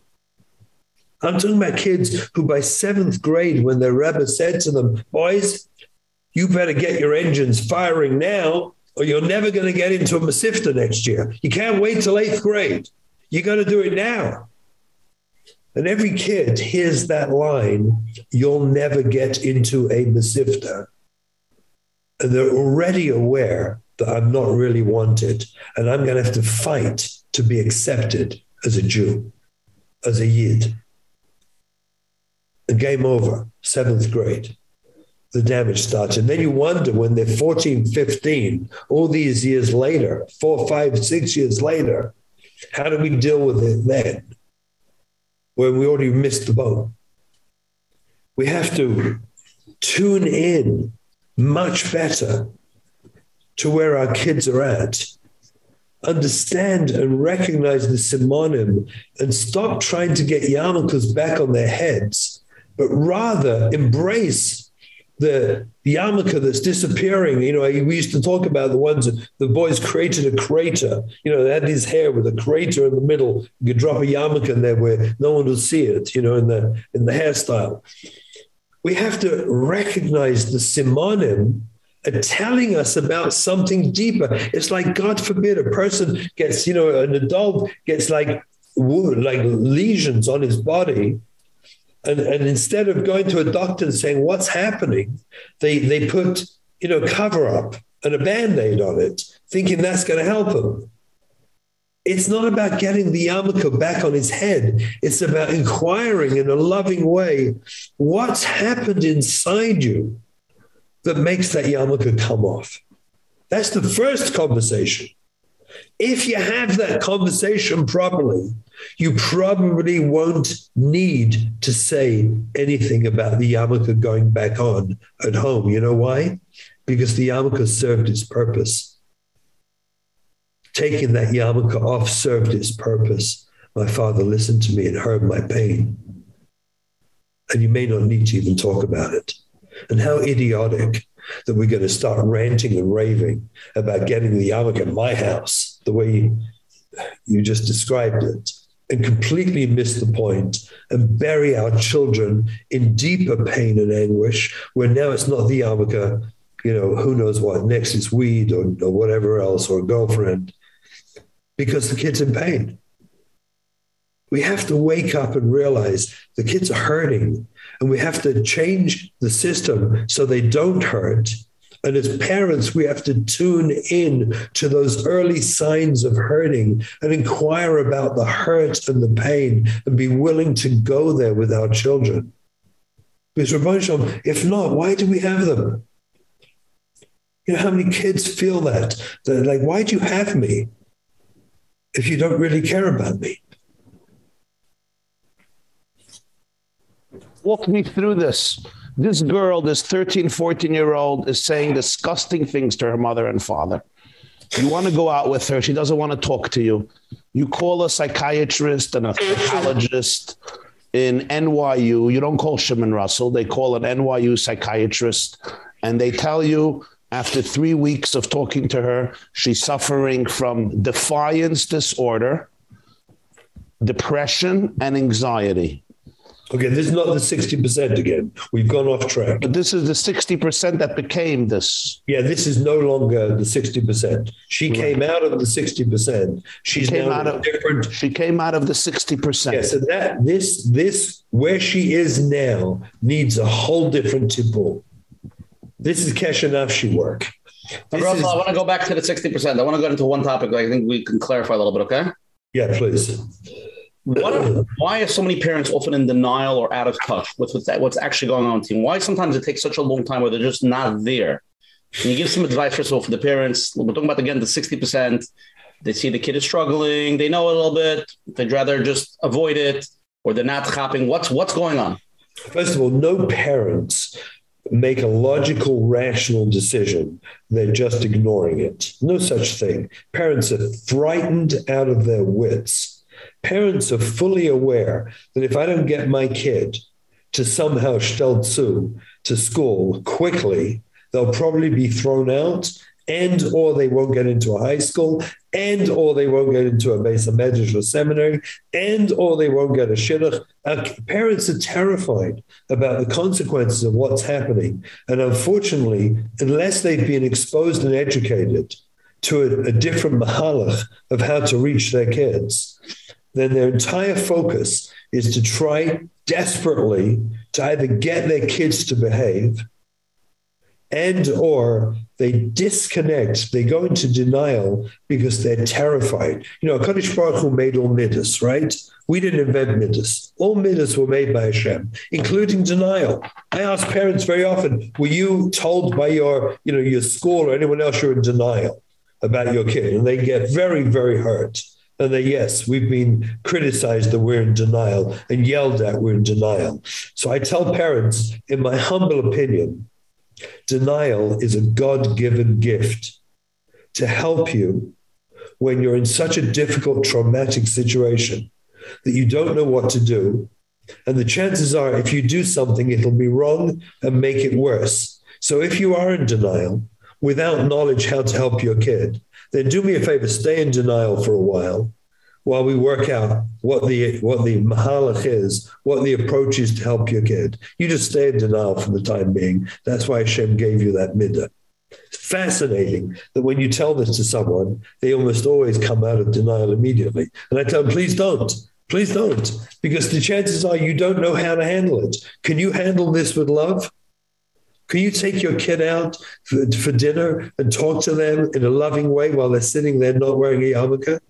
I'm talking about kids who by seventh grade, when their Rebbe said to them, boys, you better get your engines firing now or you're never going to get into a Mesivta next year. You can't wait till eighth grade. You got to do it now. And every kid hears that line, you'll never get into a Mesivta. And they're already aware that I'm not really wanted and I'm going to have to fight to be accepted as a Jew, as a Yid. And game over, seventh grade. The damage starts. And then you wonder when they're 14, 15, all these years later, four, five, six years later, how do we deal with it then? when we already missed the boat. We have to tune in much better to where our kids are at. Understand and recognize the simonim and stop trying to get yarmulkes back on their heads, but rather embrace the yarmulke that's disappearing. You know, we used to talk about the ones the boys created a crater. You know, they had his hair with a crater in the middle. You could drop a yarmulke in there where no one would see it. You know, in the in the hairstyle. We have to recognize the simonim telling us about something deeper. It's like God forbid a person gets, you know, an adult gets like like lesions on his body and, and instead of going to a doctor and saying what's happening? they they put you know cover up and a band-aid on it thinking that's going to help him it's not about getting the yarmulke back on his head. It's about inquiring in a loving way what's happened inside you that makes that yarmulke come off? That's the first conversation if you have that conversation properly you probably won't need to say anything about the yarmulke going back on at home. You know why? Because the yarmulke served its purpose. Taking that yarmulke off served its purpose. My father listened to me and heard my pain. And you may not need to even talk about it. And how idiotic that we're going to start ranting and raving about getting the yarmulke in my house the way you just described it and completely miss the point and bury our children in deeper pain and anguish when now it's not the yarmulke, you know, who knows what, next is weed or, or whatever else, or a girlfriend, because the kid's in pain. We have to wake up and realize the kids are hurting and we have to change the system so they don't hurt and as parents, we have to tune in to those early signs of hurting and inquire about the hurt and the pain and be willing to go there with our children. Because if not, why do we have them? You know, how many kids feel that? They're like, why do you have me if you don't really care about me? Walk me through this this girl, this 13, 14 year old is saying disgusting things to her mother and father. You want to go out with her. She doesn't want to talk to you. You call a psychiatrist and a psychologist in NYU. You don't call Shimon Russell. They call an NYU psychiatrist and they tell you after 3 weeks of talking to her, she's suffering from defiance disorder, depression and anxiety. Okay, this is not the 60% again. We've gone off track. But this is the 60% that became this. Yeah, this is no longer the 60%. She right. came out of the 60%. She's she came now out of different She came out of the 60%. Yeah, so that this this where she is now needs a whole different tipul. This is Kesher Nafshi work. Russell, is, I want to go back to the 60%. I want to go into one topic I think we can clarify a little bit, okay? Yeah, please. What, why are so many parents often in denial or out of touch with what's, what's actually going on team? Why sometimes it takes such a long time where they're just not there? Can you give some advice, first of all, for the parents? We're talking about, again, the 60%. They see the kid is struggling. They know a little bit. They'd rather just avoid it or they're not shopping. What's, what's going on? First of all, no parents make a logical rational decision they're just ignoring it no such thing parents are frightened out of their wits parents are fully aware that if i don't get my kid to somehow stelzu to school quickly they'll probably be thrown out and or they won't get into a high school and or they won't get into a Mesa Medrash or seminary and or they won't get a shidduch. Parents are terrified about the consequences of what's happening. And unfortunately unless they've been exposed and educated to a, a different mahalach of how to reach their kids then their entire focus is to try desperately to either get their kids to behave and or they disconnect they go into denial because they're terrified. You know Kadosh Baruch Hu made all midas right? We didn't invent midas. All midas were made by Hashem including denial. I ask parents very often were you told by your you know your school or anyone else you're in denial about your kid? And they get very very hurt and they yes we've been criticized that we're in denial and yelled at we're in denial. So i tell parents in my humble opinion Denial is a God-given gift to help you when you're in such a difficult traumatic situation that you don't know what to do. And the chances are if you do something it'll be wrong and make it worse. So if you are in denial without knowledge how to help your kid then do me a favor stay in denial for a while while we work out what the what the mahalach is, what the approach is to help your kid. You just stay in denial for the time being. That's why Hashem gave you that midah. Fascinating that when you tell this to someone, they almost always come out of denial immediately. And I tell them, please don't. Please don't. Because the chances are you don't know how to handle it. Can you handle this with love? Can you take your kid out for, for dinner and talk to them in a loving way while they're sitting there not wearing a yarmulke?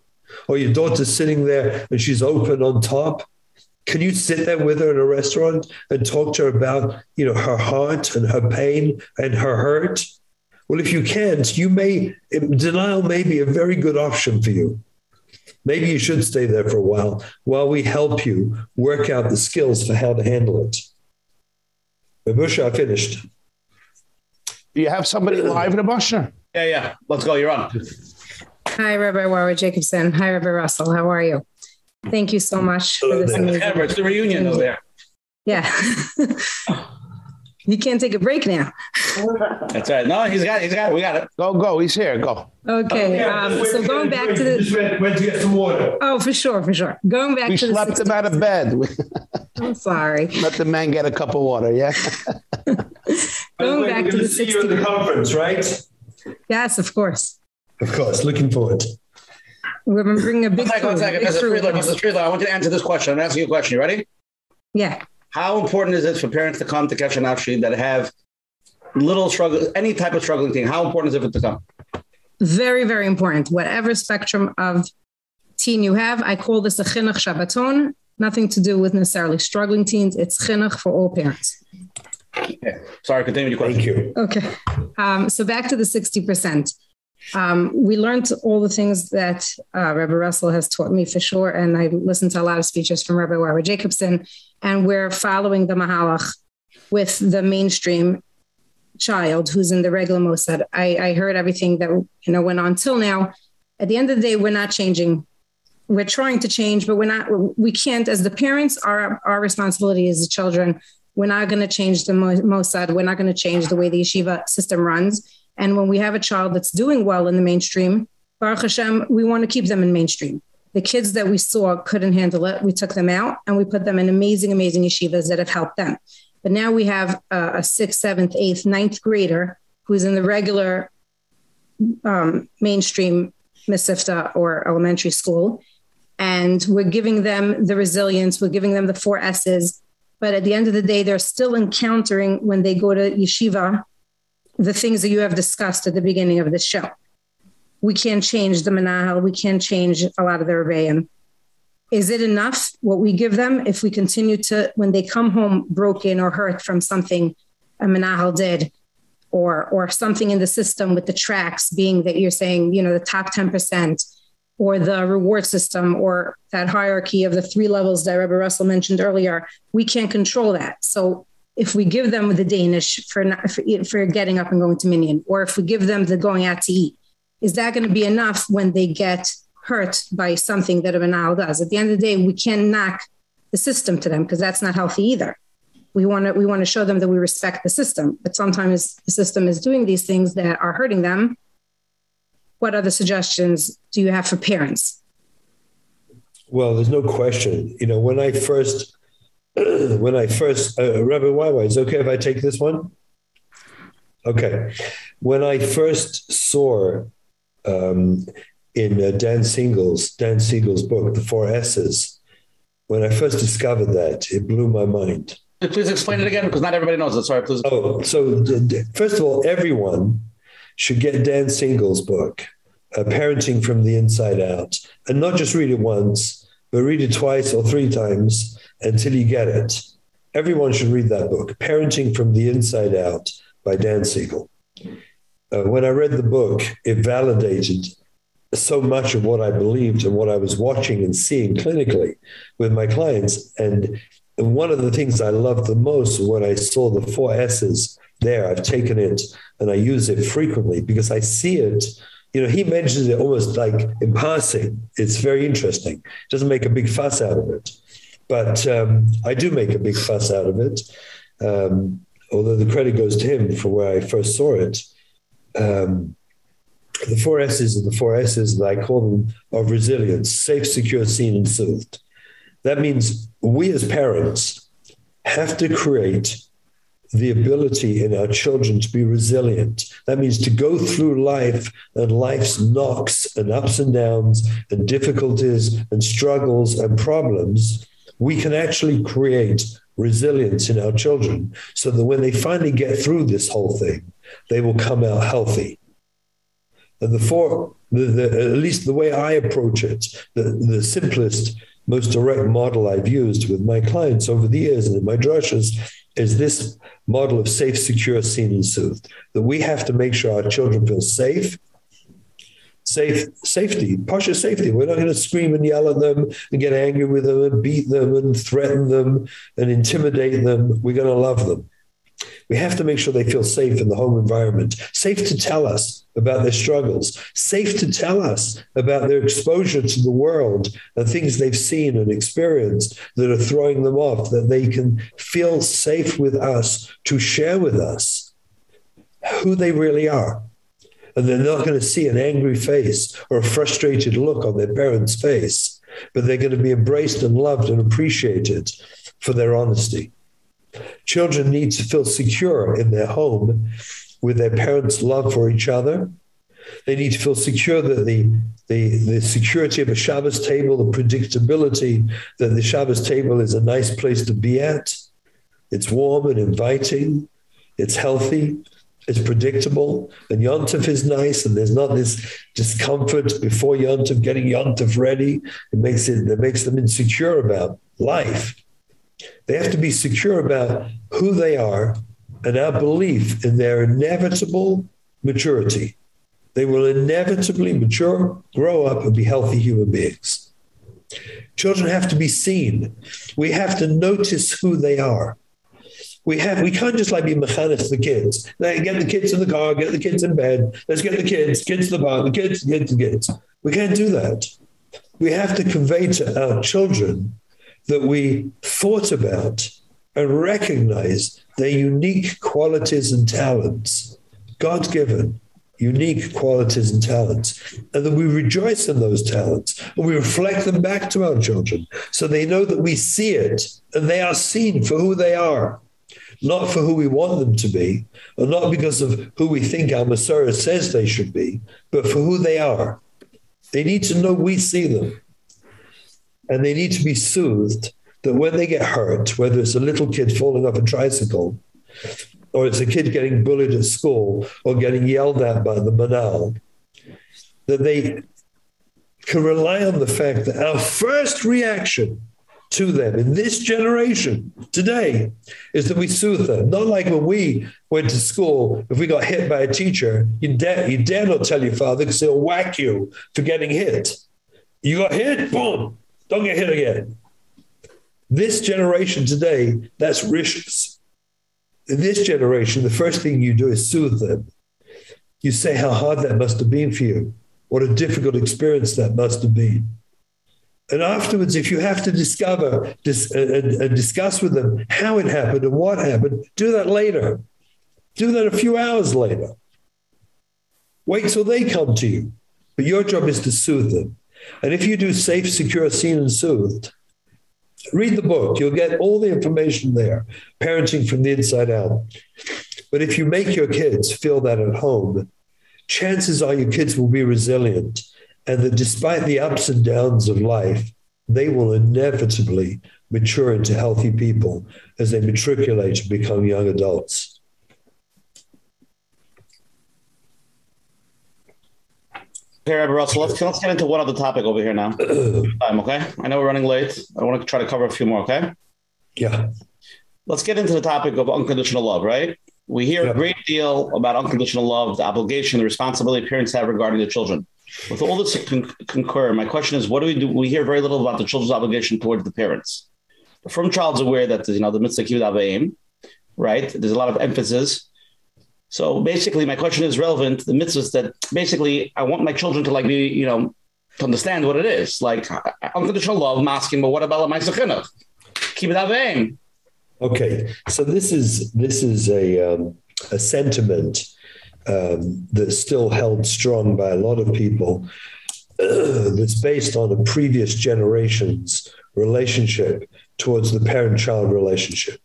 or your daughter's sitting there and she's open on top? Can you sit there with her in a restaurant and talk to her about you know her heart and her pain and her hurt? Well if you can't you may denial may be a very good option for you. Maybe you should stay there for a while while we help you work out the skills for how to handle it. Babusha finished do you have somebody live in a busher yeah yeah let's go you're on Hi, Rabbi Warwick Jacobson. Hi, Rabbi Russell. How are you? Thank you so much for this amazing. It's the reunion over there. Yeah. you can't take a break now. That's right. No, he's got he's got it. We got it. Go, go. He's here. Go. Okay. Um, so going back to the went to get some water. Oh, for sure, for sure. Going back we to slept the him out of bed. I'm sorry. Let the man get a cup of water, yeah? going back to the see you at the conference, right? Yes, of course. Of course, looking forward. We're going to bring a big One second, one second. Mr. Friedler, Mr. Friedler, I want you to answer this question. I'm asking you a question. You ready? Yeah. How important is it for parents to come to Kesher Nafshi that have little struggle, any type of struggling thing? How important is it for it to come? Very, very important. Whatever spectrum of teen you have, I call this a chinuch Shabbaton. Nothing to do with necessarily struggling teens. It's chinuch for all parents. Okay. Sorry, continue your question. Thank you. Okay. Um, so back to the 60%. Um, we learned all the things that uh, Rabbi Russell has taught me for sure. And I listened to a lot of speeches from Rabbi Wara Jacobson, and we're following the Mahalach with the mainstream child who's in the regular Mossad. I, I heard everything that you know went on till now. At the end of the day, we're not changing. We're trying to change, but we're not. We can't, as the parents, our our responsibility as the children. We're not going to change the Mossad. We're not going to change the way the yeshiva system runs and when we have a child that's doing well in the mainstream, Baruch Hashem, we want to keep them in mainstream. The kids that we saw couldn't handle it. We took them out and we put them in amazing, amazing yeshivas that have helped them. But now we have a, a sixth, seventh, eighth, ninth grader who's in the regular um, mainstream Mesivta or elementary school. And we're giving them the resilience, we're giving them the four S's. But at the end of the day, they're still encountering when they go to yeshiva the things that you have discussed at the beginning of the show. We can't change the manahal. We can't change a lot of the rebbeim. Is it enough what we give them if we continue to, when they come home broken or hurt from something a manahal did, or or something in the system with the tracks being that you're saying, you know, the top 10%, or the reward system, or that hierarchy of the three levels that Rebbe Russell mentioned earlier, we can't control that. So if we give them the Danish for, not, for for getting up and going to Minyan, or if we give them the going out to eat, is that going to be enough when they get hurt by something that a banal does? At the end of the day, we can't knock the system to them because that's not healthy either. We want to we want to show them that we respect the system, but sometimes the system is doing these things that are hurting them. What other suggestions do you have for parents? Well, there's no question. You know, when I first when I first uh, Rabbi Wawa, is okay if I take this one? Okay. When I first saw um, in uh, Dan Siegel's Dan Siegel's book, The Four S's, when I first discovered that, it blew my mind. Please explain it again because not everybody knows it. Sorry, please. Oh, so first of all, everyone should get Dan Siegel's book, uh, Parenting from the Inside Out, and not just read it once, but read it twice or three times until you get it. Everyone should read that book, Parenting from the Inside Out by Dan Siegel. Uh, when I read the book, it validated so much of what I believed and what I was watching and seeing clinically with my clients. And one of the things I loved the most when I saw the four S's there, I've taken it and I use it frequently because I see it. You know, he mentions it almost like in passing. It's very interesting. Doesn't make a big fuss out of it. But um, I do make a big fuss out of it. Um, although the credit goes to him for where I first saw it. Um, the four S's are the four S's that I call them of resilience, safe, secure, seen, and soothed. That means we as parents have to create the ability in our children to be resilient. That means to go through life and life's knocks and ups and downs and difficulties and struggles and problems. We can actually create resilience in our children so that when they finally get through this whole thing, they will come out healthy. And the four, the, the, at least the way I approach it, the, the simplest, most direct model I've used with my clients over the years and in my drushes is this model of safe, secure, seen, and soothed. That we have to make sure our children feel safe, safe safety partial safety we're not going to scream and yell at them and get angry with them and beat them and threaten them and intimidate them we're going to love them we have to make sure they feel safe in the home environment. Safe to tell us about their struggles. Safe to tell us about their exposure to the world and things they've seen and experienced that are throwing them off that they can feel safe with us to share with us who they really are. And they're not going to see an angry face or a frustrated look on their parents' face, but they're going to be embraced and loved and appreciated for their honesty. Children need to feel secure in their home with their parents' love for each other. They need to feel secure that the the the security of a Shabbos table, the predictability that the Shabbos table is a nice place to be at. It's warm and inviting. It's healthy it's predictable and yontif is nice and there's not this discomfort before yontif getting yontif ready it makes it that makes them insecure about life they have to be secure about who they are and our belief in their inevitable maturity they will inevitably mature grow up and be healthy human beings children have to be seen we have to notice who they are we have we can't just like be mechanics the kids. Like get the kids in the car, get the kids in bed. Let's get the kids, kids to the bar, the kids, the kids. We can't do that. We have to convey to our children that we thought about and recognize their unique qualities and talents, God given unique qualities and talents, and that we rejoice in those talents and we reflect them back to our children so they know that we see it and they are seen for who they are not for who we want them to be, or not because of who we think our Messiah says they should be, but for who they are. They need to know we see them. And they need to be soothed that when they get hurt, whether it's a little kid falling off a tricycle, or it's a kid getting bullied at school, or getting yelled at by the banal, that they can rely on the fact that our first reaction to them in this generation today is that we soothe them. Not like when we went to school, if we got hit by a teacher, you dare, you dare not tell your father because he'll whack you for getting hit. You got hit, boom, don't get hit again. This generation today, that's rishus. in this generation, the first thing you do is soothe them. You say how hard that must have been for you, what a difficult experience that must have been. And afterwards, if you have to discover dis, uh, uh, discuss with them how it happened and what happened, do that later. Do that a few hours later. Wait till they come to you. But your job is to soothe them. And if you do safe, secure, seen, and soothed, read the book. You'll get all the information there, parenting from the inside out. But if you make your kids feel that at home, chances are your kids will be resilient and that despite the ups and downs of life, they will inevitably mature into healthy people as they matriculate and become young adults. Okay, Rabbi Russell, let's, let's get into one other topic over here now. Time, okay? I know we're running late. I want to try to cover a few more, okay? Yeah. Let's get into the topic of unconditional love, right? We hear a great deal about unconditional love, the obligation, the responsibility parents have regarding the children. With all this con- concur, my question is, what do we do? We hear very little about the children's obligation towards the parents. The Frum child's aware that you know the mitzvah kibbud eim, right? There's a lot of emphasis. So basically, my question is relevant. The mitzvahs that basically I want my children to like be, you know, to understand what it is. Like unconditional love, I'm asking, but what about my chinuch? Kibbud eim. Okay, so this is this is a um, a sentiment um, that's still held strong by a lot of people. That's based on a previous generation's relationship towards the parent-child relationship.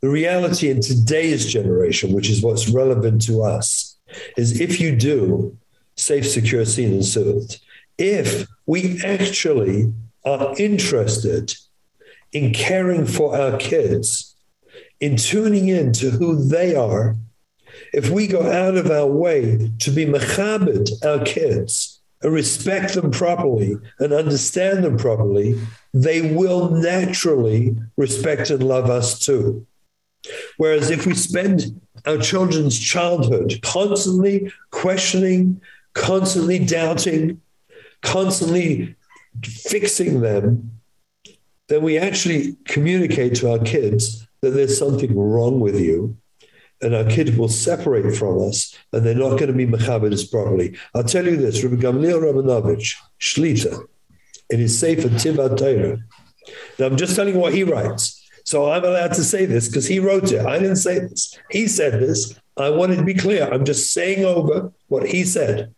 The reality in today's generation, which is what's relevant to us, is if you do safe, secure, seen, and soothed, if we actually are interested in caring for our kids, in tuning in to who they are, if we go out of our way to be mechabed our kids and respect them properly and understand them properly, they will naturally respect and love us too. Whereas if we spend our children's childhood constantly questioning, constantly doubting, constantly fixing them, then we actually communicate to our kids that there's something wrong with you and our kids will separate from us and they're not going to be mechabed properly. I'll tell you this, Rabbi Gamliel Rabinovich, Shlita, in his Sefer Tiv HaTorah. Now I'm just telling you what he writes. So I'm allowed to say this because he wrote it. I didn't say this. He said this. I wanted to be clear. I'm just saying over what he said.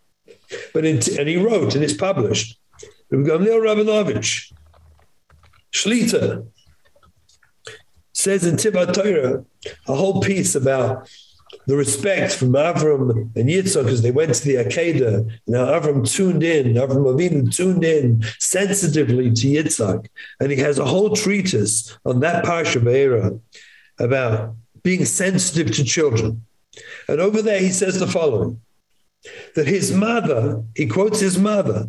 But in, and he wrote and it's published. Rabbi Gamliel Rabinovich, Shlita, says in Tiv HaTorah a whole piece about the respect from Avram and Yitzhak as they went to the Akedah. Now Avram tuned in, Avram Avinu tuned in sensitively to Yitzhak. And he has a whole treatise on that Parsha Be'era about being sensitive to children. And over there he says the following, that his mother, he quotes his mother,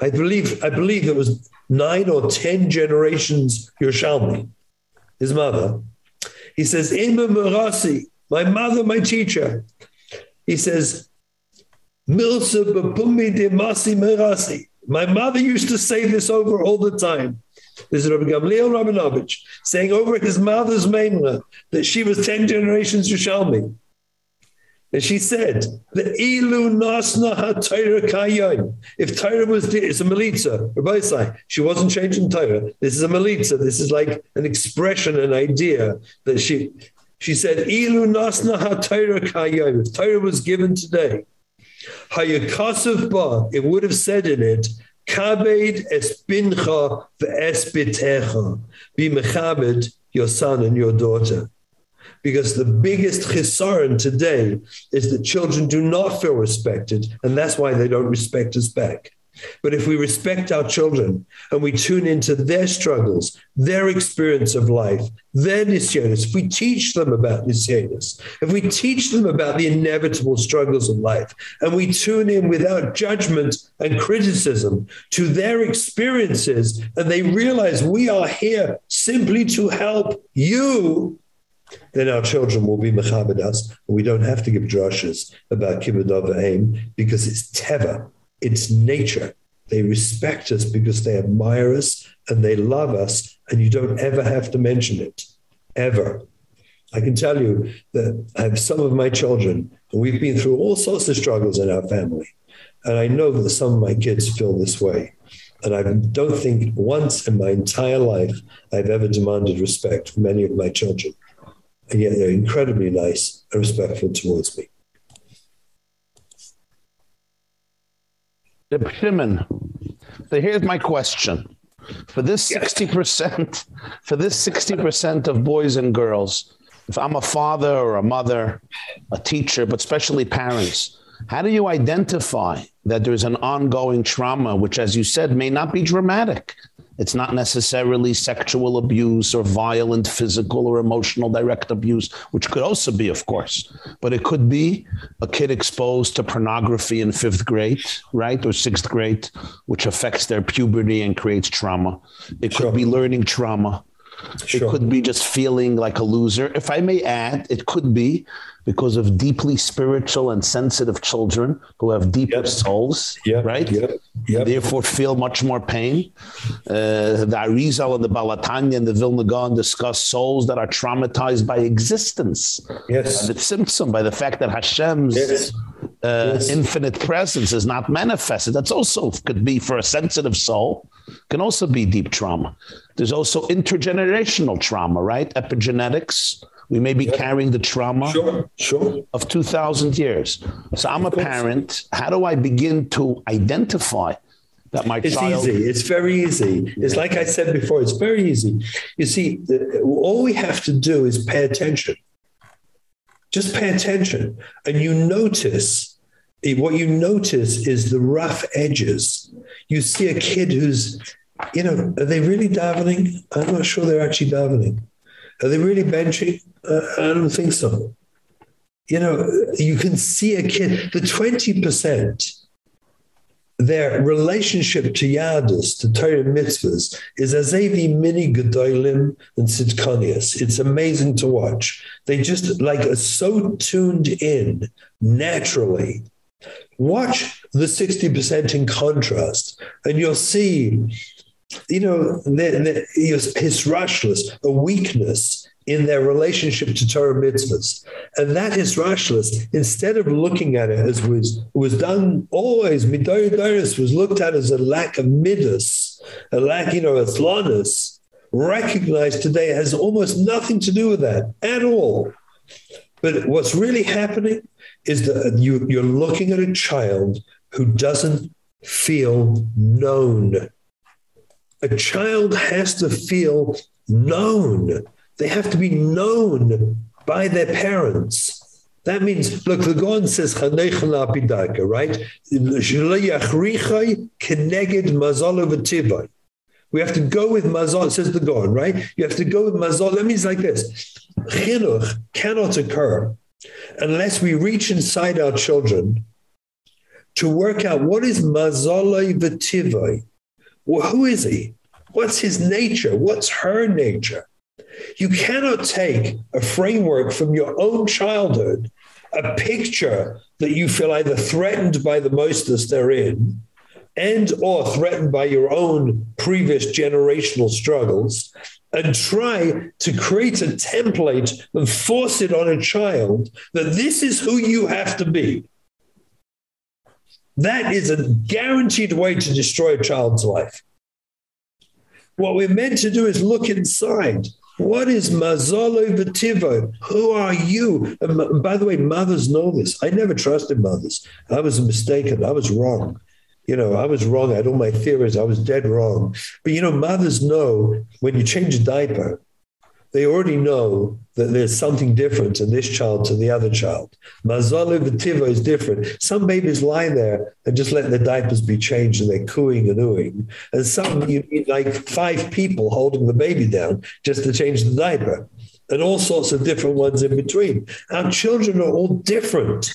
I believe, I believe it was nine or 10 generations Yerushalmi, his mother, he says, Ima Murasi, my mother, my teacher. He says, Murasi. My mother used to say this over all the time. This is Rabbi Gamliel Rabinovich saying over his mother's memra that she was 10 generations Yerushalmi. And she said, the ilu nasna ha-Torah kayim. If Torah was, it's a melitza, Rabbi say, she wasn't changing Torah. This is a melitza. This is like an expression, an idea that she, she said, ilu nasna ha-Torah kayim. If Torah was given today, hayakasav ba, it would have said in it, kabed espincha ve'espitecha. Be mechabed your son and your daughter because the biggest chisaron today is that children do not feel respected, and that's why they don't respect us back. But if we respect our children and we tune into their struggles, their experience of life, their nisyonis, if we teach them about nisyonis, if we teach them about the inevitable struggles of life, and we tune in without judgment and criticism to their experiences, and they realize we are here simply to help you, then our children will be mechabed us. And we don't have to give drushes about kibbud eim because it's teva, it's nature. They respect us because they admire us and they love us, and you don't ever have to mention it, ever. I can tell you that I have some of my children, and we've been through all sorts of struggles in our family. And I know that some of my kids feel this way. And I don't think once in my entire life I've ever demanded respect from any of my children. And yet they're incredibly nice and respectful towards me. Shimon, so here's my question. For this 60%, for this 60% of boys and girls, if I'm a father or a mother, a teacher, but especially parents, how do you identify that there's an ongoing trauma which as you said may not be dramatic? It's not necessarily sexual abuse or violent physical or emotional direct abuse, which could also be of course, but it could be a kid exposed to pornography in 5th grade, right? Or 6th grade, which affects their puberty and creates trauma. It Sure. could be learning trauma. Sure. It could be just feeling like a loser. If I may add, it could be because of deeply spiritual and sensitive children who have deeper Yep. souls, Yep, right? yep, yep. Therefore feel much more pain. Uh, the Arizal and the Baal HaTanya and the Vilna Gaon discuss souls that are traumatized by existence. Yes. By the symptom, by the fact that Hashem's Yes. uh, Yes. infinite presence is not manifested. That's also could be for a sensitive soul, can also be deep trauma. There's also intergenerational trauma, right? Epigenetics. We may be carrying the trauma Sure, sure. of 2000 years. So I'm a parent. How do I begin to identify that my It's child It's easy. It's very easy. It's like I said before, it's very easy. You see, the, all we have to do is pay attention. Just pay attention and you notice eh, what you notice is the rough edges. You see a kid who's you know, are they really davening? I'm not sure they're actually davening. Are they really benching? Uh, I don't think so. You know, you can see a kid, the 20%, their relationship to Yadus, to Torah mitzvahs, is as Avi mini Gedolim and Sidkonius. It's amazing to watch. They just like are so tuned in naturally. Watch the 60% in contrast, and you'll see, you know, his rashless, a weakness in their relationship to Torah mitzvahs. And that is rashless. Instead of looking at it as was was done always, midoris was looked at as a lack of midas, a lack, you know, of thlanis, recognized today has almost nothing to do with that at all. But what's really happening is that you, you're looking at a child who doesn't feel known. A child has to feel known. They have to be known by their parents. That means, look, the God says, right? We have to go with mazal, says the God, right? You have to go with mazal. That means like this. Chinuch cannot occur unless we reach inside our children to work out what is mazalai. Well, who is he? What's his nature? What's her nature? You cannot take a framework from your own childhood, a picture that you feel either threatened by the mostest they're in, and or threatened by your own previous generational struggles, and try to create a template and force it on a child that this is who you have to be. That is a guaranteed way to destroy a child's life. What we're meant to do is look inside. What is Mazalo Vativo? Who are you? And by the way, mothers know this. I never trusted mothers. I was mistaken. I was wrong. You know, I was wrong. I had all my theories. I was dead wrong. But you know, mothers know when you change a diaper, they already know that there's something different in this child to the other child. Mazalo Vativo is different. Some babies lie there and just let their diapers be changed and they're cooing and oohing. And some, you need like five people holding the baby down just to change the diaper. And all sorts of different ones in between. Our children are all different.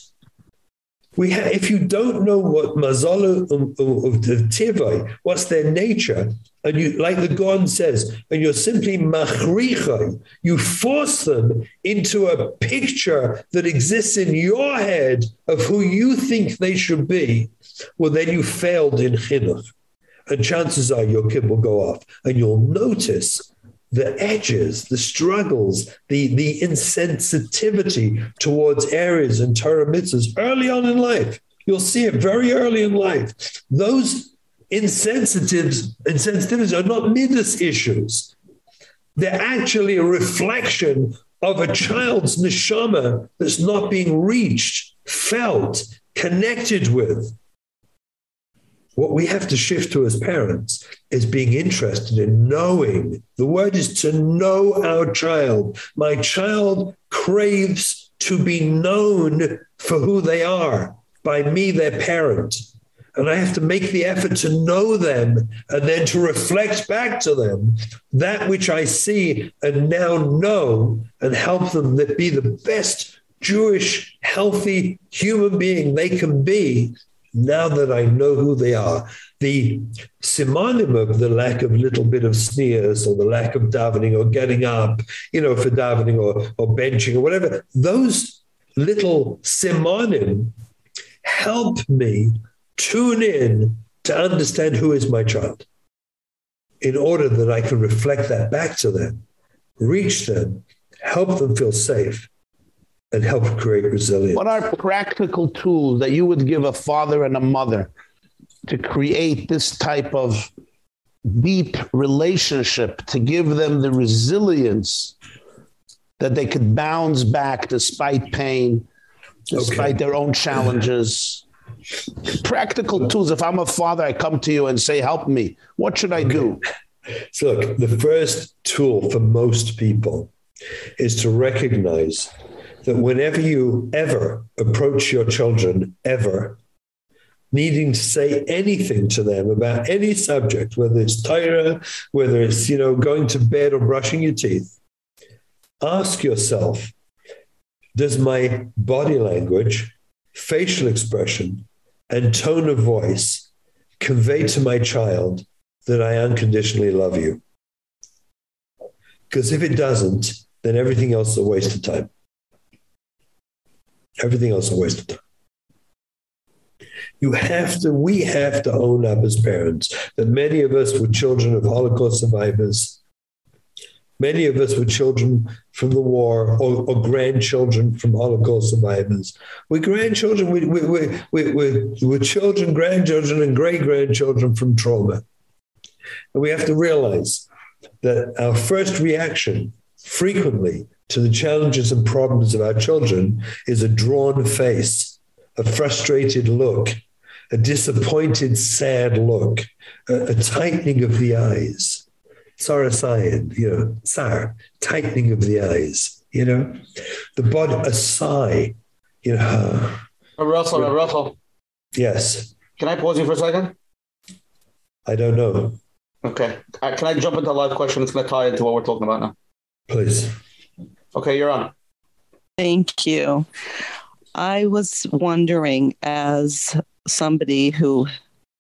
We if you don't know what mazalo of the tivai, what's their nature, and you like the Gaon says, and you're simply machricha, you force them into a picture that exists in your head of who you think they should be, well, then you failed in chinuch. And chances are your kid will go off. And you'll notice the edges, the struggles, the, the insensitivity towards areas and Torah mitzvahs early on in life. You'll see it very early in life. Those insensitives, insensitivities are not midas issues. They're actually a reflection of a child's neshama that's not being reached, felt, connected with. What we have to shift to as parents is being interested in knowing. The word is to know our child. My child craves to be known for who they are by me, their parent. And I have to make the effort to know them and then to reflect back to them that which I see and now know and help them that be the best Jewish, healthy human being they can be now that I know who they are, the synonym of the lack of little bit of sneers or the lack of davening or getting up, you know, for davening or, or benching or whatever, those little synonym help me tune in to understand who is my child in order that I can reflect that back to them, reach them, help them feel safe and help create resilience. What are practical tools that you would give a father and a mother to create this type of deep relationship to give them the resilience that they could bounce back despite pain despite okay. their own challenges practical tools if i'm a father i come to you and say help me what should i okay. do so look the first tool for most people is to recognize that whenever you ever approach your children, ever, needing to say anything to them about any subject, whether it's Torah, whether it's, you know, going to bed or brushing your teeth, ask yourself, does my body language, facial expression, and tone of voice convey to my child that I unconditionally love you? Because if it doesn't, then everything else is a waste of time. Everything else is a waste of time. You have to, we have to own up as parents that many of us were children of Holocaust survivors. Many of us were children from the war or, or grandchildren from Holocaust survivors. We're grandchildren, we, we, we, we, we, we're children, grandchildren, and great grandchildren from trauma. And we have to realize that our first reaction frequently to the challenges and problems of our children is a drawn face, a frustrated look, a disappointed, sad look, a, a tightening of the eyes. Sarasayan, you know, sar, tightening of the eyes, you know, the body, a sigh, you know. Russell, uh, Russell. Yes. Can I pause you for a second? I don't know. Okay. Uh, can I jump into a live question? It's going to tie into what we're talking about now. Please. Okay, you're on. Thank you. I was wondering, as somebody who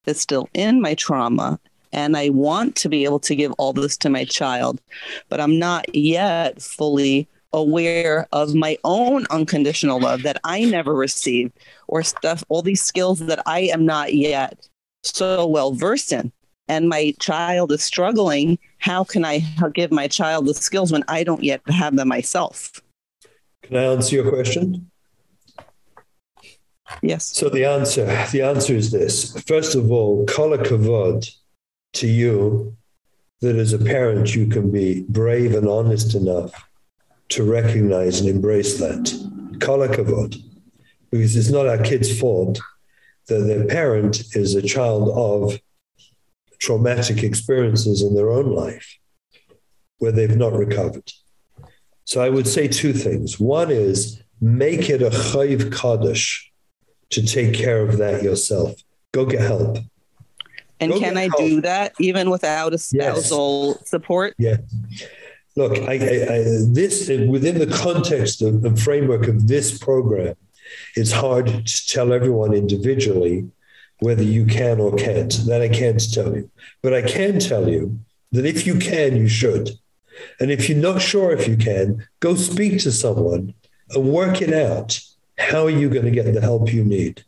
is still in my trauma, and I want to be able to give all this to my child, but I'm not yet fully aware of my own unconditional love that I never received, or stuff, all these skills that I am not yet so well versed in and my child is struggling, how can I give my child the skills when I don't yet have them myself? Can I answer your question? Yes. So the answer, the answer is this. First of all, kol kavod to you that as a parent you can be brave and honest enough to recognize and embrace that. Kol kavod. Because it's not our kid's fault that their parent is a child of traumatic experiences in their own life where they've not recovered. So I would say two things. One is make it a chayv kaddish to take care of that yourself. Go get help. And Go can I help. do that even without a spousal yes. support? Yeah. Look, I, I, I, this within the context of the framework of this program, it's hard to tell everyone individually whether you can or can't. That I can't tell you. But I can tell you that if you can, you should. And if you're not sure if you can, go speak to someone and work it out. How are you going to get the help you need?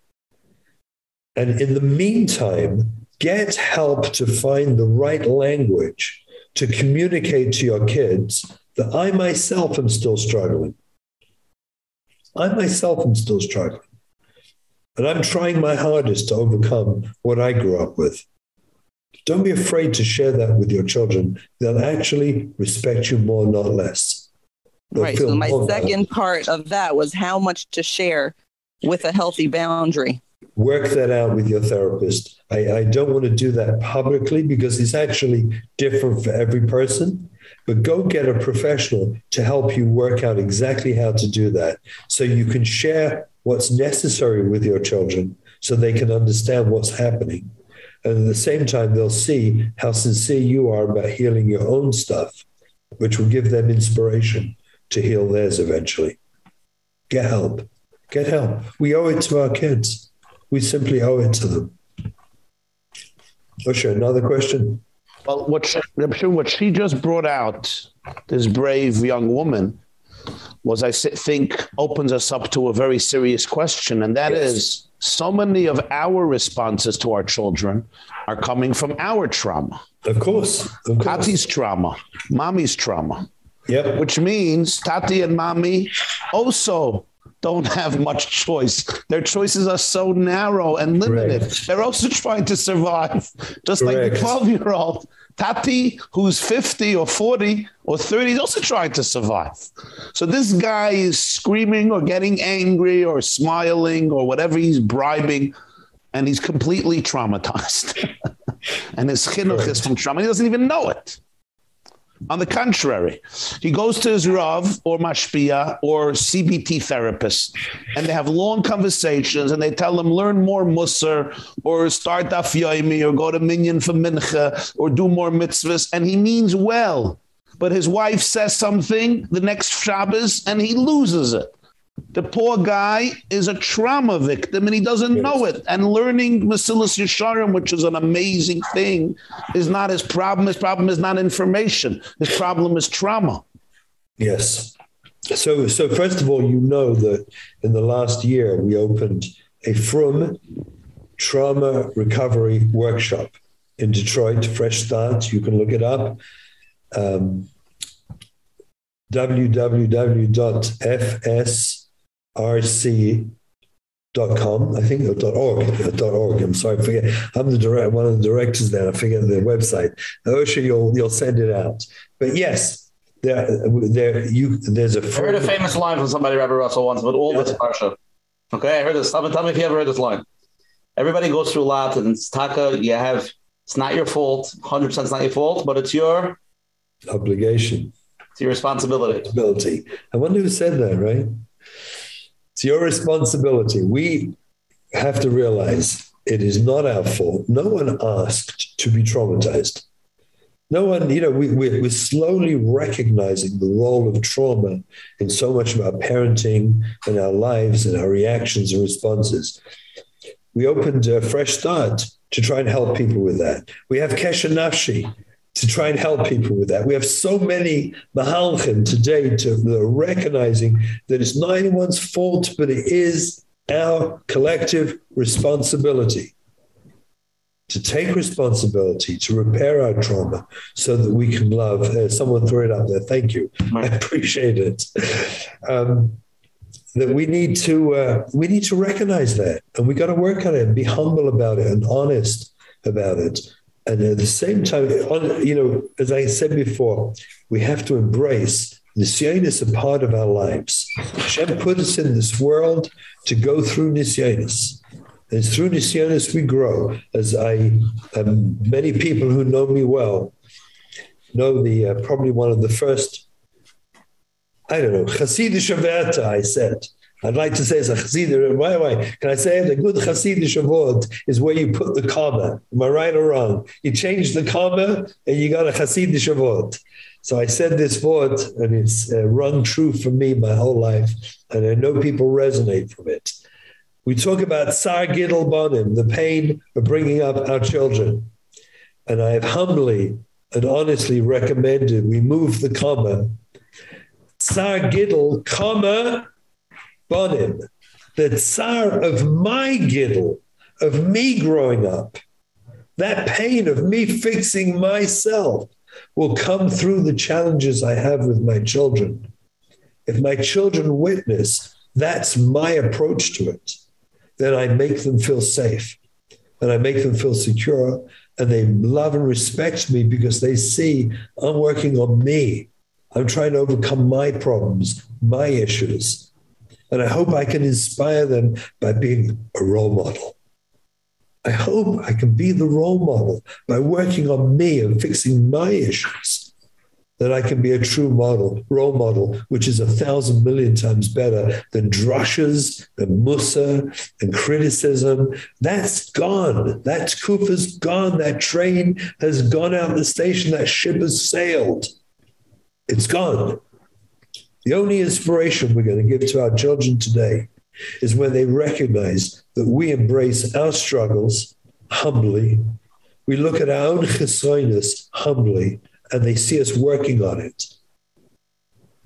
And in the meantime, get help to find the right language to communicate to your kids that I myself am still struggling. I myself am still struggling. And I'm trying my hardest to overcome what I grew up with. Don't be afraid to share that with your children. They'll actually respect you more, not less. They'll right. So my second part of that was how much to share with a healthy boundary. work that out with your therapist. I, I don't want to do that publicly because it's actually different for every person. But go get a professional to help you work out exactly how to do that so you can share what's necessary with your children so they can understand what's happening. And at the same time, they'll see how sincere you are about healing your own stuff, which will give them inspiration to heal theirs eventually. Get help. Get help. We owe it to our kids. We simply owe it to them. Osha, another question? Well, what she, what she just brought out, this brave young woman, was I think opens us up to a very serious question and that yes. is so many of our responses to our children are coming from our trauma. Of course. Of course. Tati's trauma, mommy's trauma. Yeah, Which means Tati and mommy also don't have much choice. Their choices are so narrow and limited. They're also trying to survive just Correct. like the 12-year-old Tati, who's 50 or 40 or 30, is also trying to survive. So this guy is screaming or getting angry or smiling or whatever he's bribing, and he's completely traumatized. and his chinuch is from trauma. He doesn't even know it. On the contrary, he goes to his Rav or Mashpia or CBT therapist, and they have long conversations, and they tell him learn more Mussar or start Daf or go to Minyan for Mincha or do more mitzvahs, and he means well. But his wife says something the next Shabbos, and he loses it. The poor guy is a trauma victim and he doesn't know it. And learning Mesilas Yesharim, which is an amazing thing, is not his problem. His problem is not information. His problem is trauma. Yes. So, so first of all, you know that in the last year we opened a Frum trauma recovery workshop in Detroit. Fresh start. You can look it up. Um, www.fsrc.com, I think, or dot .org, uh, .org. I'm sorry, I forget. I'm the direct, one of the directors there. I forget the website. Osha, you'll you'll send it out. But yes, there, there, you, there's a I heard a famous line from somebody, Rabbi Russell, once, but all this parsha. Okay, I heard this. Tell me, tell me if you ever heard this line. Everybody goes through a lot, and it's taka. You have. It's not your fault. Hundred percent, it's not your fault, but it's your obligation. It's your responsibility. Responsibility. I wonder who said that, right? It's your responsibility. We have to realize it is not our fault. No one asked to be traumatized. No one, you know, we, we, we're slowly recognizing the role of trauma in so much of our parenting and our lives and our reactions and responses. We opened a fresh start to try and help people with that. We have Kesher Nafshi to try and help people with that. We have so many mahalchim today to are recognizing that it's not anyone's fault, but it is our collective responsibility to take responsibility to repair our trauma so that we can love. Uh, someone threw it up there. Thank you. I appreciate it. Um, that we need to uh, we need to recognize that and we got to work on it and be humble about it and honest about it and at the same time you know as i said before we have to embrace Nisyan is a part of our lives. Hashem put us in this world to go through Nisyanis. And through Nisyanis we grow. As I, um, many people who know me well know the uh, probably one of the first I don't know, Hasidic Werte, I said. I'd like to say it's a Hasidic. Why, why? Can I say it? A good Hasidic word is where you put the comma. Am I right or wrong? You change the comma and you got a Hasidic word. So I said this word and it's uh, rung true for me my whole life. And I know people resonate from it. We talk about Tsar Gidel Bonim, the pain of bringing up our children. And I have humbly and honestly recommended we move the comma Tsar Gidel, comma, Bonim, the Tsar of my Gidel, of me growing up, that pain of me fixing myself, will come through the challenges I have with my children. If my children witness that's my approach to it, then I make them feel safe and I make them feel secure and they love and respect me because they see I'm working on me. I'm trying to overcome my problems, my issues. And I hope I can inspire them by being a role model. I hope I can be the role model by working on me and fixing my issues. That I can be a true model, role model, which is a thousand million times better than drushes and mussar and criticism. That's gone. That kufa's gone. That train has gone out the station. That ship has sailed. It's gone. The only inspiration we're going to give to our children today is when they recognize that we embrace our struggles humbly. We look at our own chesroinus humbly, and they see us working on it.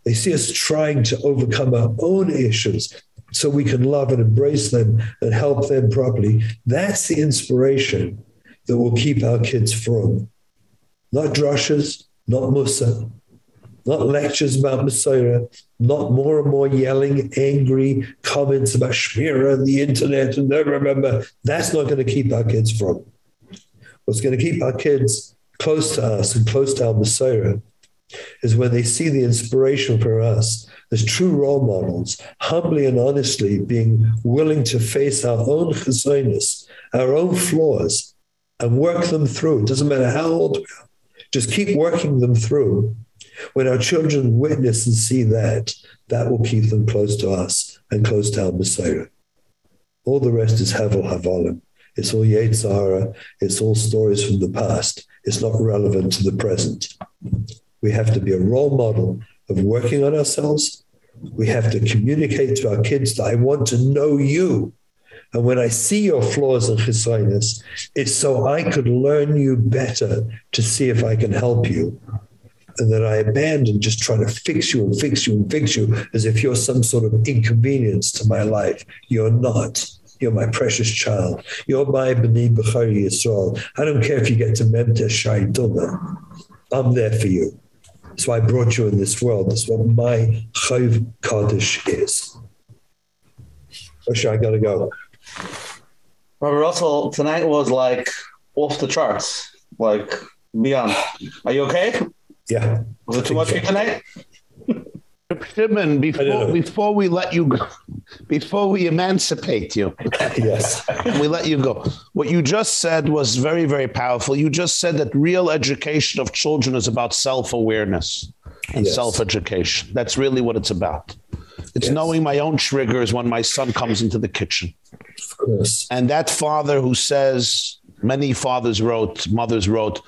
They see us trying to overcome our own issues so we can love and embrace them and help them properly. That's the inspiration that will keep our kids from. Not drushes, not mussar, not lectures about Messiah, not more and more yelling, angry comments about Shmira and the internet. And remember, that's not going to keep our kids from. What's going to keep our kids close to us and close to our Messiah is when they see the inspiration for us as true role models, humbly and honestly being willing to face our own chesroinus, our own flaws, and work them through. It doesn't matter how old we are. Just keep working them through when our children witness and see that, that will keep them close to us and close to our Messiah. All the rest is Havel Havalim. It's all Yetzara. It's all stories from the past. It's not relevant to the present. We have to be a role model of working on ourselves. We have to communicate to our kids that I want to know you. And when I see your flaws and chesroinus, it's so I could learn you better to see if I can help you and that I abandon just trying to fix you and fix you and fix you as if you're some sort of inconvenience to my life. You're not. You're my precious child. You're my B'nai B'chari Yisrael. I don't care if you get to Memta Shai I'm there for you. So I brought you in this world. That's what my Chayv Kaddish is. Osha, I gotta go. Rabbi Russell, tonight was like off the charts. Like beyond. Are you okay? Yeah. Was it too much for tonight? Shimon, before before we let you go, before we emancipate you, yes, we let you go. What you just said was very very powerful. You just said that real education of children is about self-awareness and yes. self-education. That's really what it's about. It's yes. knowing my own triggers when my son comes into the kitchen. Of course. And that father who says many fathers wrote, mothers wrote,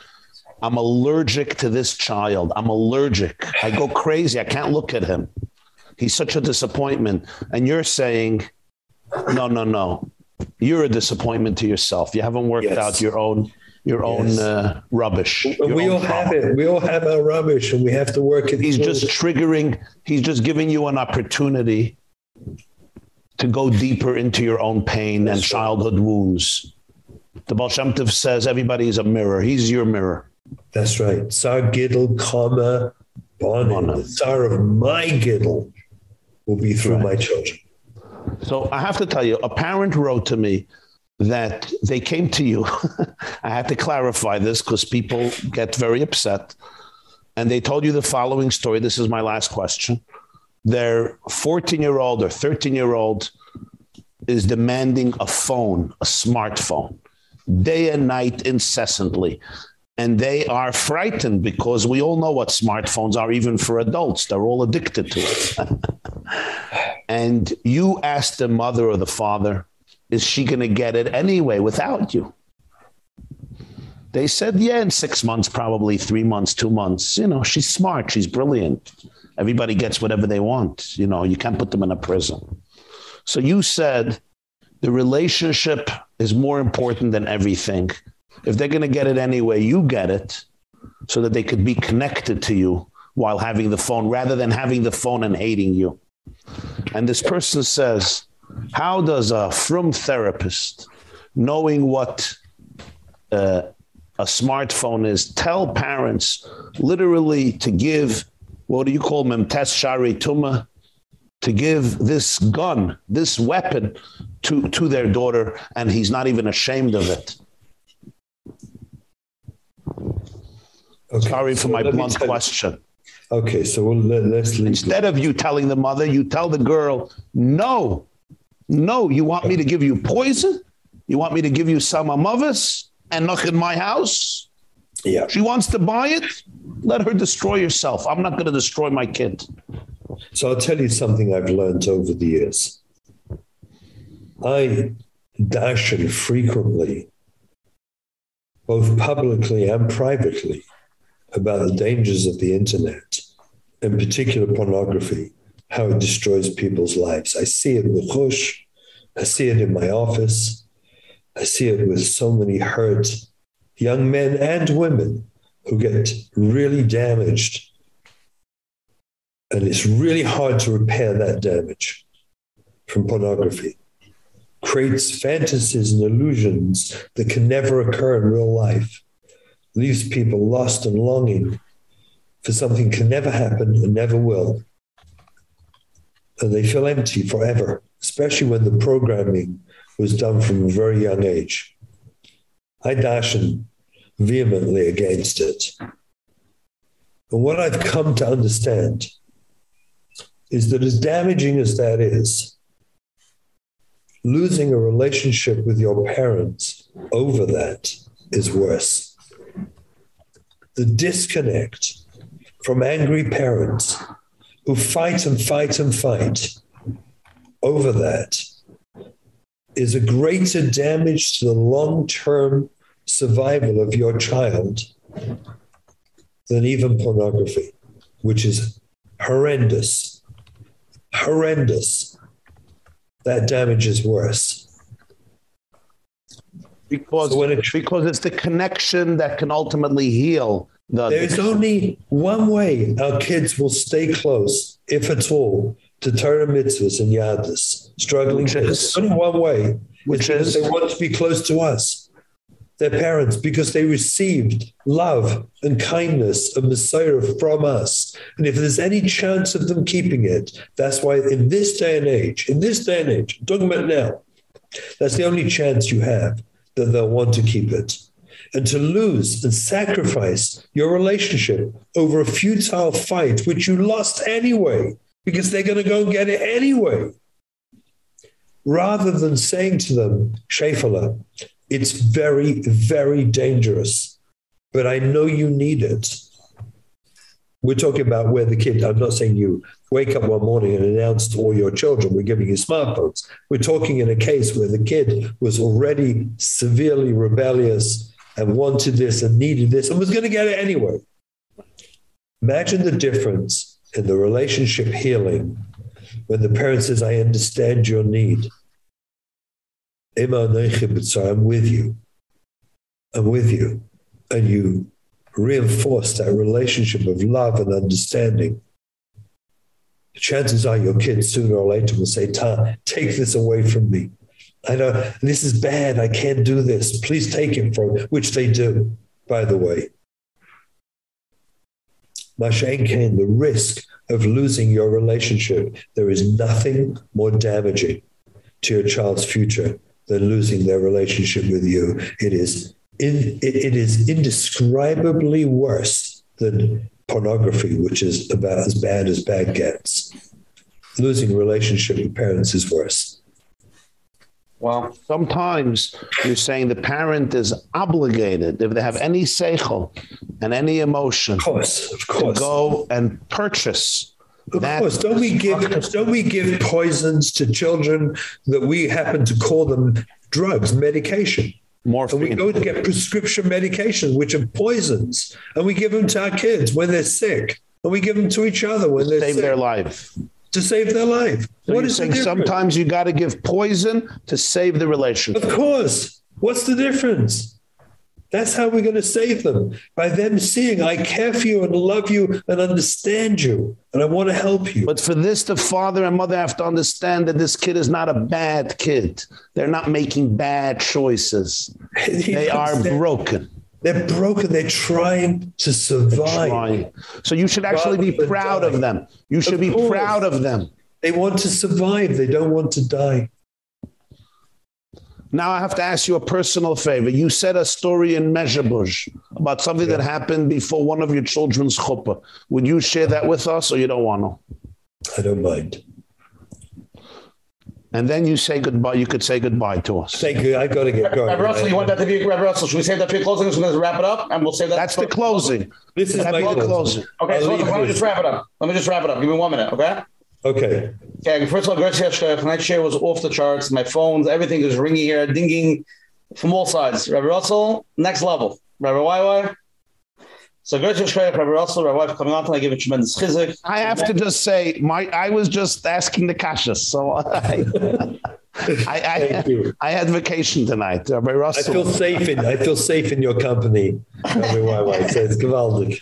I'm allergic to this child. I'm allergic. I go crazy. I can't look at him. He's such a disappointment. And you're saying, no, no, no. You're a disappointment to yourself. You haven't worked yes. out your own your yes. own uh, rubbish. Your we all have it. We all have our rubbish and we have to work it. He's through. just triggering, he's just giving you an opportunity to go deeper into your own pain and childhood wounds. The Baal Shem Tov says everybody's a mirror. He's your mirror. That's right. Tsar Gidl, comma, Bonin. The tsar of my Gidl will be through right. my children. So I have to tell you, a parent wrote to me that they came to you. I had to clarify this because people get very upset. And they told you the following story. This is my last question. Their 14-year-old or 13-year-old is demanding a phone, a smartphone, day and night incessantly and they are frightened because we all know what smartphones are even for adults. They're all addicted to it. And you ask the mother or the father is she going to get it anyway without you? They said yeah in 6 months probably 3 months 2 months. You know she's smart she's brilliant. Everybody gets whatever they want you know you can't put them in a prison. So you said the relationship is more important than everything if they're going to get it anyway, you get it so that they could be connected to you while having the phone rather than having the phone and hating you. And this person says, how does a from therapist knowing what uh, a smartphone is tell parents literally to give what do you call memtes shari tuma to give this gun this weapon to to their daughter and he's not even ashamed of it Okay, sorry for so my blunt question. Okay, so we'll, let, let's leave. instead of you telling the mother you tell the girl no no you want me to give you poison? You want me to give you some amavis and knock in my house? Yeah. She wants to buy it? Let her destroy herself. i'm not going to destroy my kid. So I'll tell you something I've learned over the years. I dashen frequently, both publicly and privately, about the dangers of the internet, in particular pornography, how it destroys people's lives. I see it with Hush, I see it in my office, I see it with so many hurt young men and women who get really damaged and it's really hard to repair that damage from pornography. Creates fantasies and illusions that can never occur in real life. Leaves people lost and longing for something can never happen and never will. And they feel empty forever, especially when the programming was done from a very young age. I dashen vehemently against it. And what I've come to understand is that as damaging as that is, losing a relationship with your parents over that is worse. The disconnect from angry parents who fight and fight and fight over that is a greater damage to the long-term survival of your child than even pornography, which is horrendous horrendous. That damage is worse. because when it, because it's the connection that can ultimately heal the There's only one way our kids will stay close, if at all, to Torah mitzvahs and yadis. Struggling Which kids. is- only one way. Which is? they want to be close to us, their parents, because they received love and kindness and Messiah from us. And if there's any chance of them keeping it, that's why in this day and age, in this day and age, talking about now, that's the only chance you have that they'll want to keep it. And to lose and sacrifice your relationship over a futile fight, which you lost anyway, because they're going to go and get it anyway. Rather than saying to them, Shafala, it's very, very dangerous, but I know you need it. We're talking about where the kid, I'm not saying you wake up one morning and announce to all your children, we're giving you smartphones. We're talking in a case where the kid was already severely rebellious and wanted this and needed this and was going to get it anyway. Imagine the difference in the relationship healing when the parent says, I understand your need. I'm with you. I'm with you. And you reinforce that relationship of love and understanding. The chances are your kids sooner or later will say, Ta, take this away from me. I know this is bad. I can't do this. Please take it from me, which they do, by the way. Mashain the risk of losing your relationship, there is nothing more damaging to your child's future than losing their relationship with you. It is in, it, it is indescribably worse than pornography, which is about as bad as bad gets. Losing a relationship with parents is worse. Well, sometimes you're saying the parent is obligated if they have any seichel and any emotion of course, of course. to go and purchase Of course, don't we give don't we give poisons to children that we happen to call them drugs, medication? Morphine. And we go to get prescription medication, which are poisons, and we give them to our kids when they're sick, and we give them to each other when they're save sick their life. to save their life. So what is saying sometimes you got to give poison to save the relationship. Of course. What's the difference? That's how we're going to save them by them seeing I care for you and love you and understand you and I want to help you. But for this, the father and mother have to understand that this kid is not a bad kid. They're not making bad choices. They are broken. They're broken. They're trying to survive. Trying. So you should actually be proud of them. You should Of be course. proud of them. They want to survive. They don't want to die. Now I have to ask you a personal favor. You said a story in Mezhebush about something that happened before one of your children's chuppah. Would you share that with us or you don't want to? I don't mind. And then you say goodbye. You could say goodbye to us. Thank you. I've got to get going. Rabbi Russell, you want that to be Rabbi Russell? Should we save that for closing? So we're going to wrap it up, and we'll save that. That's the closing. This is That'd my the closing. closing. Okay, I'll so let me just wrap it up. Let me just wrap it up. Give me one minute, okay? Okay. Okay, first of all, Gertz Yeshka, tonight's share was off the charts. My phones, everything is ringing here, dinging from all sides. Rabbi Russell, next level. Rabbi YY. So Gertz Yeshka, Rabbi Russell, Rabbi Y coming on tonight, give a tremendous chizik. I have to just say, my I was just asking the kashas, so I, I, I, I had vacation tonight. Rabbi I feel safe in I feel safe in your company. Rabbi YY says gewaldig.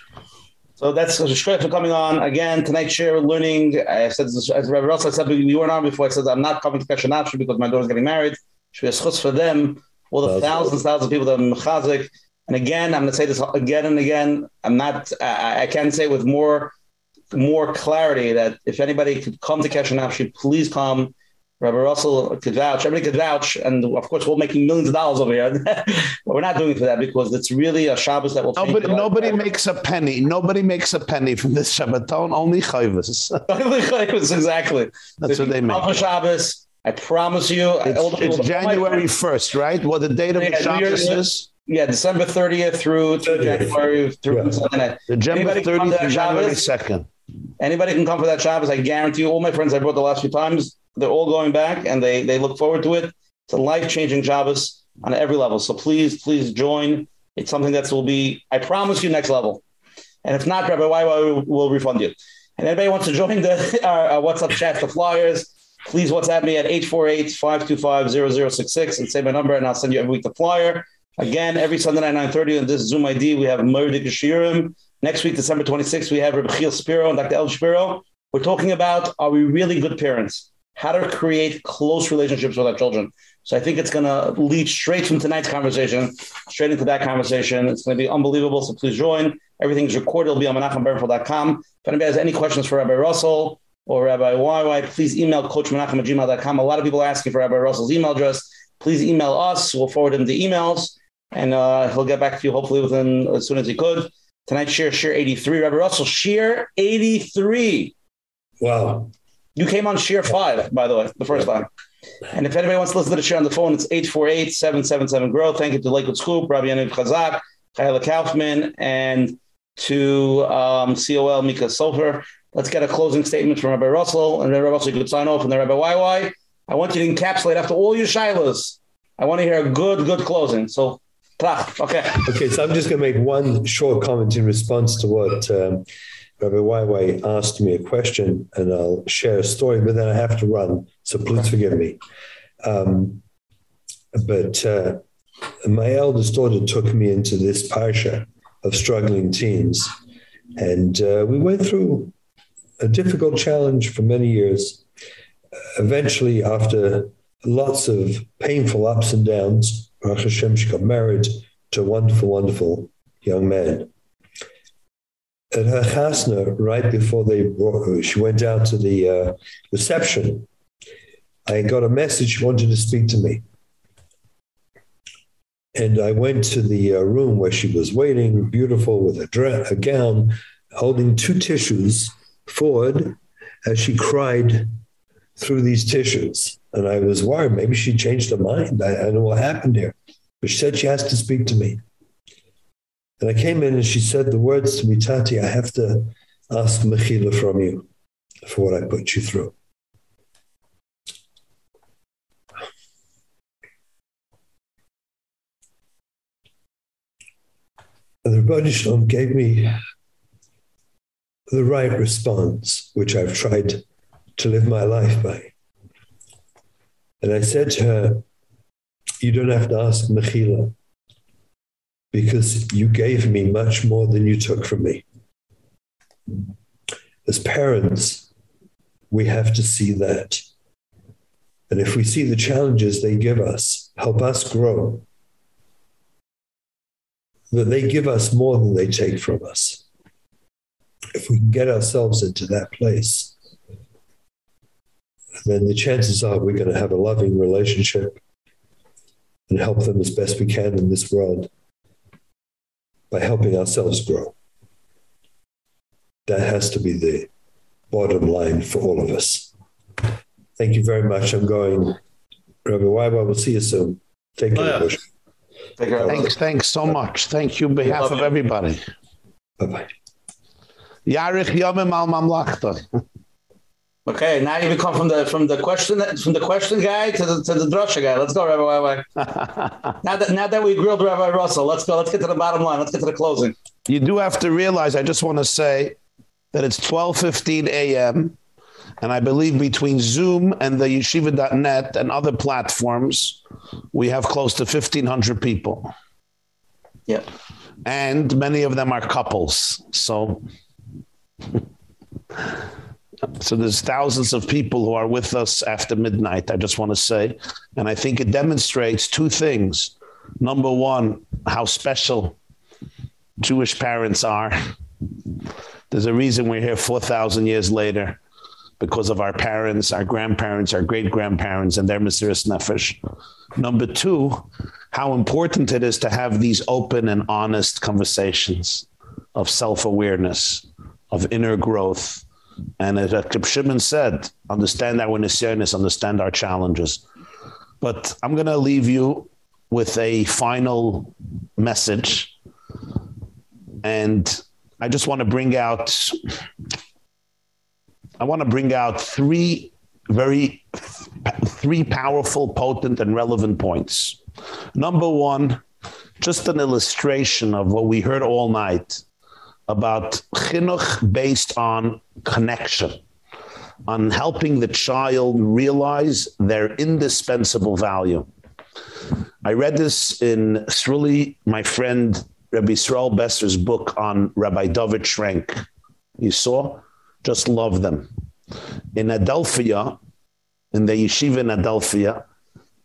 So that's Shkrek for coming on again. Tonight's share, learning. I said, as Rabbi Russell said, you weren't on before. I said, I'm not coming to Kesher Nafshi because my daughter's getting married. Should be a schutz for them, all the thousands, thousands of people that are mechazik. And again, I'm going to say this again and again. I'm not, I, I can say with more, more clarity that if anybody could come to Kesher Nafshi, please come. Rabbi Russell could vouch, everybody could vouch, and of course we're making millions of dollars over here. but we're not doing it for that because it's really a Shabbos that will Nobody, nobody makes a penny. Nobody makes a penny from this Shabbaton. Only chayvus. only chayvus, exactly. That's what they make. Alpha Shabbos. I promise you. It's, people- it's January first, right? What the date of Yeah, the Shabbos is? Yeah, December 30th through to January through Yeah. Sunday night. The January Anybody come 30th to to January Shabbos? 2nd. Anybody can come for that Shabbos. I guarantee you. All my friends I brought the last few times, they're all going back and they they look forward to it. It's a life changing Shabbos on every level. So please, please join. It's something that will be, I promise you, next level. And if not, Rabbi YY will, refund you. And anybody wants to join the our, our WhatsApp chat, the flyers, please WhatsApp me at 848-525-0066 and say my number and I'll send you every week the flyer. Again, every Sunday night, 9.30 on this Zoom ID, we have Murdik Shirim. Next week, December 26th, we have Rabbi Chiel Spiro and Dr. El Spiro. We're talking about, are we really good parents? How to create close relationships with our children. So I think it's going to lead straight from tonight's conversation, straight into that conversation. It's going to be unbelievable. So please join. Everything's recorded. It'll be on menachembernfeld.com. If anybody has any questions for Rabbi Russell or Rabbi YY, please email coachmenachem at gmail.com. A lot of people are asking for Rabbi Russell's email address. Please email us. We'll forward him the emails and uh, he'll get back to you hopefully within as soon as he could. Tonight's share, share 83. Rabbi Russell, share 83. Wow. You came on sheer five, by the way, the first time. And if anybody wants to listen to the share on the phone, it's 848-777-GROW. Thank you to Lakewood Scoop, Rabbi Yaniv Chazak, Kayla Kaufman, and to um, COL Mika Sofer. Let's get a closing statement from Rabbi Russell, and then Rabbi Russell could sign off, and then Rabbi YY. I want you to encapsulate after all your shilas. I want to hear a good, good closing. So, okay. Okay, so I'm just going to make one short comment in response to what um, Rabbi YY asked me a question, and I'll share a story, but then I have to run, so please forgive me. Um, but uh, my eldest daughter took me into this parsha of struggling teens, and uh, we went through a difficult challenge for many years. Eventually, after lots of painful ups and downs, Baruch Hashem, she got married to a wonderful, wonderful young man. At her chasna, right before they brought she went out to the uh, reception. I got a message. She wanted to speak to me. And I went to the uh, room where she was waiting, beautiful with a, dress, a gown, holding two tissues forward as she cried through these tissues. And I was worried. Maybe she changed her mind. I, I don't know what happened here. But she said she has to speak to me. And I came in and she said the words to me, Tati, I have to ask Mechila from you for what I put you through. And the Rebbe Shalom gave me the right response, which I've tried to live my life by. And I said to her, You don't have to ask Mechila because you gave me much more than you took from me. As parents, we have to see that. And if we see the challenges they give us, help us grow. that they give us more than they take from us. If we can get ourselves into that place, then the chances are we're going to have a loving relationship and help them as best we can in this world by helping ourselves grow. That has to be the bottom line for all of us. Thank you very much. I'm going. Rabbi Weiber, we'll see you soon. Take care. Oh, yeah. Take care. Thanks, thanks so much. Thank you on behalf of everybody. Bye-bye. Yarich Yomim al Mamlachta. Okay, now you become from the from the question from the question guy to the to the drasha guy. Let's go, Rabbi now that now that we grilled Rabbi Russell, let's go. Let's get to the bottom line. Let's get to the closing. You do have to realize. I just want to say that it's 12:15 a.m. and I believe between Zoom and theyeshiva.net and other platforms we have close to 1500 people. Yeah. And many of them are couples. So so there's thousands of people who are with us after midnight I just want to say and I think it demonstrates two things. Number 1, how special Jewish parents are there's a reason we're here 4000 years later because of our parents, our grandparents, our great-grandparents and their Mesiris Nefesh. Number 2, how important it is to have these open and honest conversations of self-awareness, of inner growth. And as Reb Shimon said, understand our nisyanis, understand our challenges. But I'm going to leave you with a final message and I just want to bring out I want to bring out three very three powerful potent and relevant points. Number 1, just an illustration of what we heard all night about chinuch based on connection on helping the child realize their indispensable value. I read this in Sruli, my friend Rabbi Israel Besser's book on Rabbi David Trenk. You saw? Just love them. In Adelphia, in the yeshiva in Adelphia,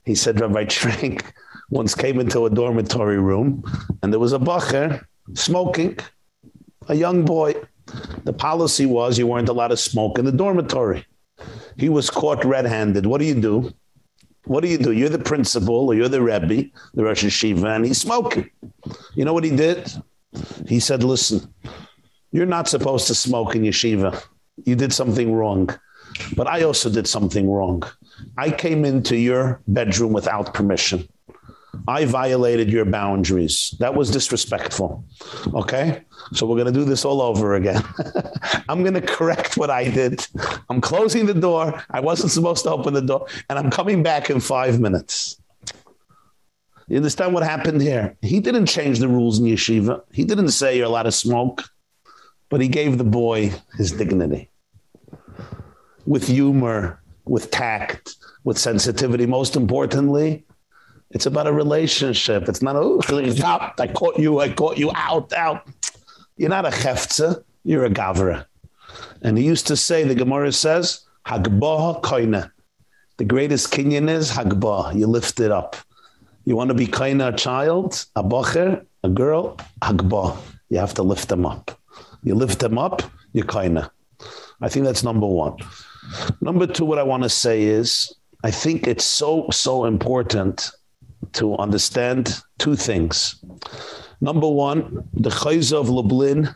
he said Rabbi Trenk once came into a dormitory room and there was a bacher smoking, a young boy. The policy was you weren't allowed to smoke in the dormitory. He was caught red-handed. What do you do? What do you do? You're the principal or you're the Rebbe, the Rosh Yeshiva, and he's smoking. You know what he did? He said, listen, you're not supposed to smoke in yeshiva. You did something wrong. But I also did something wrong. I came into your bedroom without permission. I violated your boundaries. That was disrespectful. Okay? So we're going to do this all over again. I'm going to correct what I did. I'm closing the door. I wasn't supposed to open the door and I'm coming back in 5 minutes. You understand what happened here? He didn't change the rules in yeshiva. He didn't say you're allowed to smoke, but he gave the boy his dignity. With humor, with tact, with sensitivity, most importantly, it's about a relationship. It's not, oh, I caught you, I caught you, out, out. You're not a cheftze, you're a gavra. And he used to say, the Gemara says, Hagbah koina. The greatest kinyan is Hagbah. You lift it up. You want to be kaina a child, a bocher, a girl, Hagbah. You have to lift them up. You lift them up, you're kaina. I think that's number one. Number two, what I want to say is, I think it's so, so important to understand two things. Number one, the Chozeh of Lublin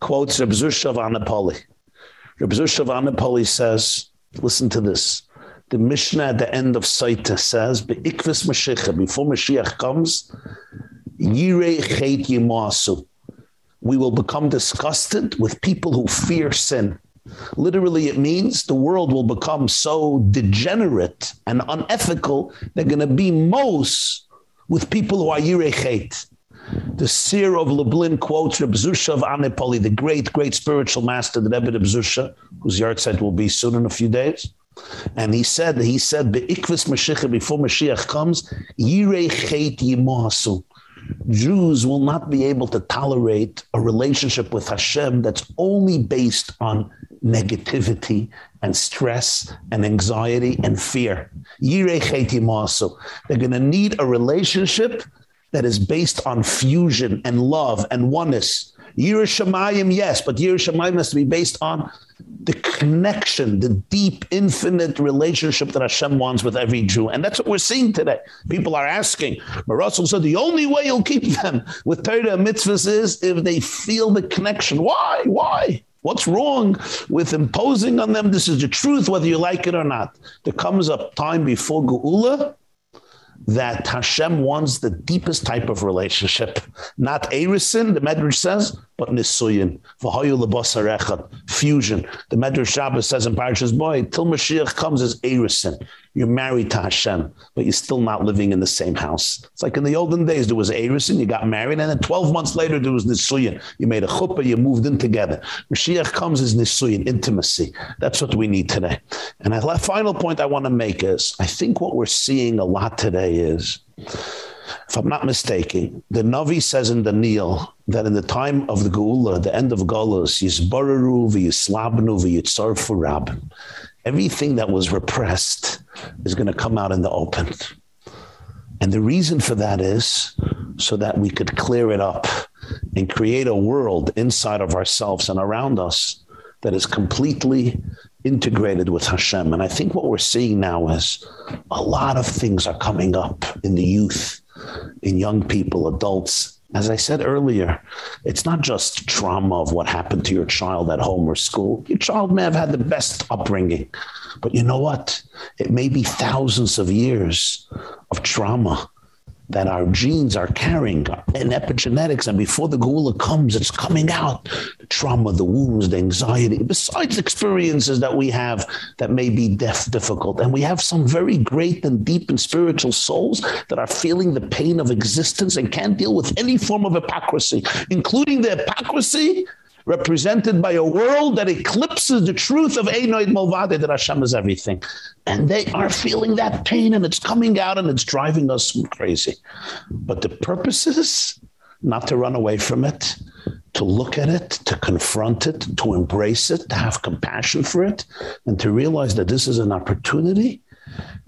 quotes Reb Zusha of Anapoli. Reb Zusha of Anapoli says, listen to this. The Mishnah at the end of Sotah says, Be'ikvis Mashiach, before Mashiach comes, Yirei Chet Yimasu. We will become disgusted with people who fear sin. Literally, it means the world will become so degenerate and unethical, they're going to be most with people who are Yirechet. The seer of Lublin quotes Reb Zusha of Anipoli, the great, great spiritual master, the Rebbe Reb Zusha, whose yahrzeit will be soon in a few days. And he said, he said, Be'ikvis Mashiach, before Mashiach comes, Yirechet Yimasu. Jews will not be able to tolerate a relationship with Hashem that's only based on negativity and stress and anxiety and fear. They're going to need a relationship that is based on fusion and love and oneness. Yerushalayim, yes, but Yerushalayim has to be based on the connection, the deep, infinite relationship that Hashem wants with every Jew. And that's what we're seeing today. People are asking. Russell said the only way you'll keep them with Torah mitzvahs is if they feel the connection. Why? Why? What's wrong with imposing on them? This is the truth, whether you like it or not. There comes a time before Geula that Hashem wants the deepest type of relationship. Not Erisin, the Medrash says, but Nisuyin. V'hoyu lebosar Fusion. The Medrash Shabbos says in Parashas Boy, till Mashiach comes as Erisin. You're married to Hashem, but you're still not living in the same house. It's like in the olden days, there was Erisin, you got married, and then 12 months later, there was Nisuyin. You made a chuppah, you moved in together. Mashiach comes as Nisuyin, intimacy. That's what we need today. And the final point I want to make is, I think what we're seeing a lot today is, if I'm not mistaken, the Navi says in the Daniel that in the time of the Geula, the end of Golos, Yisbararu v'yislabnu v'yitzarfu rabin. Everything that was repressed is going to come out in the open. And the reason for that is so that we could clear it up and create a world inside of ourselves and around us that is completely integrated with Hashem. And I think what we're seeing now is a lot of things are coming up in the youth in young people, adults. As I said earlier, it's not just trauma of what happened to your child at home or school. Your child may have had the best upbringing, but you know what? It may be thousands of years of trauma that our genes are carrying in epigenetics and before the geula comes it's coming out. The trauma the wounds the anxiety. Besides experiences that we have that may be death difficult and we have some very great and deep and spiritual souls that are feeling the pain of existence and can't deal with any form of hypocrisy including the hypocrisy represented by a world that eclipses the truth of Einoid Movade that Hashem is everything. And they are feeling that pain and it's coming out and it's driving us crazy. But the purpose is not to run away from it, to look at it, to confront it, to embrace it, to have compassion for it, and to realize that this is an opportunity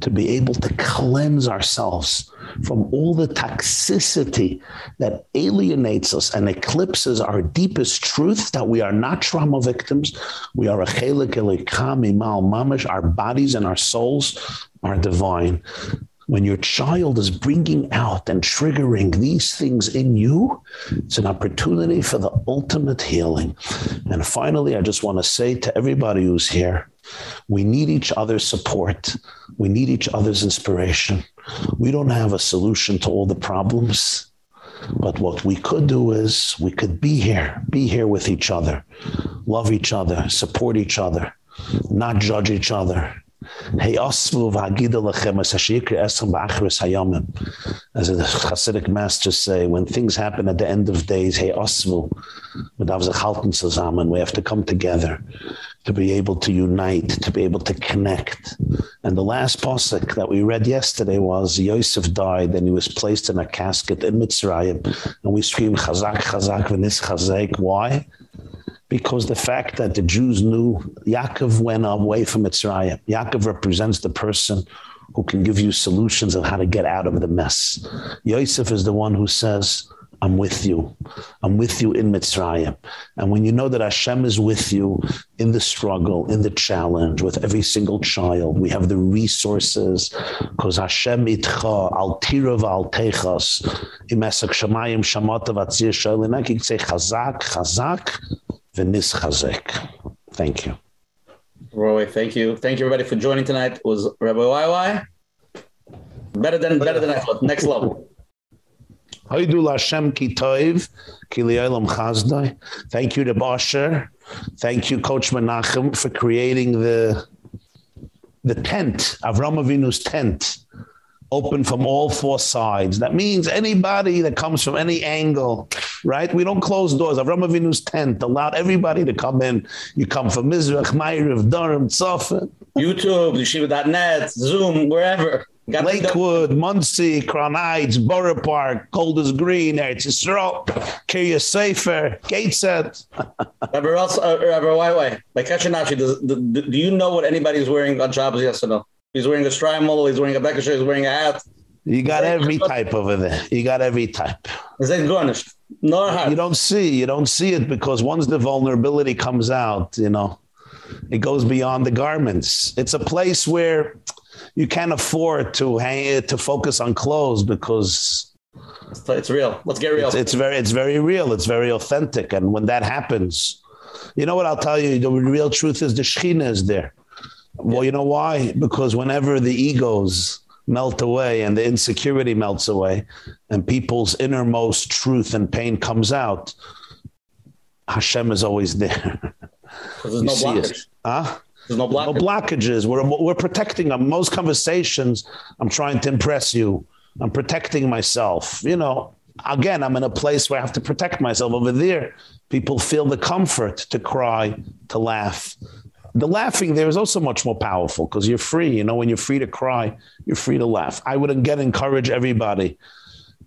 to be able to cleanse ourselves from all the toxicity that alienates us and eclipses our deepest truth that we are not trauma victims. We are a chelik elikam imal mamash our bodies and our souls are divine. When your child is bringing out and triggering these things in you it's an opportunity for the ultimate healing. And finally i just want to say to everybody who's here we need each other's support. We need each other's inspiration. We don't have a solution to all the problems but what we could do is we could be here be here with each other love each other support each other not judge each other hey as the Hasidic masters say when things happen at the end of days hey asvu we have to come together to be able to unite, to be able to connect. And the last pasuk that we read yesterday was Yosef died and he was placed in a casket in Mitzrayim. And we scream chazak, chazak, v'nis chazak. Why? Because the fact that the Jews knew Yaakov went away from Mitzrayim. Yaakov represents the person who can give you solutions of how to get out of the mess. Yosef is the one who says, I'm with you. I'm with you in Mitzrayim. And when you know that Hashem is with you in the struggle, in the challenge, with every single child, we have the resources because Hashem itcha al tirav al techas imesak shamayim shamata vatzir shalin. I can say chazak, chazak, v'nis chazek. Thank you. Roy, thank you. Thank you everybody for joining tonight. It was Rabbi YY. Better than better than I thought. Next level. Haidul Hashem ki toiv, ki chazdai. Thank you to Bosher. Thank you, Coach Menachem, for creating the the tent, Avram Avinu's tent, open from all four sides. That means anybody that comes from any angle, right? We don't close doors. Avram Avinu's tent allowed everybody to come in. You come from Mizrach, Ma'ariv, Darom, Tzofan. YouTube, Yeshiva.net, Zoom, wherever. Got Lakewood, Monsey, Crown Heights, Borough Park, Golders Green, Eretz Yisrael, Kiryas Sefer, Gateshead. Rabbi Ross, uh, Rabbi Wai by Kesher Nafshi, does, do, do you know what anybody's wearing on Shabbos, yes or no? He's wearing a strimal, he's wearing a bekasher, he's wearing a hat. You got every type over there. You got every type. Is it garnished? No, you don't see. You don't see it because once the vulnerability comes out, you know, it goes beyond the garments. It's a place where you can't afford to hang it to focus on clothes because it's, it's real. Let's get real. It's, it's, very it's very real. It's very authentic and when that happens, you know what I'll tell you, the real truth is the Shekhinah is there. Well, you know why? Because whenever the egos melt away and the insecurity melts away and people's innermost truth and pain comes out, Hashem is always there. There's no blockage. Huh? There's no blockage. No blockages. We're we're protecting them. Most conversations, I'm trying to impress you. I'm protecting myself. You know, again, I'm in a place where I have to protect myself. Over there, people feel the comfort to cry, to laugh. The laughing there is also much more powerful because you're free. You know, when you're free to cry, you're free to laugh. I would again encourage everybody.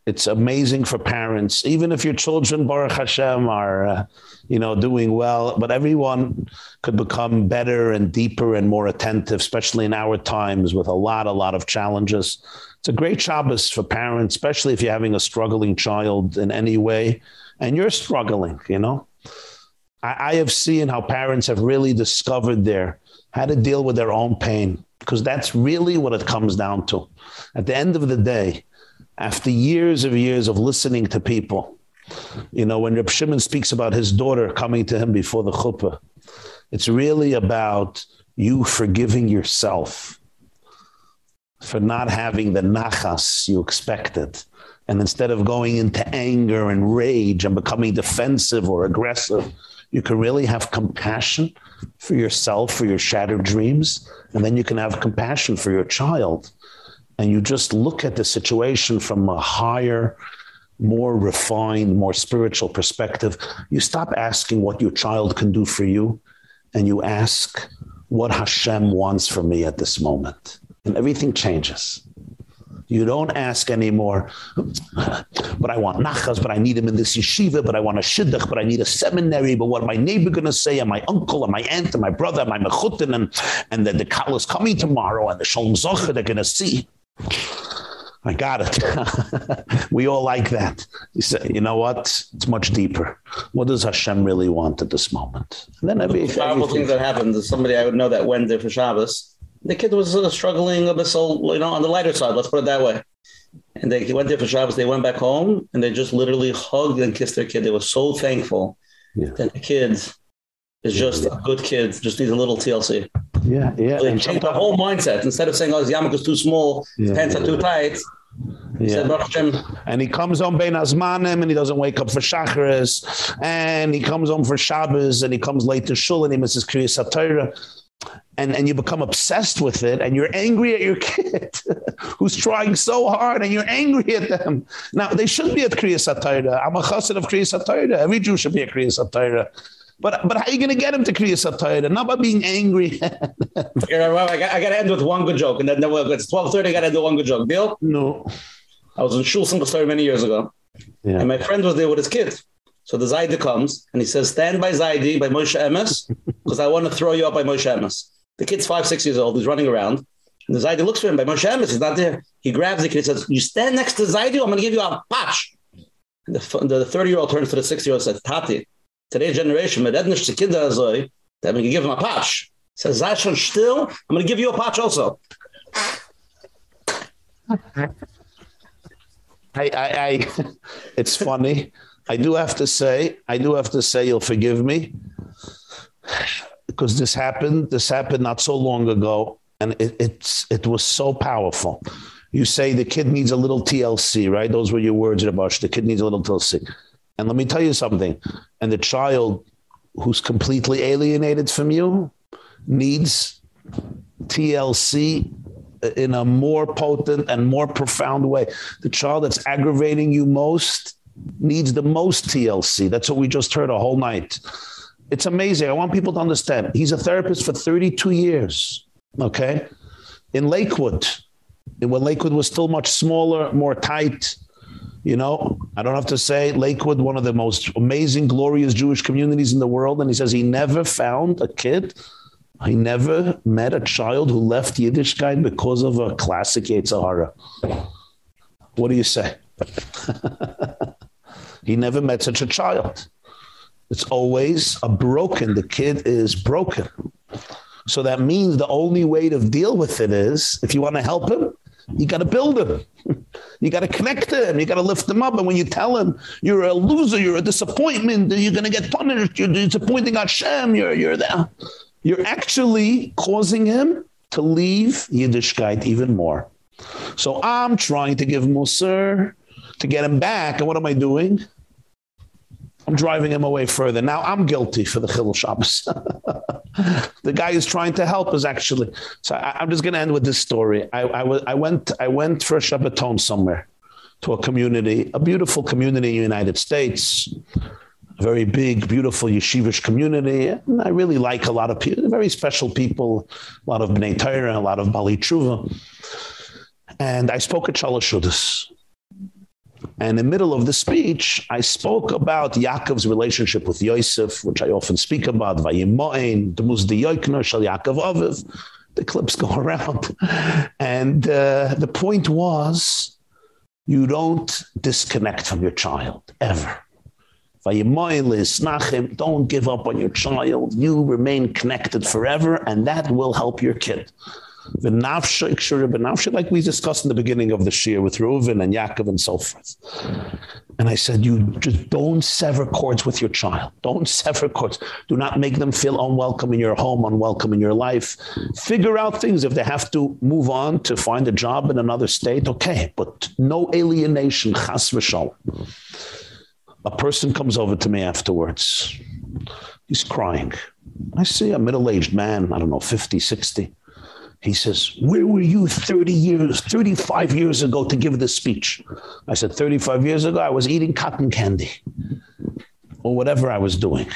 It's amazing for parents, even if your children, Baruch Hashem, are, uh, you know, doing well, but everyone could become better and deeper and more attentive, especially in our times with a lot, a lot of challenges. It's a great Shabbos for parents, especially if you're having a struggling child in any way and you're struggling, you know. I, I have seen how parents have really discovered their how to deal with their own pain because that's really what it comes down to. At the end of the day, after years of years of listening to people, you know, when Reb Shimon speaks about his daughter coming to him before the chuppah, it's really about you forgiving yourself for not having the nachas you expected. And instead of going into anger and rage and becoming defensive or aggressive, you can really have compassion for yourself, for your shattered dreams, and then you can have compassion for your child. And you just look at the situation from a higher, more refined, more spiritual perspective. You stop asking what your child can do for you and you ask what Hashem wants for me at this moment. And everything changes. You don't ask anymore, but I want nachas, but I need him in this yeshiva, but I want a shidduch, but I need a seminary, but what my neighbor going to say, and my uncle, and my aunt, and my brother, and my mechutin, and, and the, the kal is coming tomorrow, and the shalom zocher they're going to see. I got it. we all like that. You say, you know what? It's much deeper. What does Hashem really want at this moment? And then every powerful thing that happened. Somebody I would know that there for Shabbos the kid was struggling a bit, so you know, on the lighter side. Let's put it that way. And they went there for Shabbos. They went back home and they just literally hugged and kissed their kid. They were so thankful yeah. that the kid is just yeah. a good kid. Just needs a little TLC. Yeah, yeah. So they changed the whole mindset. Instead of saying, "Oh, his yarmulke is too small, his yeah, pants are too tight." Yeah. and he comes home bein azmanim and he doesn't wake up for shacharis and he comes home for Shabbos and he comes late to shul and he misses Kriyas HaTorah and and you become obsessed with it and you're angry at your kid who's trying so hard and you're angry at them. Now they should be at Kriyas I'm a chassid of Kriyas every Jew should be at Kriyas but but how are you going to get him to HaTorah? Not by being angry I got, I got to end with one good joke and then well, it's 12:30 I got to do one good joke. Deal no. I was in shul single story many years ago. Yeah. and my friend was there with his kids so the Zaidi comes and he says, stand by Zaidi, by Moshe Emes, because I want to throw you up by Moshe Emes. The kid's five, six years old. He's running around. And the Zaidi looks for him by Moshe Emes. He's not there. He grabs the kid. He says, you stand next to Zaidi, I'm going to give you a patch. And the 30-year-old turns to the 60-year-old and says, Tati, today's generation, mit ednish to kinder azoi, that going to give him a patch. Says, sei still, I'm going to give you a patch also. I, I, I, it's funny. I do have to say, I do have to say you'll forgive me because mm-hmm. this happened, this happened not so long ago and it it's it was so powerful. You say the kid needs a little TLC, right? Those were your words about the kid needs a little TLC. And let me tell you something. And the child who's completely alienated from you needs TLC uh, in a more potent and more profound way. The child that's aggravating you most needs the most TLC. That's what we just heard a whole night. It's amazing. I want people to understand. He's a therapist for 32 years, okay? In Lakewood. When Lakewood was still much smaller, more tight, you know, I don't have to say Lakewood one of the most amazing glorious Jewish communities in the world and he says he never found a kid he never met a child who left Yiddishkeit because of a classic Yetzer Hara. What do you say? he never met such a child. It's always a broken. The kid is broken. So that means the only way to deal with it is if you want to help him, you got to build him. You got to connect him. You got to lift him up. And when you tell him you're a loser, you're a disappointment, you're going to get punished, you're disappointing Hashem, you're you're there. You're actually causing him to leave Yiddishkeit even more. So I'm trying to give Musar to get him back. And what am I doing? I'm driving him away further. Now I'm guilty for the Chilul Shabbos. the guy who's trying to help is actually. So I, am just going to end with this story. I, I, I went I went for a Shabbaton somewhere to a community, a beautiful community in the United States, a very big, beautiful yeshivish community. And I really like a lot of people, very special people, a lot of Bnei Torah, a lot of Bali Tshuva. And I spoke at Shalosh and in the middle of the speech, I spoke about Yaakov's relationship with Yosef, which I often speak about, Vayimoin, the Muzdi Yoikner, Shal Yaakov Aviv. The clips go around. And uh, the point was, you don't disconnect from your child, ever. Don't give up on your child. You remain connected forever, and that will help your kid like we discussed in the beginning of the Shir with Reuven and Yaakov and so forth. And I said, you just don't sever cords with your child. Don't sever cords. Do not make them feel unwelcome in your home, unwelcome in your life. Figure out things. If they have to move on to find a job in another state, okay. But no alienation, chas v'shal. A person comes over to me afterwards. He's crying. I see a middle-aged man, I don't know, 50, 60 he says, "Where were you 30 years, 35 years ago to give this speech?" I said, "35 years ago I was eating cotton candy or whatever I was doing."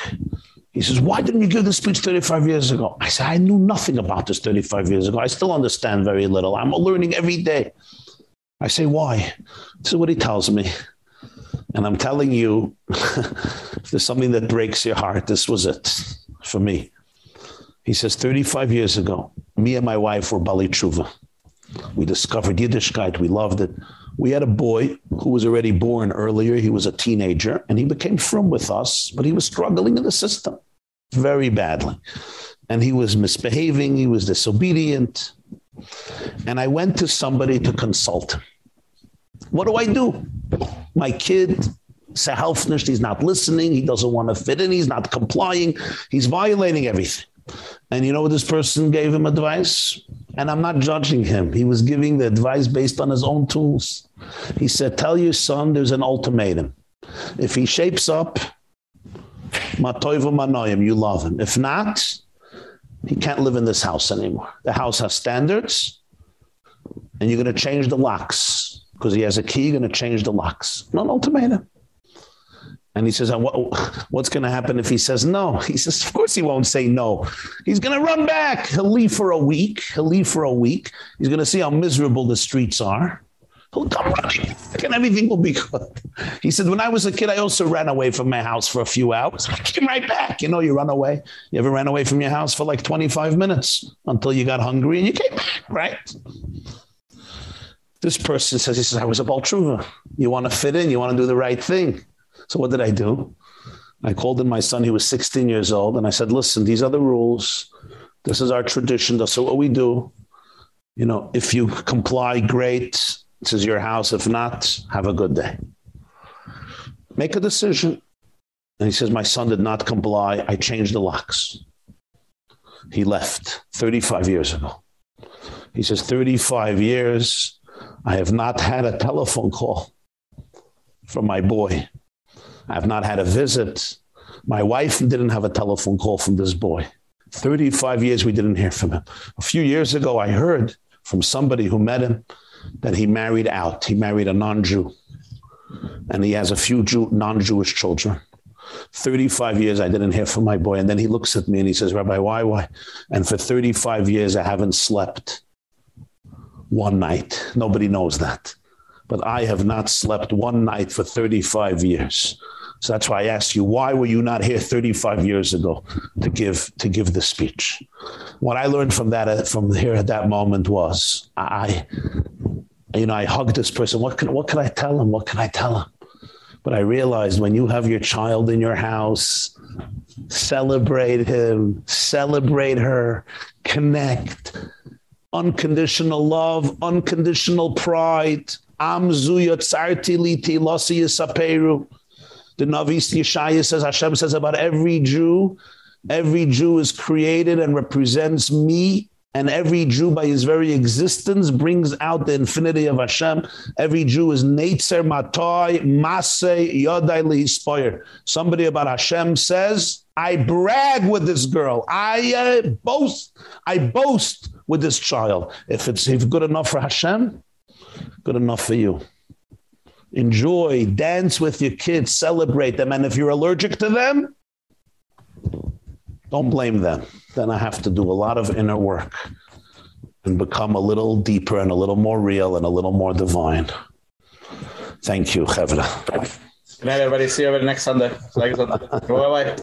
He says, "Why didn't you give this speech 35 years ago?" I said, "I knew nothing about this 35 years ago. I still understand very little. I'm learning every day." I say, "Why?" This is what he tells me. And I'm telling you, if there's something that breaks your heart, this was it for me. He says 35 years ago, me and my wife were Baalei Teshuva. We discovered Yiddishkeit, we loved it. We had a boy who was already born earlier, he was a teenager and he became from with us, but he was struggling in the system very badly. And he was misbehaving, he was disobedient. And I went to somebody to consult him. What do I do? My kid he's not listening, he doesn't want to fit in, he's not complying, he's violating everything. And you know what this person gave him advice? And I'm not judging him. He was giving the advice based on his own tools. He said, "Tell your son there's an ultimatum. If he shapes up, matoivu manoyim, you love him. If not, he can't live in this house anymore. The house has standards, and you're going to change the locks because he has a key, you're going to change the locks. Not ultimatum. And he says, uh, what, what's going to happen if he says no? He says, of course he won't say no. He's going to run back. He'll leave for a week. He'll leave for a week. He's going to see how miserable the streets are. Oh, He'll come running and everything will be good. He said, when I was a kid, I also ran away from my house for a few hours. I came right back. You know, you run away. You ever ran away from your house for like 25 minutes until you got hungry and you came back, right? This person says, he says, I was a Baal Teshuva. You want to fit in. You want to do the right thing. So what did I do? I called in my son, he was 16 years old, and I said, listen, these are the rules. This is our tradition. This is what we do. You know, if you comply, great. This is your house. If not, have a good day. Make a decision. And he says, my son did not comply. I changed the locks. He left 35 years ago. He says, 35 years, I have not had a telephone call from my boy. I've not had a visit. My wife didn't have a telephone call from this boy. 35 years we didn't hear from him. A few years ago I heard from somebody who met him that he married out. He married a non-Jew. And he has a few non-Jewish children. 35 years I didn't hear from my boy and then he looks at me and he says, "Rabbi, why why?" And for 35 years I haven't slept one night. Nobody knows that. But I have not slept one night for 35 years. So that's why I asked you, why were you not here 35 years ago to give to give the speech? What I learned from that uh, from here at that moment was I you know, I hugged this person. What can what can I tell him? What can I tell him? But I realized when you have your child in your house, celebrate him, celebrate her, connect. Unconditional love, unconditional pride. Am zuyot liti losi. The Navis Yeshaya says, Hashem says about every Jew, every Jew is created and represents me and every Jew by his very existence brings out the infinity of Hashem. Every Jew is Neitzer Matoi Masei Yodai Lihispire. Somebody about Hashem says, I brag with this girl. I uh, boast. I boast with this child. If it's if good enough for Hashem, good enough for you. Enjoy, dance with your kids, celebrate them and if you're allergic to them, don't blame them. Then I have to do a lot of inner work and become a little deeper and a little more real and a little more divine. Thank you, Chevra. Good night, everybody. See you over next Sunday. Bye bye.